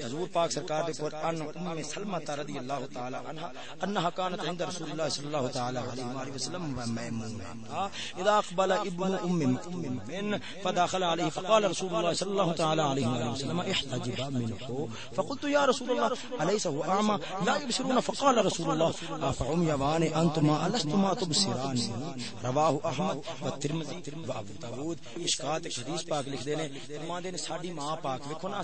حضور پاک سرکار دے پر ان ام سلمہ رضی اللہ تعالی عنہا انها كانت عند رسول الله صلی اللہ تعالی علیہ وسلم میمونہ اذا اقبل ابن ام مکتوم من فدخل عليه فقال رسول الله صلی اللہ تعالی علیہ وسلم احتجب منه فقلت يا رسول الله اليس هو اعمى؟ لا يبصرون فقال رسول الله افعم يوان انتما، الستما تبصران رواه احمد والترمذي وابو داود اشکات حدیث پاک لکھ دے نے فرماندے نے ساڈی ماں پاک، ویکھو نا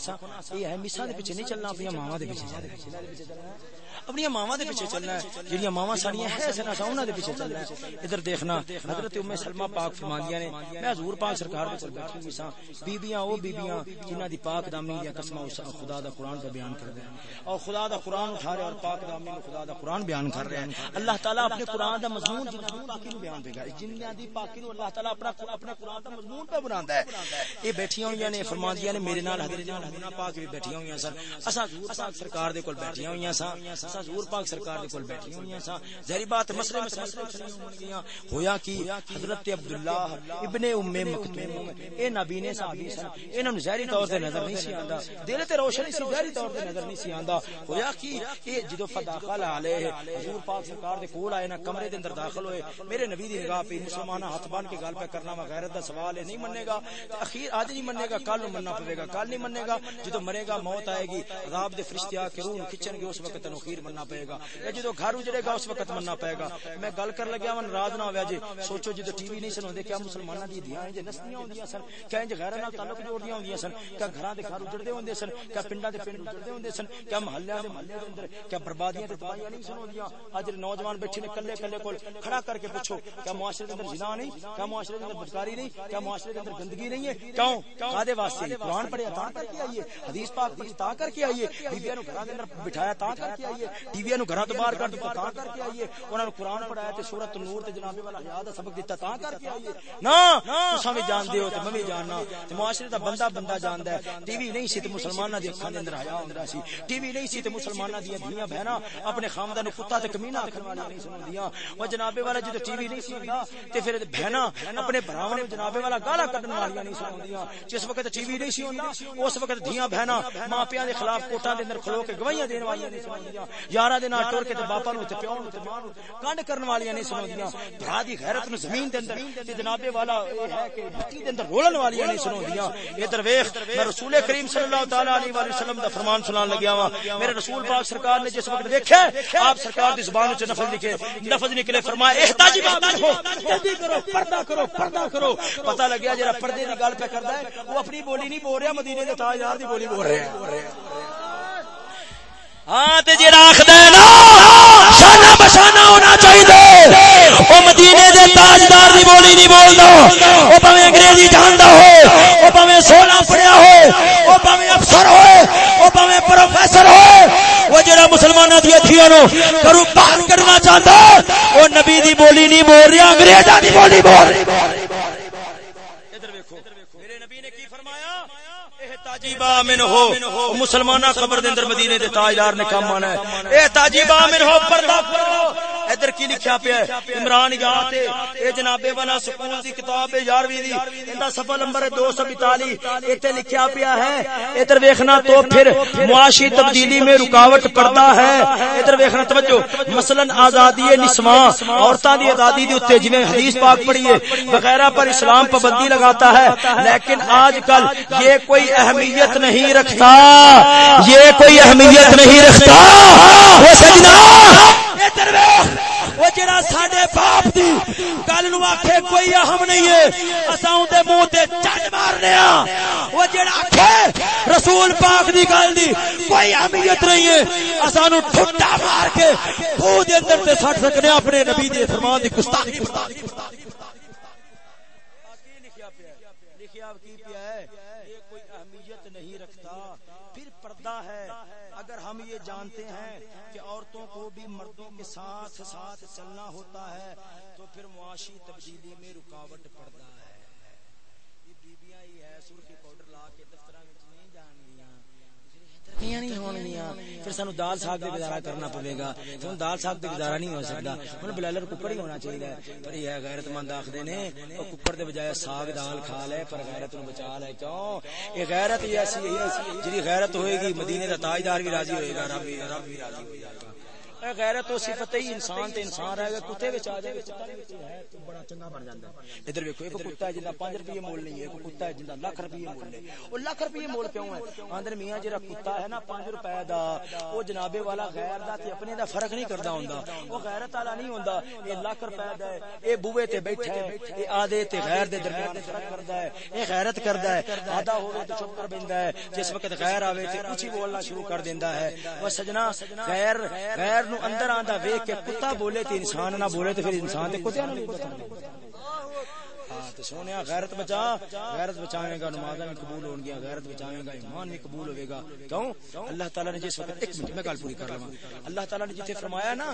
یہ ہے مثال دے پیچھے نہیں چلنا اپنی ماواں دے پیچھے چلنا اپنی ماواں دے پیچھے چلنا ہے، جڑیاں ماواں ساڈیاں ہے سنا سا، انہاں دے پیچھے چلنا ہے۔ ادھر دیکھنا، حضرت ام سلمہ پاک فرماندیاں نے، میں حضور پاک سرکار دے کول بیٹھی ہوئی ساں بیبییاں او بیبییاں جنہاں دی پاک دامی یا قسمہ خدا دا قرآن کا بیان کر رہے ہیں۔ اور خدا دا قرآن اٹھا رہے اور پاک دامی خدا دا قرآن بیان کر رہے ہیں۔ اللہ تعالی اپنے قرآن دا مضمون جنہاں دی پاکی نو بیان دے گا جنہاں دی پاکی نو اللہ تعالی اپنا اپنا قرآن دا مضمون پہ بناندا ہے۔ اے بیٹھیاں ہویاں نے فرماندیاں نے، میرے نال حضرت امینہ پاک بھی بیٹھیاں ہویاں سن اسا حضور پاک سرکار دے کول بیٹھیاں ہویاں سن اسا حضور پاک سرکار دے کول بیٹھی ہویاں سن ظاہر بات مسئلے میں مسئلے گیاں۔ ہویا کہ حضرت عبداللہ ابن ام مکتوم، اے نبی نے صحابی سن انہاں نوں ظاہری طور تے نظر نہیں سی آندا۔ دل تے روشنی سی، ظاہری طور تے نظر نہیں سی آندا۔ ہویا کہ اے جدوں فداخل علیہ حضور پاک سرکار دے کول آئے نا کمرے دے اندر داخل ہوئے، میرے نبی دی نگاہ پہ مسلمان ہاتھ بان کے گل پہ کرنا وا غیرت دا سوال ہے، نہیں منے گا۔ اخیر آج نہیں منے گا، کل مننا پڑے گا۔ کل نہیں منے گا جدو مرے گا، موت آئے گی، عذاب دے فرشتے آ کے روح کھچن گے، اس وقت تنو خیر مننا پڑے گا۔ یا جدو گھر اجڑے گا، اس وقت مننا پڑے گا۔ میں گل کر لگیا، من راز نہ ہویا جی۔ سوچو جدو ٹی وی نہیں سن ہوندے کیا مسلماناں دی دیاں جے جی؟ نسلیاں ہوندیاں سن، کیا انج غیراں نال تعلق جوڑدیاں ہوندیاں سن؟ کیا گھراں دے گھر اجڑدے ہوندے سن؟ کیا پنڈاں دے پنڈ اجڑدے ہوندے سن؟ کیا محلیاں دے محلے دے اندر کیا بربادیاں تے تباہیاں نہیں سن ہوندیاں اج نوجوان بیٹھے نے کلے کلے کول کھڑا کر کے پوچھو، کیا معاشرے دے اندر زنا نہیں؟ کیا معاشرے دے اندر بدکاری نہیں؟ کیا معاشرے دے اندر گندگی نہیں ہے؟ کیوں؟ کادے واسطے؟ قرآن پڑھیا تا کر کے آئیے، حدیث پاک پڑھی تا کر کے آئیے، بیبیاں نو گھراں دے اندر بٹھایا تا کر کے آئیے۔ ٹی وی نو گھراں تو باہر کر دتا تا کر کے آئیے۔ انہاں نو قرآن پڑھایا تے سورۃ النور تے جناب والا حیا دا سبق دتا تا کر کے آئیے۔ نا تساں وی جاندے ہو تے میں وی جاننا۔ تے معاشرے دا بندہ بندہ جاندا ہے۔ ٹی وی نہیں سی تے مسلماناں دی اکھاں دے اندر حیا ہوندا سی۔ ٹی وی نہیں سی تے مسلماناں دی دھیاں بہناں اپنے خامداں نو کتا تے کمینہ آکھن والی نہیں سناندیاں او جناب والا جے ٹی وی نہیں سی ہوندا تے پھر بہناں اپنے بھراواں نو جناب والا گالاں کڈن والیاں نہیں سناندیاں جس وقت ٹی وی نہیں سی ہوندا، اس وقت دھیاں بہناں ماں پیاں دے خلاف کوٹاں دے اندر کھلو کے گواہیاں دین والیاں نہیں سناندیاں یاراں دے نال ٹر کے تے باپاں نو تے پیو نو تے ماں نو کنڈ کرن والیاں نہیں سناندیاں بھرا دی غیرت نو زمین دے اندر تے جناب والا ہے کہ مٹی دے اندر رولن والیاں نہیں سناندیاں ادھر ویکھ میں رسول کریم صلی اللہ تعالی علیہ وسلم دا فرمان سنان لگیا وا میرے رسول پاک سرکار نے جس وقت دیکھا آپ سرکار دی زبان وچ لفظ لکھے۔ لفظ نکلے فرمایا احتاجی بات ہو۔ جلدی کرو پردہ کرو پردہ کرو۔ پتہ لگیا جڑا پردے دی گل پہ کردا ہے وہ اپنی بولی نہیں بول رہا مدینے دے تاجدار دی بولی بول رہا ہے۔ ہاں تے جڑا آکھدا ہے نا، شانہ بشانہ ہونا چاہیے او مدینے دے تاجدار دی بولی نہیں بولدا۔ او انگریزی جاندا ہو، او سونا پڑھیا ہو، او افسر ہو، او پروفیسر ہو۔ وہ جڑا مسلماناں دی اکھیاں نو کرو باہر کرنا چاہندا او نبی دی بولی نہیں بول رہا، انگریزاں دی بولی بول رہا ادھر ویکھو میرے نبی نے کی فرمایا تاجیبا من ہو. مسلمانہ قبر دے اندر مدینے دے تاجدار نے کام آنا ہے. اے تاجیبا من ہو، پردہ کرو ادھر کی لکھیا پیا ہے؟ عمران یاد تے اے جناب والا سکول دی کتاب ہے 11ویں دی. ایندا صفحہ نمبر 242 ایتھے لکھیا پیا ہے، ادھر دیکھنا تو پھر معاشی تبدیلی میں رکاوٹ پڑتا ہے. ادھر دیکھنا توجہ. مثلا آزادی نسواں. عورتاں دی آزادی دی اوتے جویں حدیث پاک پڑھی ہے، وغیرہ پر اسلام پابندی لگاتا ہے. لیکن آج کل یہ کوئی اہمیت نہیں رکھتا۔ یہ کوئی اہمیت نہیں رکھتا۔ وہ سجنا۔ وہ جڑا ساڈے باپ دی گل نو آکھے کوئی اہم نہیں ہے۔ اساں اون دے منہ تے چٹ مارنے ہاں وہ جڑا آکھے رسول پاک دی گل دی کوئی اہمیت نہیں ہے۔ اساں نو ٹھٹا مار کے خو دے اندر تے سٹ سکنے اپنے نبی دے فرمان دی گستاخی کی پیا ہے یہ کوئی اہمیت نہیں رکھتا پھر پردہ ہے اگر ہم یہ جانتے ہیں کہ عورتوں کو بھی مردوں کے ساتھ ساتھ چلنا ہوتا ہے، تو پھر معاشی تبدیلی میں رکاوٹ پڑتا ہے یہ بیبیاں ہی ہے سرخی پاؤڈر لا کے دفتر نہیں جان گیا نہیں ہون گیا پھر سانو دال ساگ دے گزارا کرنا پڑے گا۔ ہن دال ساگ دے گزارا نہیں ہو سکدا۔ ہن بلالر ککڑ ہی ہونا چاہیے پر یہ غیرت مند آکھدے نے، او ککڑ دے بجائے ساگ دال کھا لے، پر غیرت نو بچا لے۔ کیوں؟ یہ غیرت ہی ایسی ہے جڑی غیرت ہوئے گی، مدینے دا تاجدار بھی راضی ہوئے گا، رب بھی رب بھی راضی ہوئے گا۔ غیرت تو صفت ہی انسان تے انسان رہ گیا کتے وچ آ جائے کتا وچ ہے۔ بڑا چنگا بن جاندا ہے۔ ادھر ویکھو، ایک کتا ہے جندا 5 روپے مول نہیں ہے کوئی کتا ہے جندا لاکھ روپے مول ہے۔ او لاکھ روپے مول کیوں ہے؟ اندر میاں جڑا کتا ہے نا 5 روپے دا او جنابے والا غیر دا تے اپنے دا فرق نہیں کردا ہوندا۔ او غیرت والا نہیں ہوندا اے لاکھ روپے دا ہے۔ اے بوئے تے بیٹھا ہے، اے آدے تے غیر دے درمیان فرق کردا ہے۔ اے غیرت کردا ہے، آدھا ہوے تے چپ کر بیندا ہے۔ جس وقت غیر آوے تے کچھ ہی بولنا شروع کر دیندا ہے۔ او سجنا، غیر غیر نو اندر آندا وے دیکھ کے کتا بولے تے انسان نہ بولے تے پھر انسان تے کتے نہ ہاں ہوا ہاں، سونے غیرت بچا غیرت بچاوے گا نماز بھی قبول ہون گیا غیرت بچاوے گا ایمان بھی قبول ہوے گا۔ کیوں؟ اللہ تعالی نے جس وقت ایک منٹ میں گل پوری کر لواں۔ اللہ تعالی نے جتے فرمایا نا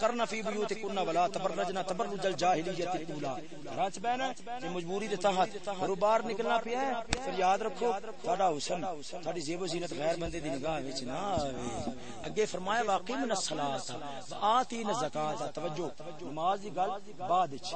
کرنا فی بیوت کنا ولا تبرجنا تبرج الجاہلیت الاولى راچ بہنا کہ جی مجبوری دے تحت گھروں باہر نکلنا پیا ہے پھر یاد رکھو تہاڈا حسن تہاڈی زیب و زینت غیر بندے دی نگاہ وچ نہ آوے۔ اگے فرمایا واقعی من الصلاۃ۔ آتی الزکات توجہ نماز دی گل بعد وچ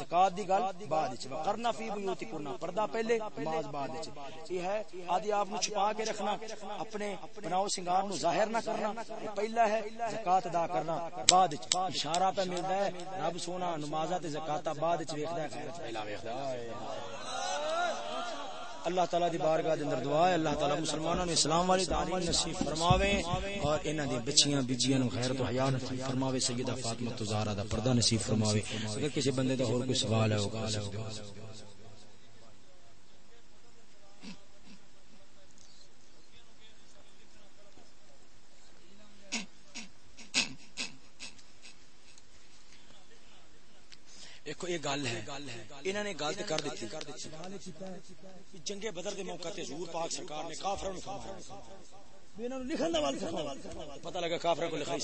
زکات دی گل بعد وچ۔ کرنا فی بیوتی کرنا پردہ پہلے نماز بعد وچ. یہ ہے آدی آپ نو چھپا کے رکھنا. اپنے بناؤ سنگار نو ظاہر نہ کرنا. یہ پہلا ہے زکات ادا کرنا. بعد وچ اشارہ پہ ملدا ہے. رب سونا نمازاں تے زکاتاں بعد وچ ویکھدا ہے، خیرت پہلا ویکھدا ہے۔ اللہ تعالی دی بارگاہ دے اندر دعا ہے، اللہ تعالی مسلمانوں نو اسلام والی تعلیم نصیب فرماوے اور انہاں دی بچیاں، بیجیاں نو غیرت و حیا نصیب فرماوے، سیدہ فاطمہ زہرا دا پردہ نصیب فرماوے۔ اگر کسی بندے دا اور کوئی سوال ہے او کر سکتے ہو دیکھو یہ گل ہے نے کر بدر دے موقع تے حضور پاک سرکار نے کافروں نو فرمایا لکھن دا وال پتہ لگا کافر کو لکھائی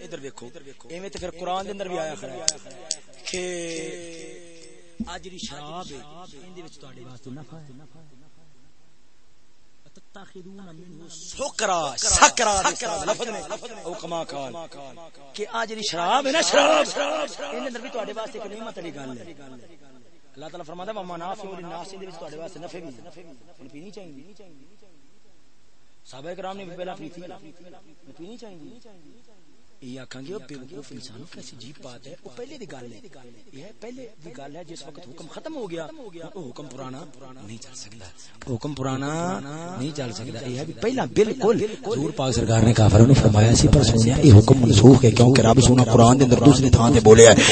ادھر دیکھو ایویں تے پھر قران دے اندر بھی آیا کھڑا ہے کہ اج دی شراب ہے دے وچ تہاڈے واسطے نفع ہے سکرا سکرا لفظ نے او کما قال کہ اج دی شراب ہے نا شراب ان اندر بھی تواڈے واسطے ایک نعمت والی گل ہے۔ اللہ تعالی فرماتا ہے منافع للناس دے وچ تواڈے واسطے نفع بھی ہے۔ پینی چاہیے صحابہ کرام نے پہلا پی تھی۔ پینی چاہیے یہ آکھاں گے بے وقوف انسان کیسی عجیب بات ہے؟ وہ پہلے دی گل ہے یہ پہلے دی گل ہے جس وقت حکم ختم ہو گیا وہ حکم پرانا نہیں چل سکتا۔ حکم پرانا نہیں چل سکتا۔ یہ ہے پہلا بالکل حضور پاک سرکار نے کافروں نے فرمایا سی پر سنیا یہ حکم منسوخ ہے کیونکہ رب سونا دے اندر دوسری تھان تے بولیا ہے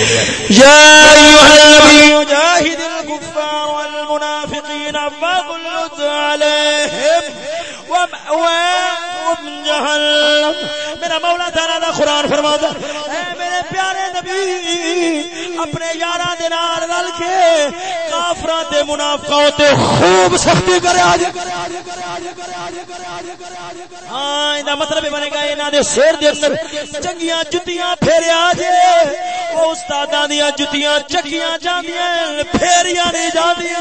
یا ایھا النبی جاہد الکفار والمنافقین فاغلظ علیہم ومأواہم جہنم۔ میرا مولا تعالی دا قرآن فرماتا اے میرے پیارے نبی، اپنے یاراں دے نال رل کے کافراں تے منافقاں تے خوب سختی کرے اج ہاں ایندا مطلب بنے گا انہاں دے سر دے اندر چنگیاں جُتیاں پھیریا جے۔ او استاداں دیاں جُتیاں چکیاں جاندیاں، پھیریاں نہیں جاندیاں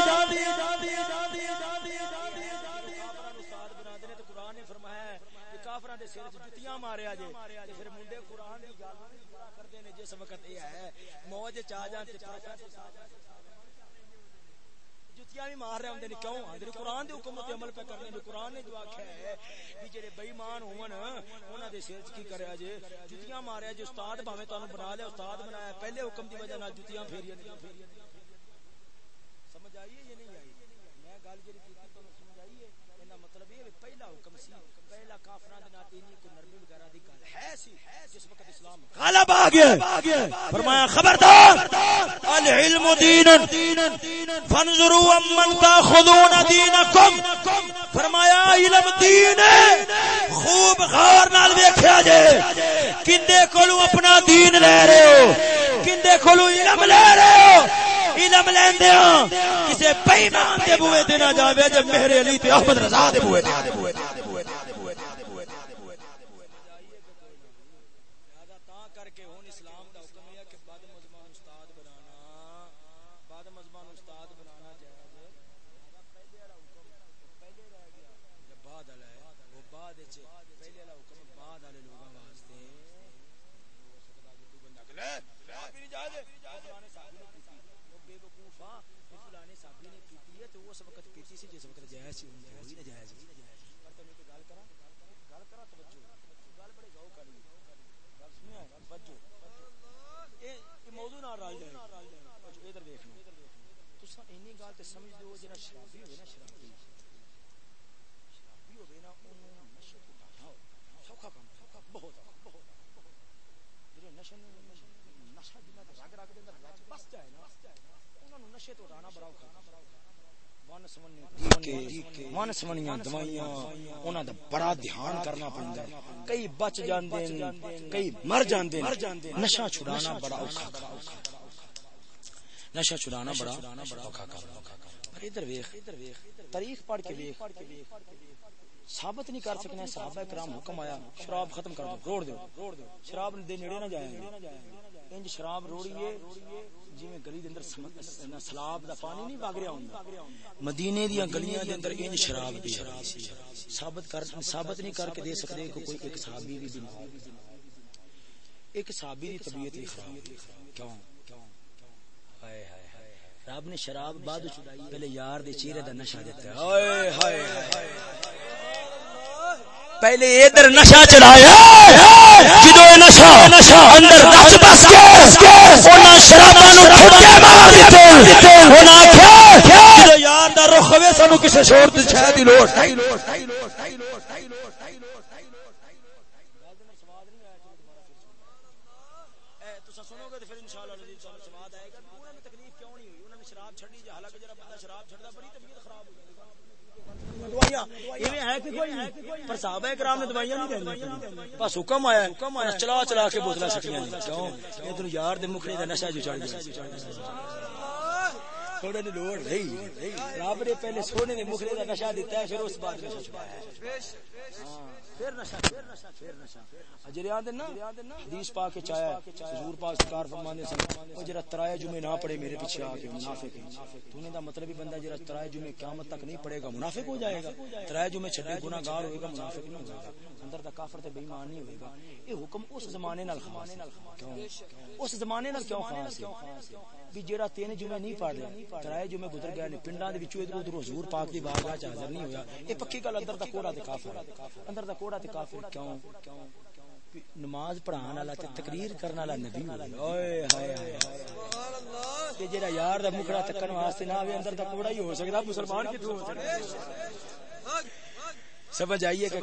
ماریا جی پھر منڈے قرآن کی گل کرتے ہیں جس وقت یہ ہے موج جان جتیاں بھی مار رہے کیوں؟ قرآن دے حکم عمل پہ کرنے قرآن نے جو ہے کہ جڑے ہون، انہاں دے سر کی کریا جے؟ جتیاں ماریا جے، استاد بھاویں تانوں بنا لے استاد بنایا۔ پہلے حکم دی وجہ نال جتیاں پھیریاں سمجھ آئی ہے یا نہیں آئی؟ میں گل جڑی کیتی تانوں سمجھ آئی ہے، ایندا مطلب یہ پہلا حکم سی غالب آ گیا۔ فرمایا، خبردار، العلم دین فانظروا امن تاخذون دینکم۔ فرمایا، علم دین خوب غور نال ویکھیا جے۔ کندے کولوں اپنا دین لے رہے ہو۔ کندے کولوں علم لے رہے ہو۔ علم لیندے ہاں۔ کسے بے ایمان دے بوئے تے نہ جاوے جب میرے علی تے احمد رضا دے بوئے دے۔ تے من سمنیاں دوائیاں انہاں دا بڑا دھیان کرنا پیندا کئی بچ جاندے کئی مر جاندے نشہ چھڑانا بڑا اوکھا نشہ چھڑانا بڑا اوکھا پر ادھر ویکھ تاریخ پڑھ کے ویکھ ثابت نہیں کر سکنے صحابہ کرام حکم آیا شراب ختم کر دو روڑ دو۔ شراب دے نیڑے نہ جائیں۔ انج شراب روڑیے جویں گلی دے اندر سلاب دا پانی نہیں وگ رہا ہوندا۔ مدینے دی گلیاں دے اندر انج شراب دی۔ ثابت کر ثابت نہیں کر کے دے سکدے کہ کوئی ایک صحابی بھی بیمار۔ ایک صحابی دی طبیعت خراب۔ کیوں؟ رب نے شراب بعد پہلے یار دے چہرے دا نشہ دیتا ہائے ہائے پہلے ادھر نشا چڑھایا جدو نشا اندر نچ بس شرابا یار دا رخ ہوئے سانو کسی شور شہر کی لوڑ پر صحابہ کرام نے دوائیاں نہیں دینی بس حکم آیا چلا چلا کے بوتل سٹیاں جی۔ کیوں؟ یہ یار دے مکھڑے دا نشہ جو چڑھ گیا۔ تھوڑے لوڑ نہیں۔ رب نے پہلے سونے دے مکھڑے دا نشہ دیتا ہے، پھر اس بعد نشہ چھپایا ہے۔ ہاں، پھر نشہ پھر نشہ پھر نشہ۔ اجریان دن نا، حدیث پاک کے چایا حضور پاک سرکار فرمانے سے او جڑا ترائے جمعے نہ پڑے میرے پیچھے آ کے منافق ہے۔ تو نے دا مطلب ہی بندہ جڑا ترائے جمعے قیامت تک نہیں پڑے گا، منافق ہو جائے گا۔ ترائے جمعے چھڈے گناہگار ہوئے گا، منافق نہیں ہوگا اندر دا کافر تے بے ایمان نہیں ہوئے گا۔ یہ حکم اس زمانے نال خاص کیوں؟ اس زمانے نال کیوں خاص ہے؟ بھی جیڑا تین جمعے نہیں پڑھ رہا ترائے جمعے گزر گئے نے، پنڈاں دے وچوں ادھر ادھر حضور پاک دی بارگاہ چ حاضر نہیں ہویا۔ اے پکی گل اندر دا کوڑا تے کافر اندر دا کوڑا تے کافر کیوں؟ نماز پڑھان والا تے تقریر کرن والا نبی اوئے ہائے ہائے تے جڑا یار دا مکڑا تکن واسطے نہ آوے، اندر دا کوڑا ہی ہو سکدا۔ مسلمان کتھوں ہو سکدا؟ سمجھ آئیے کہ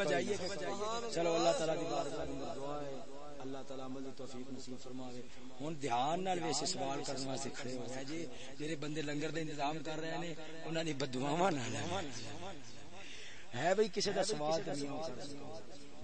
چلو اللہ تعالی دی بارگاہ میں دعا ہے۔ اللہ تعالی عمل دی توفیق نصیب فرماوے۔ ہن دھیان نال ویسے سوال کرن واسطے کھڑے ہو گئے جی۔ جڑے بندے لنگر دے انتظام کر رہے ہیں انہاں دی بددعاواں نہ ہے بھئی کسی دا سوال تے نہیں ہو سکدا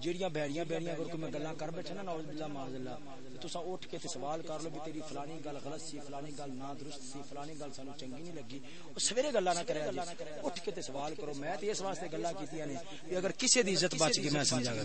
جیڑیاں بیڑیاں بیڑیاں اگر کوئی میں گلاں کر بیٹھا نا نعوذ باللہ، معاذ اللہ تے تساں اٹھ کے تے سوال کر لو بھی تیری فلانی گل غلط سی، فلانی گل نا درست سی، فلانی گل سانو چنگی نہیں لگی۔ او سویرے گلاں نہ کریا جی اٹھ کے تے سوال کرو۔ میں تے اس واسطے گلاں کیتیاں نے کہ اگر کسی دی عزت بچ گئی، میں سمجھا گا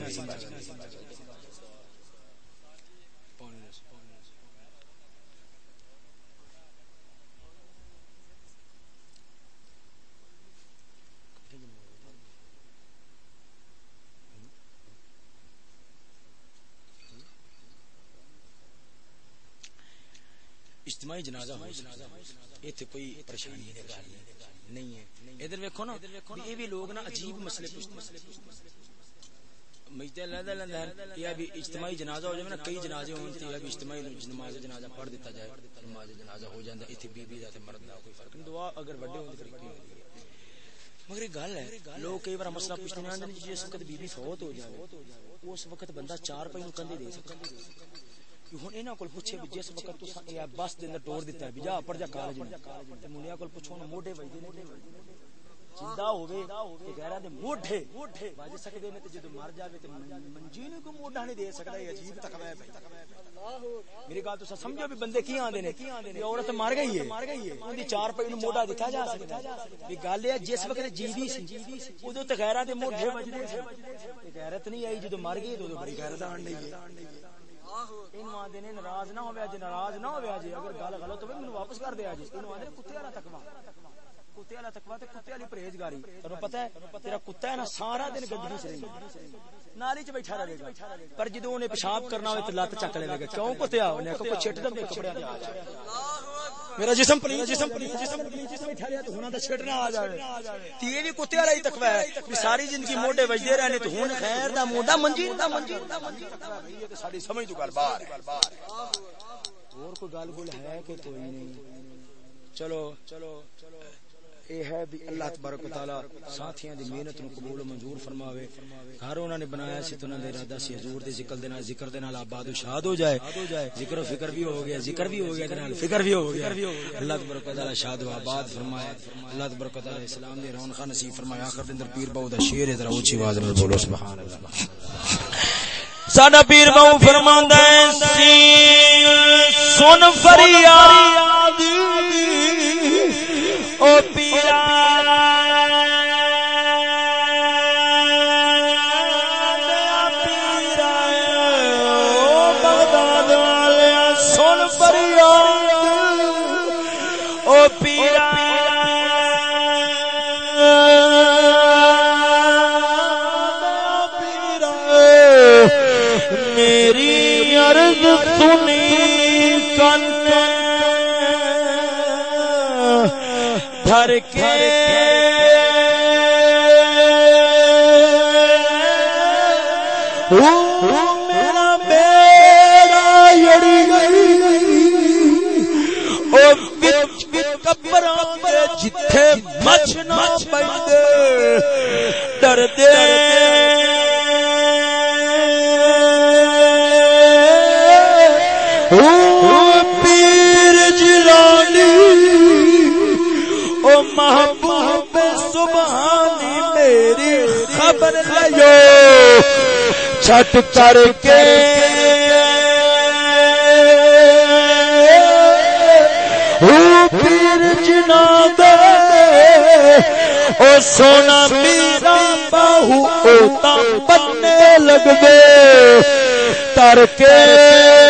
اجتماعی جنازہ ہو ایتھے کوئی پریشانی نہیں ہے۔ ادھر ویکھو نا، یہ بھی لوگ نا عجیب مسئلے پوچھتے ہیں۔ مجھتے لہدا لہدا یہ ابھی اجتماعی جنازہ ہو جائے نا، کئی جنازے ہوں تے ابھی اجتماعی نماز جنازہ پڑھ دیتا جائے۔ نماز جنازہ ہو جاندا ایتھے بی بی دا تے مرد دا کوئی فرق نہیں۔ دعا اگر بڑے ہون تے پھر کی ہوندی ہے۔ مگر ایک گل ہے، لوگ کئی بار مسئلہ پوچھتے ہیں جس جی وقت بی بی فوت ہو جائے، اس وقت بندہ چار پے نو کندے دے سکتا ہن انہاں کول پوچھے بھی جس وقت تساں اے بس دے اندر ٹور دتا ہے بھی جا پڑھ جا کالج میں۔ تے منیا کول پوچھو موڈے وجدے نے۔ زندہ ہوے تے غیرہ دے موڈے سکدے نے تے مر جاوے تے منجی کو موڈا نہیں دے سکدا عجیب تقوی ہے میری گل تساں سمجھو بھی بندے کی آندے نے۔ عورت مر گئی ہے۔ مر گئی ہے چار پئی نو موڈا دتا جا سکدا ہے۔ گل ہے، جس وقت جیوی سی اودوں تے غیرہ دے موڈے وجدے غیرت نہیں آئی جدوں مر گئی بڑی غیرت آن نہیں ہے ناراض نہ ہوا جی ناراض نہ ہوا جی اگر گل غلط ہوئے مجھے واپس کر دیا جی آدھے کتے والا تکوا کتے والا تکوا کتے والی پرہیزگاری۔ تمہیں پتا ہے، تیرا کتا ہے نا، سارا دن گندگی سے رہی نالی چ بیٹھا رہے گا۔ پر جدو انہیں پیشاب کرنا ہوئے تو لت چک لے گا۔ کیوں کتیا انہیں کوئی چھٹ دے کپڑے میرا جسم پلیز جسم پلیز جسم پلیز جسم بیٹھا رہا تو ہونا تو چھٹنا آ جائے۔ تی یہ بھی کتے والا ہی تکوا ہے کہ ساری زندگی موڈے وجدے رہنے تو ہن خیر دا موڈا منجی دا منجی دا منجی۔ یہ ساری سمجھ تو گل باہر ہے۔ اور کوئی گل گل ہے کہ کوئی نہیں؟ چلو چلو اے ہے بھی اللہ تبارک و تعالی ساتھیاں دی محنت نو قبول و منظور فرماوے۔ گھر انہاں نے بنایا سی تو انہاں دا ارادہ سی حضور دے ذکر دے نال، ذکر دے نال آباد و شاد ہو جائے۔ ذکر و فکر بھی ہو گیا، ذکر بھی ہو گیا، دے نال فکر بھی ہو گیا۔ اللہ تبارک و تعالی شاد و آباد فرمائے۔ اللہ تبارک و تعالی اسلام دی رونق نصیب فرمائے۔ آخر دے اندر پیر بہو دا شعر ہے، ذرا اونچی آواز نال بولو، سبحان اللہ۔ ساڈا پیر بہو فرماندا ہے سین سن فریاد۔ او پیرا۔ او پیرا دھر کے میرا بیڑا یڑی گئی۔ او وچ کبراں دے جتھے مچھ نہ پیندے ڈر دے پیر خبر لیو چھٹ کر کے۔ پیر جنا دے او سونا میرا باہو اوتا بننے لگ دے تر کے۔